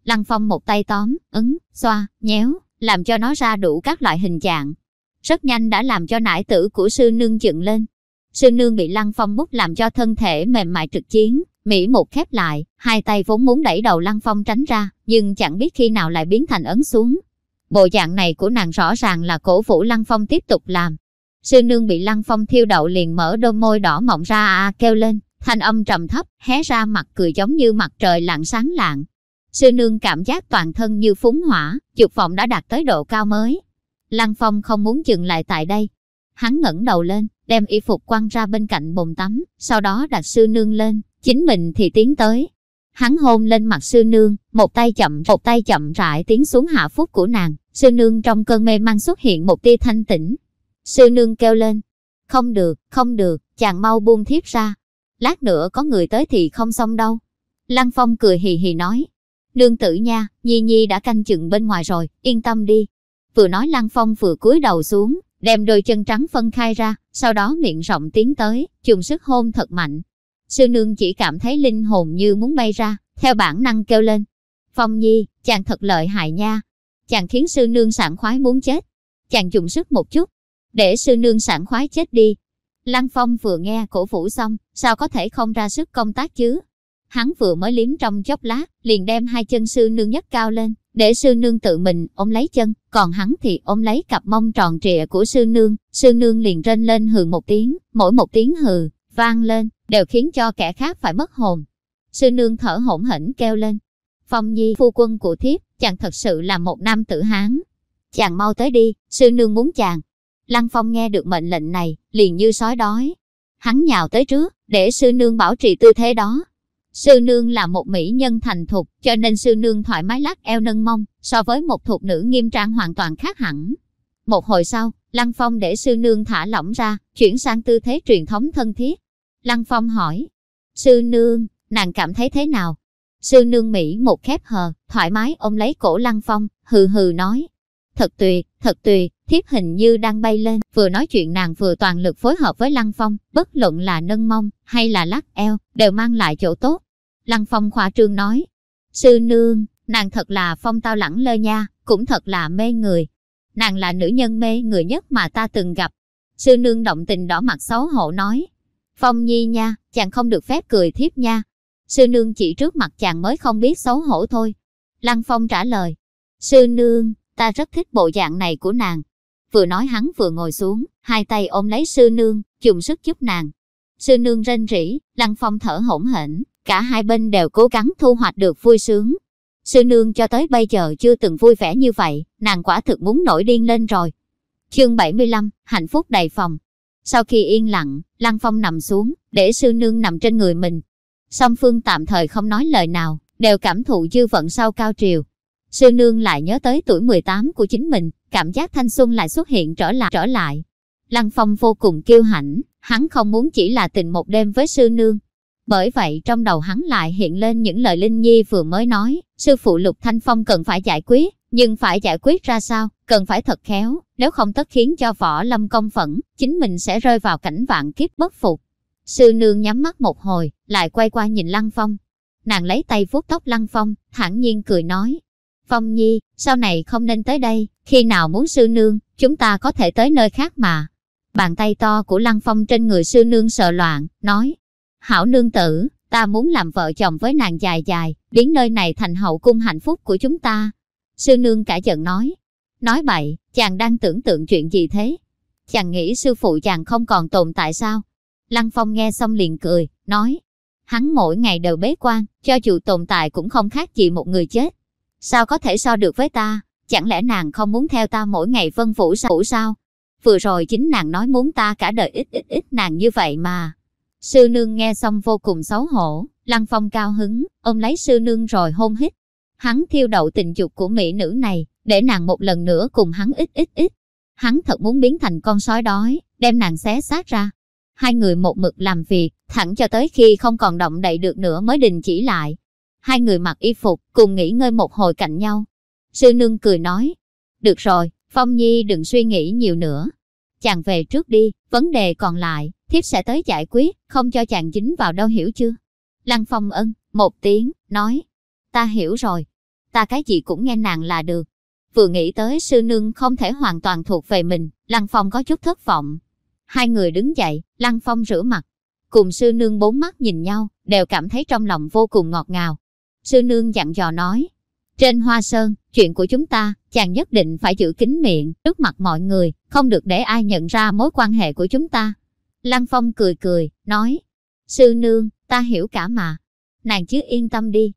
Lăng Phong một tay tóm, ấn, xoa, nhéo, làm cho nó ra đủ các loại hình dạng. Rất nhanh đã làm cho nải tử của sư nương dựng lên. Sư nương bị Lăng Phong bút làm cho thân thể mềm mại trực chiến, Mỹ một khép lại, hai tay vốn muốn đẩy đầu Lăng Phong tránh ra, nhưng chẳng biết khi nào lại biến thành ấn xuống. Bộ dạng này của nàng rõ ràng là cổ vũ Lăng Phong tiếp tục làm. Sư nương bị Lăng Phong thiêu đậu liền mở đôi môi đỏ mọng ra a kêu lên, thanh âm trầm thấp, hé ra mặt cười giống như mặt trời lặng sáng lạng. Sư nương cảm giác toàn thân như phúng hỏa, dục vọng đã đạt tới độ cao mới. Lăng Phong không muốn dừng lại tại đây. Hắn ngẩng đầu lên, đem y phục quăng ra bên cạnh bồn tắm, sau đó đặt sư nương lên, chính mình thì tiến tới. Hắn hôn lên mặt sư nương, một tay chậm, một tay chậm rãi tiến xuống hạ phúc của nàng. Sư nương trong cơn mê mang xuất hiện một tia thanh tĩnh. Sư nương kêu lên, không được, không được, chàng mau buông thiếp ra. Lát nữa có người tới thì không xong đâu. Lăng Phong cười hì hì nói, nương tử nha, Nhi Nhi đã canh chừng bên ngoài rồi, yên tâm đi. Vừa nói Lăng Phong vừa cúi đầu xuống, đem đôi chân trắng phân khai ra, sau đó miệng rộng tiến tới, dùng sức hôn thật mạnh. Sư nương chỉ cảm thấy linh hồn như muốn bay ra, theo bản năng kêu lên. Phong Nhi, chàng thật lợi hại nha. Chàng khiến sư nương sảng khoái muốn chết. Chàng dùng sức một chút, để sư nương sảng khoái chết đi. Lăng Phong vừa nghe cổ vũ xong, sao có thể không ra sức công tác chứ? Hắn vừa mới liếm trong chốc lát, liền đem hai chân sư nương nhất cao lên, để sư nương tự mình ôm lấy chân, còn hắn thì ôm lấy cặp mông tròn trịa của sư nương, sư nương liền rên lên hừ một tiếng, mỗi một tiếng hừ, vang lên, đều khiến cho kẻ khác phải mất hồn. Sư nương thở hổn hển kêu lên. Phong nhi phu quân của thiếp, chàng thật sự là một nam tử hán. Chàng mau tới đi, sư nương muốn chàng. Lăng Phong nghe được mệnh lệnh này, liền như sói đói. Hắn nhào tới trước, để sư nương bảo trì tư thế đó, Sư nương là một mỹ nhân thành thục, cho nên sư nương thoải mái lắc eo nâng mông, so với một thuộc nữ nghiêm trang hoàn toàn khác hẳn. Một hồi sau, Lăng Phong để sư nương thả lỏng ra, chuyển sang tư thế truyền thống thân thiết. Lăng Phong hỏi, sư nương, nàng cảm thấy thế nào? Sư nương Mỹ một khép hờ, thoải mái ôm lấy cổ Lăng Phong, hừ hừ nói. Thật tuyệt, thật tuyệt, thiếp hình như đang bay lên, vừa nói chuyện nàng vừa toàn lực phối hợp với Lăng Phong, bất luận là nâng mông, hay là lắc eo, đều mang lại chỗ tốt. Lăng Phong khoa trương nói, sư nương, nàng thật là phong tao lẳng lơ nha, cũng thật là mê người. Nàng là nữ nhân mê người nhất mà ta từng gặp. Sư nương động tình đỏ mặt xấu hổ nói, Phong nhi nha, chàng không được phép cười thiếp nha. Sư nương chỉ trước mặt chàng mới không biết xấu hổ thôi. Lăng Phong trả lời, sư nương, ta rất thích bộ dạng này của nàng. Vừa nói hắn vừa ngồi xuống, hai tay ôm lấy sư nương, dùng sức giúp nàng. Sư nương rên rỉ, Lăng Phong thở hổn hển, cả hai bên đều cố gắng thu hoạch được vui sướng. Sư nương cho tới bây giờ chưa từng vui vẻ như vậy, nàng quả thực muốn nổi điên lên rồi. Chương 75, hạnh phúc đầy phòng. Sau khi yên lặng, Lăng Phong nằm xuống, để sư nương nằm trên người mình. Song phương tạm thời không nói lời nào, đều cảm thụ dư vận sau cao triều. Sư nương lại nhớ tới tuổi 18 của chính mình, cảm giác thanh xuân lại xuất hiện trở lại trở lại. Lăng Phong vô cùng kiêu hãnh, hắn không muốn chỉ là tình một đêm với sư nương. Bởi vậy trong đầu hắn lại hiện lên những lời Linh Nhi vừa mới nói, sư phụ Lục Thanh Phong cần phải giải quyết, nhưng phải giải quyết ra sao, cần phải thật khéo, nếu không tất khiến cho võ lâm công phẫn, chính mình sẽ rơi vào cảnh vạn kiếp bất phục. Sư nương nhắm mắt một hồi, lại quay qua nhìn Lăng Phong. Nàng lấy tay vuốt tóc Lăng Phong, thản nhiên cười nói, Phong Nhi, sau này không nên tới đây, khi nào muốn sư nương, chúng ta có thể tới nơi khác mà. Bàn tay to của Lăng Phong trên người sư nương sợ loạn, nói, hảo nương tử, ta muốn làm vợ chồng với nàng dài dài, biến nơi này thành hậu cung hạnh phúc của chúng ta. Sư nương cả giận nói, nói bậy, chàng đang tưởng tượng chuyện gì thế? Chàng nghĩ sư phụ chàng không còn tồn tại sao? Lăng Phong nghe xong liền cười, nói, hắn mỗi ngày đều bế quan, cho dù tồn tại cũng không khác gì một người chết. Sao có thể so được với ta? Chẳng lẽ nàng không muốn theo ta mỗi ngày vân phủ sao? sao? Vừa rồi chính nàng nói muốn ta cả đời ít ít ít nàng như vậy mà. Sư nương nghe xong vô cùng xấu hổ, Lăng Phong cao hứng, ôm lấy sư nương rồi hôn hít. Hắn thiêu đậu tình dục của mỹ nữ này, để nàng một lần nữa cùng hắn ít ít ít. Hắn thật muốn biến thành con sói đói, đem nàng xé xác ra. Hai người một mực làm việc, thẳng cho tới khi không còn động đậy được nữa mới đình chỉ lại. Hai người mặc y phục, cùng nghỉ ngơi một hồi cạnh nhau. Sư nương cười nói, được rồi, Phong Nhi đừng suy nghĩ nhiều nữa. Chàng về trước đi, vấn đề còn lại, thiếp sẽ tới giải quyết, không cho chàng dính vào đâu hiểu chưa? Lăng Phong ân, một tiếng, nói, ta hiểu rồi, ta cái gì cũng nghe nàng là được. Vừa nghĩ tới sư nương không thể hoàn toàn thuộc về mình, Lăng Phong có chút thất vọng. Hai người đứng dậy, Lăng Phong rửa mặt. Cùng sư nương bốn mắt nhìn nhau, đều cảm thấy trong lòng vô cùng ngọt ngào. Sư nương dặn dò nói, trên hoa sơn, chuyện của chúng ta, chàng nhất định phải giữ kín miệng, trước mặt mọi người, không được để ai nhận ra mối quan hệ của chúng ta. Lăng Phong cười cười, nói, sư nương, ta hiểu cả mà. Nàng chứ yên tâm đi.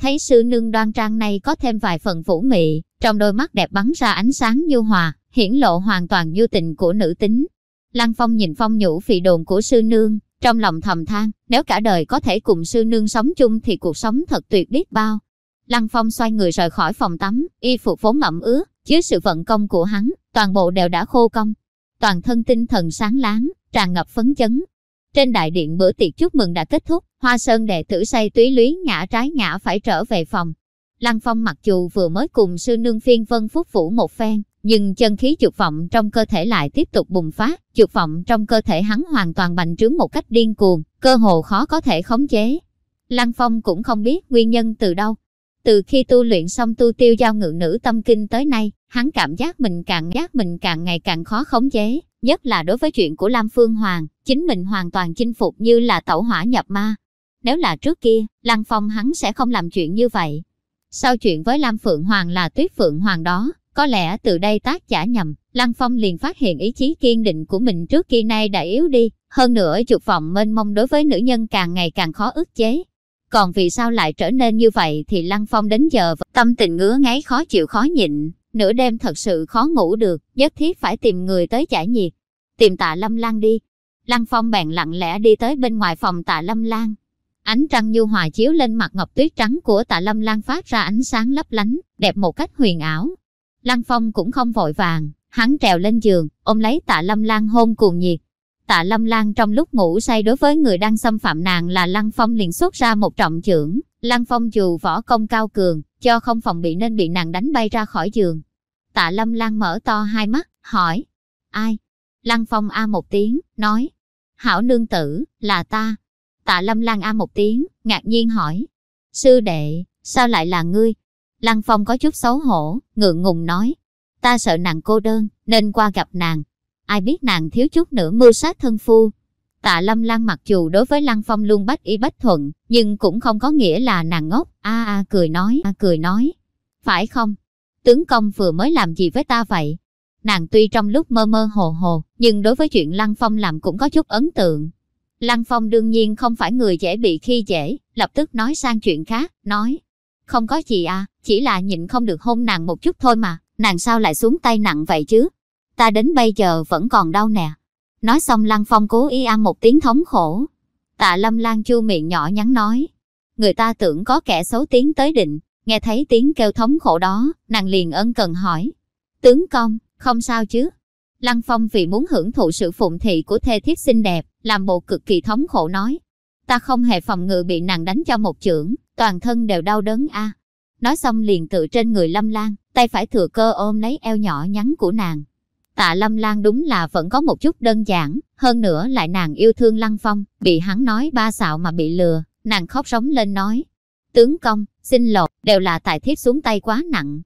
Thấy sư nương đoan trang này có thêm vài phần vũ mị, trong đôi mắt đẹp bắn ra ánh sáng nhu hòa, hiển lộ hoàn toàn du tình của nữ tính. Lăng Phong nhìn phong nhũ phì đồn của sư nương, trong lòng thầm than, nếu cả đời có thể cùng sư nương sống chung thì cuộc sống thật tuyệt biết bao. Lăng Phong xoay người rời khỏi phòng tắm, y phục vốn ẩm ướt, dưới sự vận công của hắn, toàn bộ đều đã khô công. Toàn thân tinh thần sáng láng, tràn ngập phấn chấn. Trên đại điện bữa tiệc chúc mừng đã kết thúc, Hoa Sơn đệ tử say túy lúy ngã trái ngã phải trở về phòng. Lăng Phong mặc dù vừa mới cùng sư nương phiên vân phúc phủ một phen, nhưng chân khí dục vọng trong cơ thể lại tiếp tục bùng phát, dục vọng trong cơ thể hắn hoàn toàn bành trướng một cách điên cuồng, cơ hồ khó có thể khống chế. Lăng Phong cũng không biết nguyên nhân từ đâu, từ khi tu luyện xong tu tiêu giao ngự nữ tâm kinh tới nay, hắn cảm giác mình càng giác mình càng ngày càng khó khống chế, nhất là đối với chuyện của Lam Phương Hoàng, chính mình hoàn toàn chinh phục như là tẩu hỏa nhập ma. Nếu là trước kia, Lăng Phong hắn sẽ không làm chuyện như vậy. Sau chuyện với Lam Phượng Hoàng là Tuyết Phượng Hoàng đó, có lẽ từ đây tác giả nhầm, Lăng Phong liền phát hiện ý chí kiên định của mình trước kia nay đã yếu đi, hơn nữa dục vọng mênh mông đối với nữ nhân càng ngày càng khó ức chế, còn vì sao lại trở nên như vậy thì Lăng Phong đến giờ tâm tình ngứa ngáy khó chịu khó nhịn, nửa đêm thật sự khó ngủ được, nhất thiết phải tìm người tới giải nhiệt. Tìm tạ Lâm Lan đi. Lăng Phong bèn lặng lẽ đi tới bên ngoài phòng tạ Lâm Lan. Ánh trăng nhu hòa chiếu lên mặt ngọc tuyết trắng của tạ Lâm Lan phát ra ánh sáng lấp lánh, đẹp một cách huyền ảo. Lăng Phong cũng không vội vàng, hắn trèo lên giường, ôm lấy tạ Lâm Lan hôn cuồng nhiệt, Tạ Lâm Lan trong lúc ngủ say đối với người đang xâm phạm nàng là Lăng Phong liền xuất ra một trọng trưởng. Lăng Phong dù võ công cao cường, cho không phòng bị nên bị nàng đánh bay ra khỏi giường. Tạ Lâm Lan mở to hai mắt, hỏi. Ai? Lăng Phong a một tiếng, nói. Hảo nương tử, là ta. Tạ Lâm Lan a một tiếng, ngạc nhiên hỏi. Sư đệ, sao lại là ngươi? Lăng Phong có chút xấu hổ, ngượng ngùng nói. Ta sợ nàng cô đơn, nên qua gặp nàng, ai biết nàng thiếu chút nữa mưu sát thân phu. Tạ Lâm Lan mặc dù đối với Lăng Phong luôn bách y bách thuận, nhưng cũng không có nghĩa là nàng ngốc, a a cười nói, a cười nói. Phải không? Tướng công vừa mới làm gì với ta vậy? Nàng tuy trong lúc mơ mơ hồ hồ, nhưng đối với chuyện Lăng Phong làm cũng có chút ấn tượng. Lăng Phong đương nhiên không phải người dễ bị khi dễ, lập tức nói sang chuyện khác, nói. Không có gì à, chỉ là nhịn không được hôn nàng một chút thôi mà, nàng sao lại xuống tay nặng vậy chứ? ta đến bây giờ vẫn còn đau nè. Nói xong Lăng Phong cố ý ăn một tiếng thống khổ. Tạ Lâm Lan chu miệng nhỏ nhắn nói. Người ta tưởng có kẻ xấu tiếng tới định, nghe thấy tiếng kêu thống khổ đó, nàng liền ân cần hỏi. Tướng công, không sao chứ? Lăng Phong vì muốn hưởng thụ sự phụng thị của thê thiết xinh đẹp, làm bộ cực kỳ thống khổ nói. Ta không hề phòng ngự bị nàng đánh cho một chưởng, toàn thân đều đau đớn a. Nói xong liền tự trên người Lâm Lan, tay phải thừa cơ ôm lấy eo nhỏ nhắn của nàng, Tạ Lâm Lan đúng là vẫn có một chút đơn giản, hơn nữa lại nàng yêu thương Lăng Phong, bị hắn nói ba xạo mà bị lừa, nàng khóc sống lên nói. Tướng công, xin lỗi, đều là tại thiếp xuống tay quá nặng.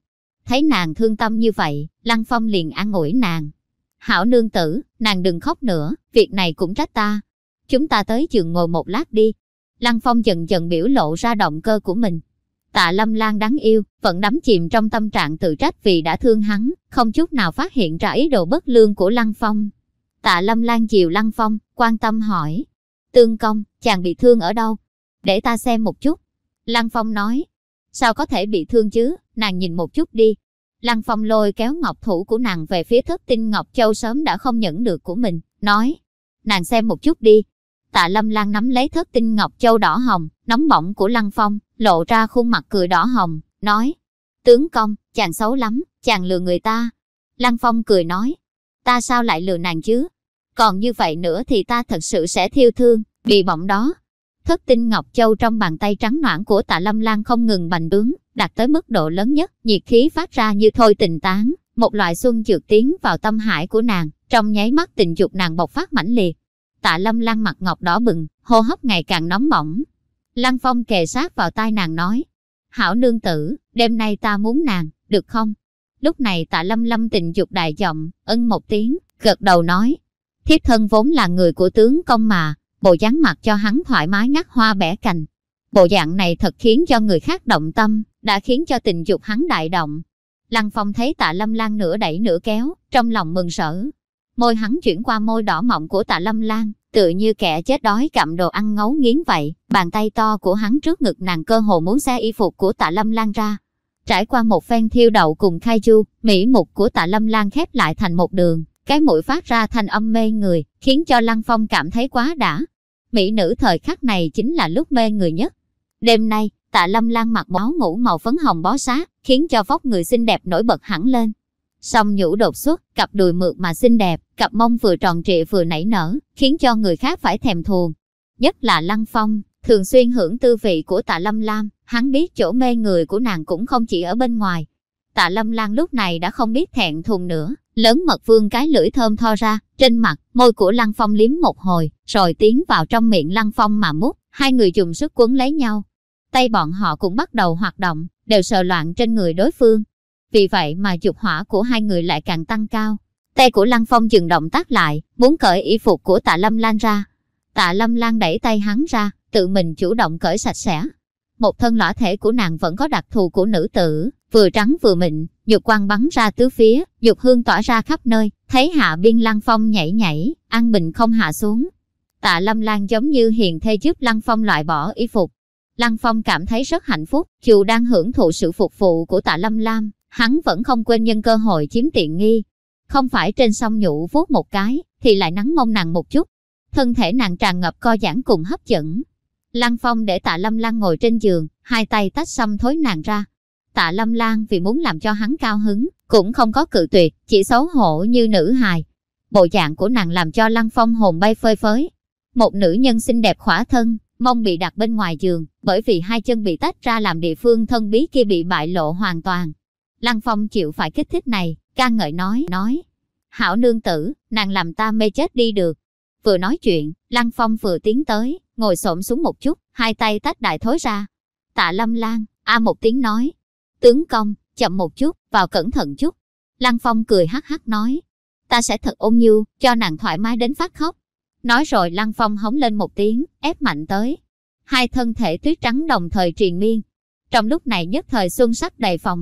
Thấy nàng thương tâm như vậy, Lăng Phong liền an ủi nàng. Hảo nương tử, nàng đừng khóc nữa, việc này cũng trách ta. Chúng ta tới giường ngồi một lát đi. Lăng Phong dần dần biểu lộ ra động cơ của mình. Tạ Lâm Lan đáng yêu, vẫn đắm chìm trong tâm trạng tự trách vì đã thương hắn, không chút nào phát hiện ra ý đồ bất lương của Lăng Phong. Tạ Lâm Lan chiều Lăng Phong, quan tâm hỏi. Tương công, chàng bị thương ở đâu? Để ta xem một chút. Lăng Phong nói. Sao có thể bị thương chứ, nàng nhìn một chút đi. Lăng Phong lôi kéo ngọc thủ của nàng về phía thất tinh Ngọc Châu sớm đã không nhẫn được của mình, nói. Nàng xem một chút đi. Tạ Lâm Lan nắm lấy thất tinh Ngọc Châu đỏ hồng, nóng bỏng của Lăng Phong, lộ ra khuôn mặt cười đỏ hồng, nói. Tướng công, chàng xấu lắm, chàng lừa người ta. Lăng Phong cười nói. Ta sao lại lừa nàng chứ? Còn như vậy nữa thì ta thật sự sẽ thiêu thương, bị bỏng đó. Thất tinh Ngọc Châu trong bàn tay trắng noãn của tạ Lâm Lan không ngừng bành trướng, đạt tới mức độ lớn nhất, nhiệt khí phát ra như thôi tình tán, một loại xuân trượt tiến vào tâm hải của nàng, trong nháy mắt tình dục nàng bộc phát mãnh liệt. Tạ Lâm Lan mặt ngọc đỏ bừng, hô hấp ngày càng nóng bỏng. Lăng Phong kề sát vào tai nàng nói, Hảo nương tử, đêm nay ta muốn nàng, được không? Lúc này tạ Lâm Lâm tình dục đại giọng, ân một tiếng, gật đầu nói, Thiếp thân vốn là người của tướng công mà, bộ dáng mặt cho hắn thoải mái ngắt hoa bẻ cành. Bộ dạng này thật khiến cho người khác động tâm, đã khiến cho tình dục hắn đại động. Lăng Phong thấy tạ Lâm Lan nửa đẩy nửa kéo, trong lòng mừng sở. Môi hắn chuyển qua môi đỏ mọng của tạ Lâm Lan, tự như kẻ chết đói cặm đồ ăn ngấu nghiến vậy. Bàn tay to của hắn trước ngực nàng cơ hồ muốn xe y phục của tạ Lâm Lan ra. Trải qua một phen thiêu đậu cùng khai chu, mỹ mục của tạ Lâm Lan khép lại thành một đường. Cái mũi phát ra thanh âm mê người, khiến cho Lăng Phong cảm thấy quá đã. Mỹ nữ thời khắc này chính là lúc mê người nhất. Đêm nay, tạ lâm lan mặc áo ngủ màu phấn hồng bó sát, khiến cho vóc người xinh đẹp nổi bật hẳn lên. Song nhũ đột xuất, cặp đùi mượt mà xinh đẹp, cặp mông vừa tròn trịa vừa nảy nở, khiến cho người khác phải thèm thuồng. Nhất là Lăng Phong, thường xuyên hưởng tư vị của tạ lâm lam, hắn biết chỗ mê người của nàng cũng không chỉ ở bên ngoài. Tạ lâm lan lúc này đã không biết thẹn thùng nữa, Lớn mật vương cái lưỡi thơm tho ra, trên mặt, môi của Lăng Phong liếm một hồi, rồi tiến vào trong miệng Lăng Phong mà mút, hai người dùng sức quấn lấy nhau. Tay bọn họ cũng bắt đầu hoạt động, đều sờ loạn trên người đối phương. Vì vậy mà dục hỏa của hai người lại càng tăng cao. Tay của Lăng Phong dừng động tác lại, muốn cởi y phục của tạ Lâm Lan ra. Tạ Lâm Lan đẩy tay hắn ra, tự mình chủ động cởi sạch sẽ. Một thân lõa thể của nàng vẫn có đặc thù của nữ tử, vừa trắng vừa mịn, dục quang bắn ra tứ phía, dục hương tỏa ra khắp nơi, thấy hạ biên lăng phong nhảy nhảy, an bình không hạ xuống. Tạ lâm lan giống như hiền thê giúp lăng phong loại bỏ y phục. Lăng phong cảm thấy rất hạnh phúc, dù đang hưởng thụ sự phục vụ của tạ lâm lam, hắn vẫn không quên nhân cơ hội chiếm tiện nghi. Không phải trên sông nhũ vuốt một cái, thì lại nắng mông nàng một chút. Thân thể nàng tràn ngập co giãn cùng hấp dẫn. Lăng phong để tạ lâm lan ngồi trên giường, hai tay tách xăm thối nàng ra, Tạ Lâm Lan vì muốn làm cho hắn cao hứng, cũng không có cự tuyệt, chỉ xấu hổ như nữ hài. Bộ dạng của nàng làm cho Lăng Phong hồn bay phơi phới. Một nữ nhân xinh đẹp khỏa thân, mông bị đặt bên ngoài giường, bởi vì hai chân bị tách ra làm địa phương thân bí kia bị bại lộ hoàn toàn. Lăng Phong chịu phải kích thích này, ca ngợi nói, nói. Hảo nương tử, nàng làm ta mê chết đi được. Vừa nói chuyện, Lăng Phong vừa tiến tới, ngồi xổm xuống một chút, hai tay tách đại thối ra. Tạ Lâm Lan, a một tiếng nói, Tướng công, chậm một chút, vào cẩn thận chút. Lăng Phong cười hắc hắc nói, ta sẽ thật ôn nhu, cho nàng thoải mái đến phát khóc. Nói rồi Lăng Phong hống lên một tiếng, ép mạnh tới. Hai thân thể tuyết trắng đồng thời triền miên. Trong lúc này nhất thời xuân sắc đầy phòng,